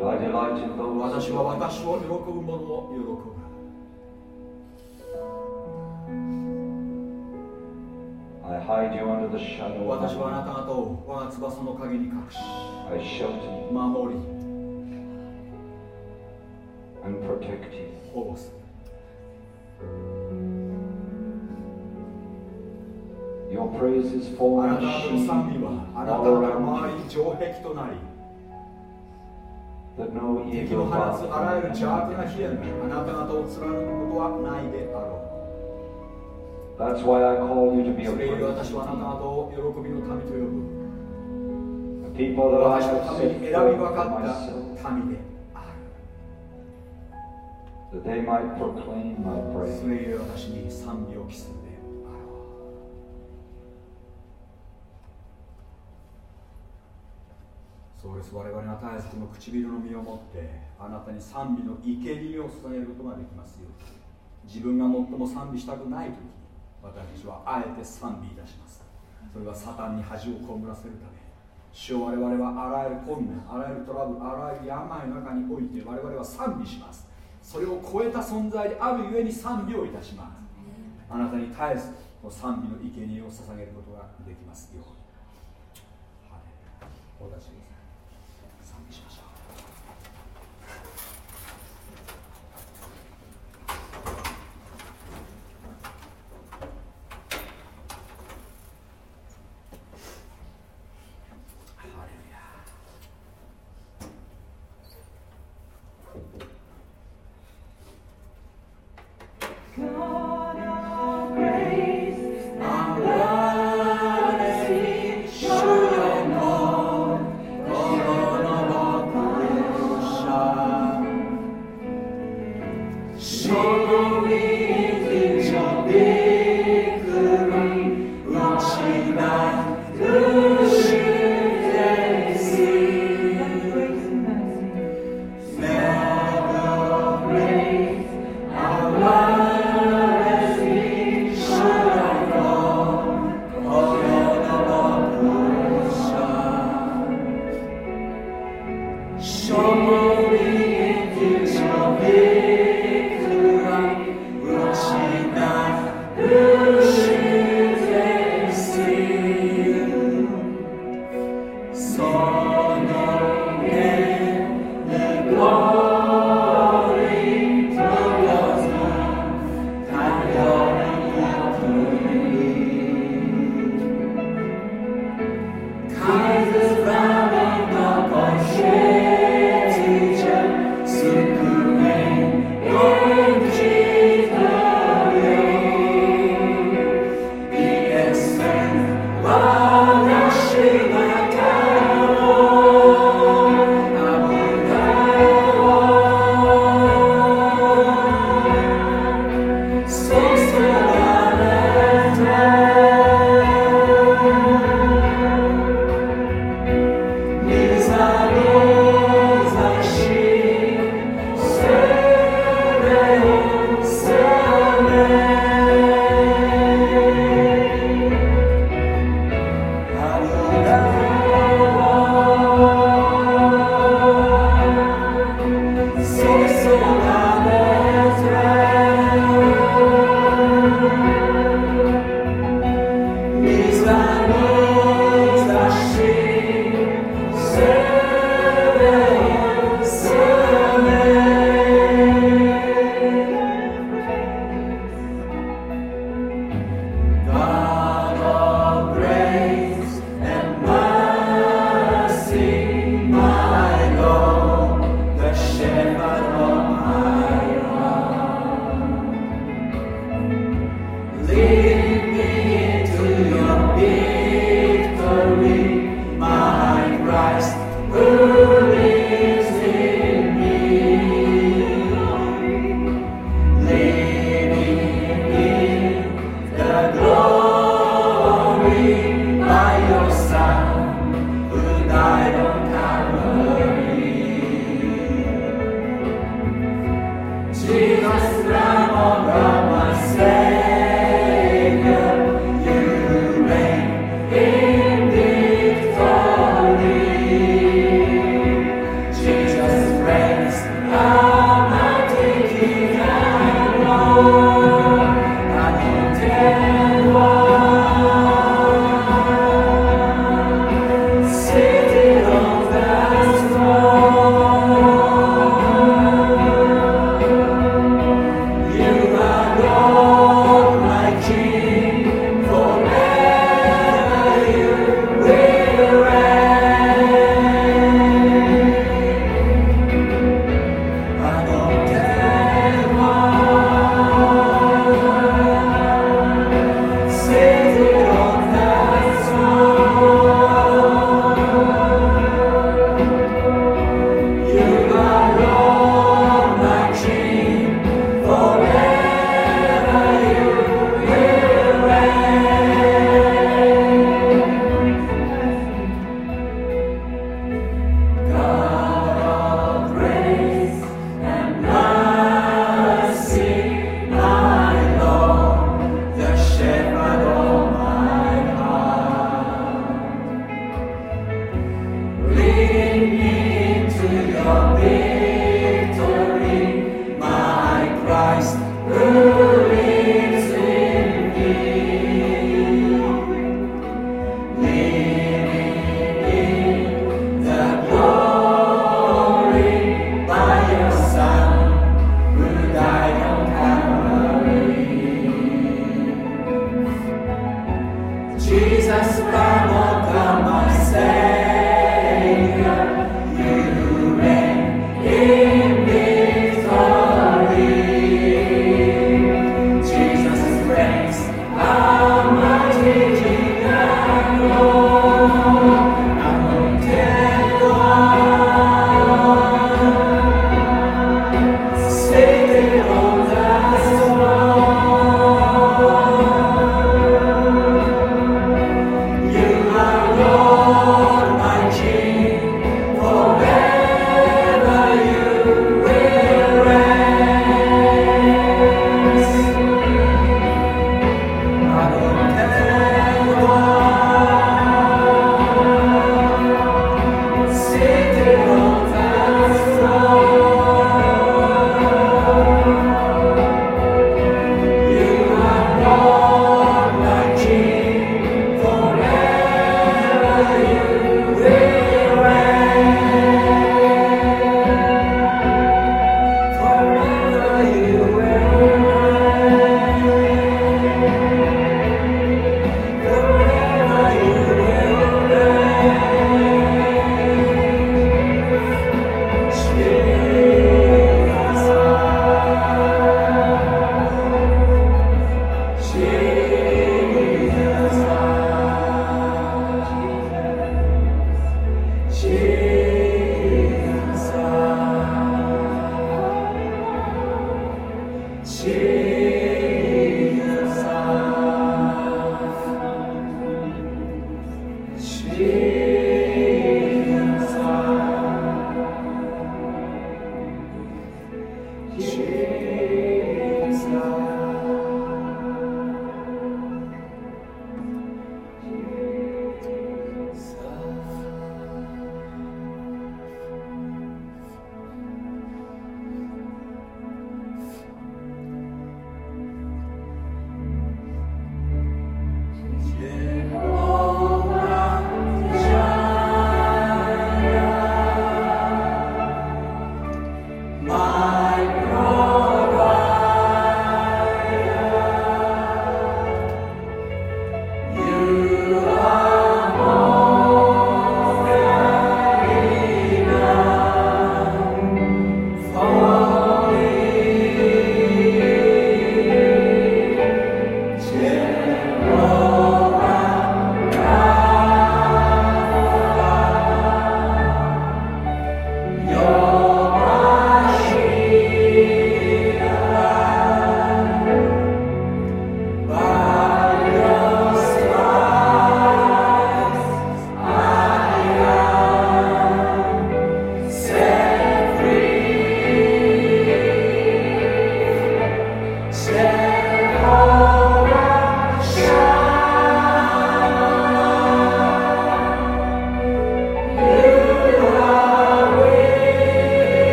私は私を喜ぶ者を喜ぶ
I hide you under the shadow.
私はあなた方を我が翼の陰に隠し守り
And protect you.
保護する
Your praise is for
あ
な
たの賛美はあなたの周りに城壁となり敵を放つあらゆる邪悪な日
へ
あなた方を貫くことはないであろう。それゆえ私はあなた方を喜びの民と呼ぶ。私のために選び分かった民である。
That they might proclaim my praise.
それゆえ私に賛美を期する。そうです。我々は絶えずこの唇の身を持ってあなたに賛美の生贄を捧げることができますよ自分が最も賛美したくない時に私はあえて賛美いたします。それはサタンに恥を被らせるため。主を我々はあらゆる困難あらゆるトラブルあらゆる病の中において我々は賛美します。それを超えた存在であるゆえに賛美をいたします。あなたに絶えず賛美の生贄を捧げることができますように。ハ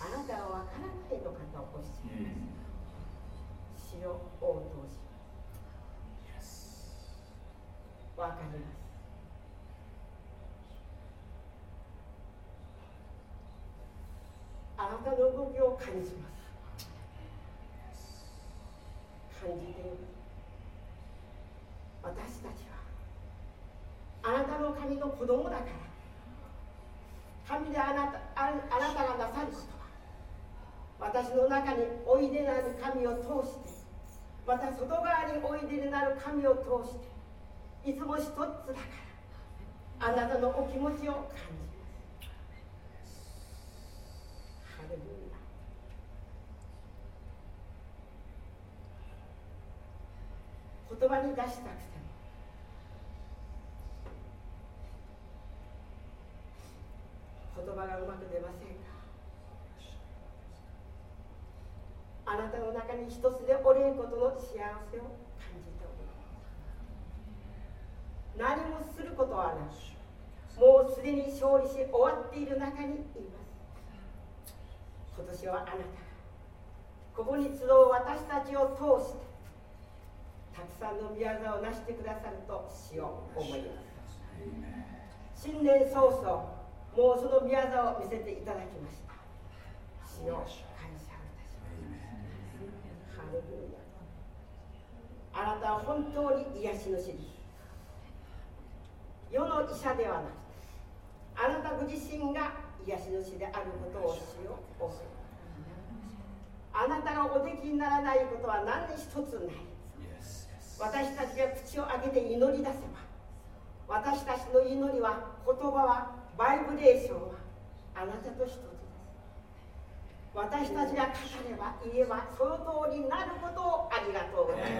あなたは分からないのかとおっしゃいます主よ応答します分かります。あなたの動きを感じます。感じています私たちは。あなたの神の子供だから神であなたああなたがなさることは私の中においでなる神を通してまた外側においでになる神を通していつも一つだからあなたのお気持ちを感じますハレルヤ言葉に出したくても言葉がうまく出ませんかあなたの中に一つで折れることの幸せを感じております何もすることはなくもうすでに勝利し終わっている中にいます今年はあなたがここに集う私たちを通してたくさんの宮沢を成してくださるとしよう思います新年早々もうその宮沢を見せていただきました。主よ感謝をいたしますハレルヤあなたは本当に癒しの主です。世の医者ではなくあなたご自身が癒しの主であることをしようあなたがおできにならないことは何一つない。私たちが口を開けて祈り出せば私たちの祈りは言葉はバイブレーションはあなたと一つ。私たちが語れば言えばその通りになることをありがとうございま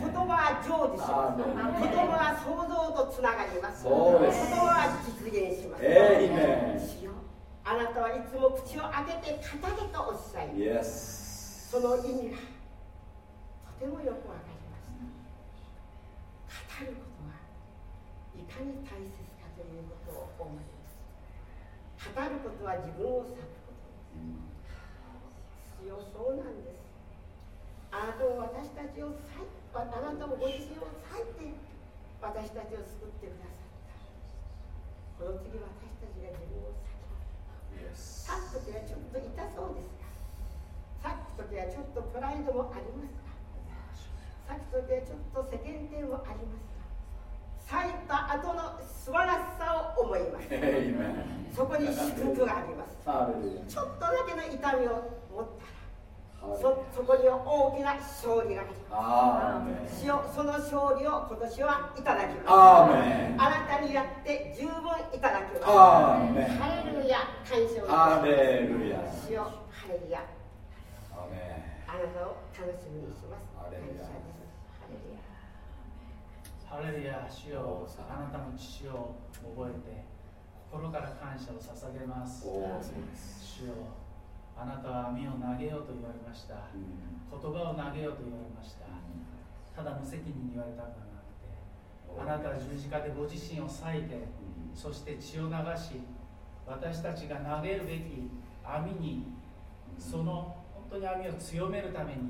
す。言葉は成就します。言葉は想像とつながります。言葉は実現します。あなたはいつも口を開けて語れとおっしゃいます。その意味がとてもよくわかりました語ることはいかに大切かということを思います。語ることは自分を裂くことですよそうなんです。あなたも私たちを裂いあなたもご自身を裂いて私たちを救ってくださった。この次私たちが自分を裂きます裂く時はちょっと痛そうですが裂く時はちょっとプライドもありますが咲く時はちょっと世間体もありますが咲いた後の素晴らしさを思います。そこに祝福があります。ちょっとだけの痛みを持ったらそそこには大きな勝利があります
アーメン
主よその勝利を今年はいただきます。
アーメン
あなたにやって十分いただきます。
アーメン
ハレルヤ感謝を
ハ
し
レルヤ
主よハレルヤあなたを楽しみにします
ハレルヤ
感謝ですハレルヤ
ハレルヤ主よあなたの父を覚えて心から感謝を捧げます
ンおおそうです
主よあなたは網を投げようと言われました。
うん。
言葉を投げようと言われました。ただ無責任に言われたのではなくてあなたは十字架でご自身を裂いてそして血を流し私たちが投げるべき網にその本当に網を強めるために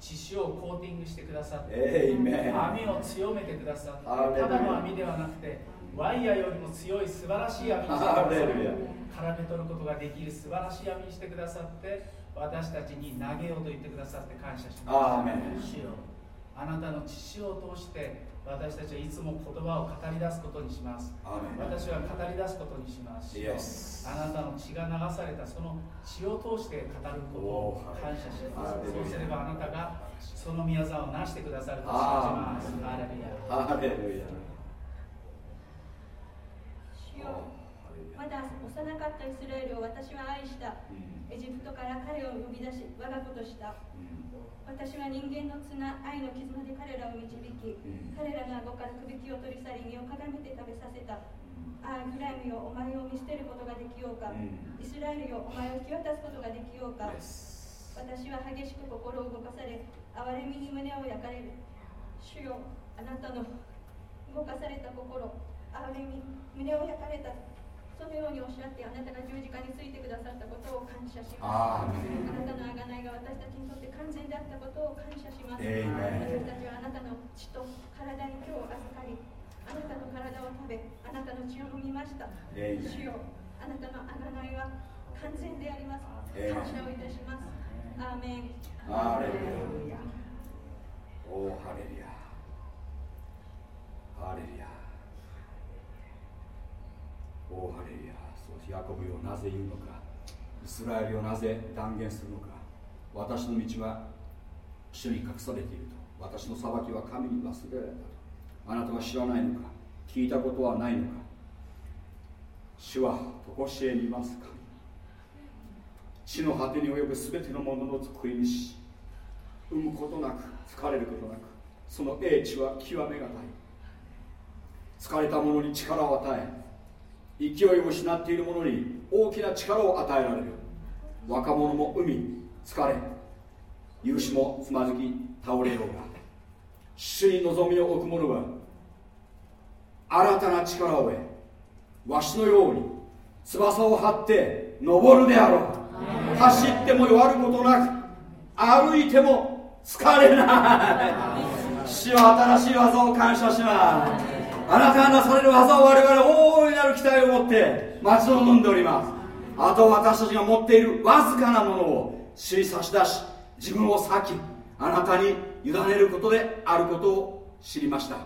血潮をコーティングしてくださって網を強めてくださってただの網ではなくてワイヤーよりも強い素晴らしい網にしてくださ絡め取ることができる素晴らしい網にしてくださって私たちに投げようと言ってくださって感謝します。あなたの血を通して私たちはいつも言葉を語り出すことにします。私は語り出すことにします。あなたの血が流されたその血を通して語ることを感謝します。そうすればあなたがその宮沢を成してくださると信じますハレルヤ
ハレルヤ
主よまだ幼かったイスラエルを私は愛した。エジプトから彼を呼び出し我が子とした。私は人間の綱愛の絆で彼らを導き彼らの顎から首輝を取り去り身をかがめて食べさせた。ああフライムよお前を見捨てることができようか。イスラエルよお前を引き渡すことができようか。私は激しく心を動かされ憐れみに胸を焼かれる。主よあなたの動かされた心憐れみ胸を焼かれたそのようにおっしゃってあなたが十字架についてくださったことを感謝します。あなたの贖いが私たちにとって完全であったことを感謝します。私たちはあなたの血と体に今日預かりあなたの体を食べあなたの血を飲みました。主よあなたの贖いは完全であります。感謝をいたします。アーメン
ハレルヤおおハレルヤハレルヤおおハレルヤそうヤコブよなぜ言うのか。イスラエルよなぜ断言するのか。私の道は主に隠されていると。私の裁きは神に忘れられたと。あなたは知らないのか。聞いたことはないのか。主は常しえにいますか。地の果てに及ぶ全てのものの作り主。産むことなく疲れることなく。その英知は極めがたい。疲れた者に力を与え勢いを失っている者に大きな力を与えられる。若者も海疲れ勇士もつまずき倒れようが。主に望みを置く者は新たな力を得わしのように翼を張って登るであろう。走っても弱ることなく歩いても疲れない。主は新しい技を感謝します。あなたがなされる技を我々大いなる期待を持って待ち望んでおります。あと私たちが持っているわずかなものを主に差し出し自分を裂きあなたに委ねることであることを知りました。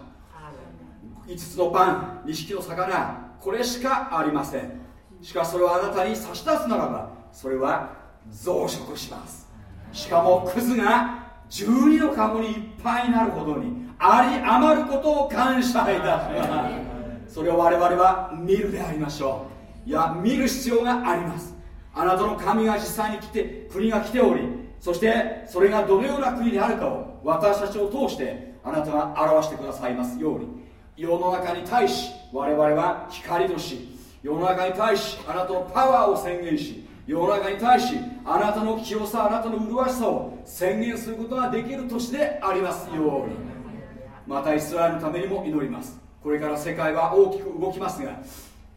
5つのパン2匹の魚これしかありません。しかしそれをあなたに差し出すならばそれは増殖します。しかもクズが12のカゴにいっぱいになるほどにあり余ることを感謝いたします。それを我々は見るでありましょう。いや見る必要があります。あなたの神が実際に来て国が来ておりそしてそれがどのような国であるかを私たちを通してあなたが表してくださいますように。世の中に対し我々は光とし世の中に対しあなたのパワーを宣言し世の中に対しあなたの清さあなたの麗しさを宣言することができる年でありますように。またイスラエルのためにも祈ります。これから世界は大きく動きますが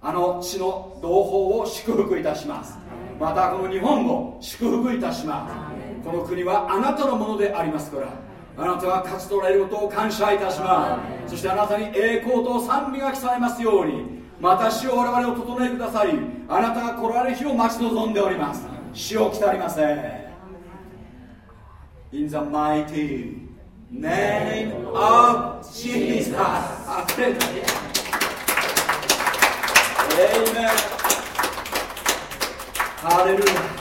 あの地の同胞を祝福いたします。またこの日本を祝福いたします。この国はあなたのものでありますからあなたが勝ち取られることを感謝いたします。そしてあなたに栄光と賛美が来されますようにまた主を我々を整えてくださりあなたが来られる日を待ち望んでおります。主を来たりません。In the mighty name of Jesus あふれた Amen ハレルヤ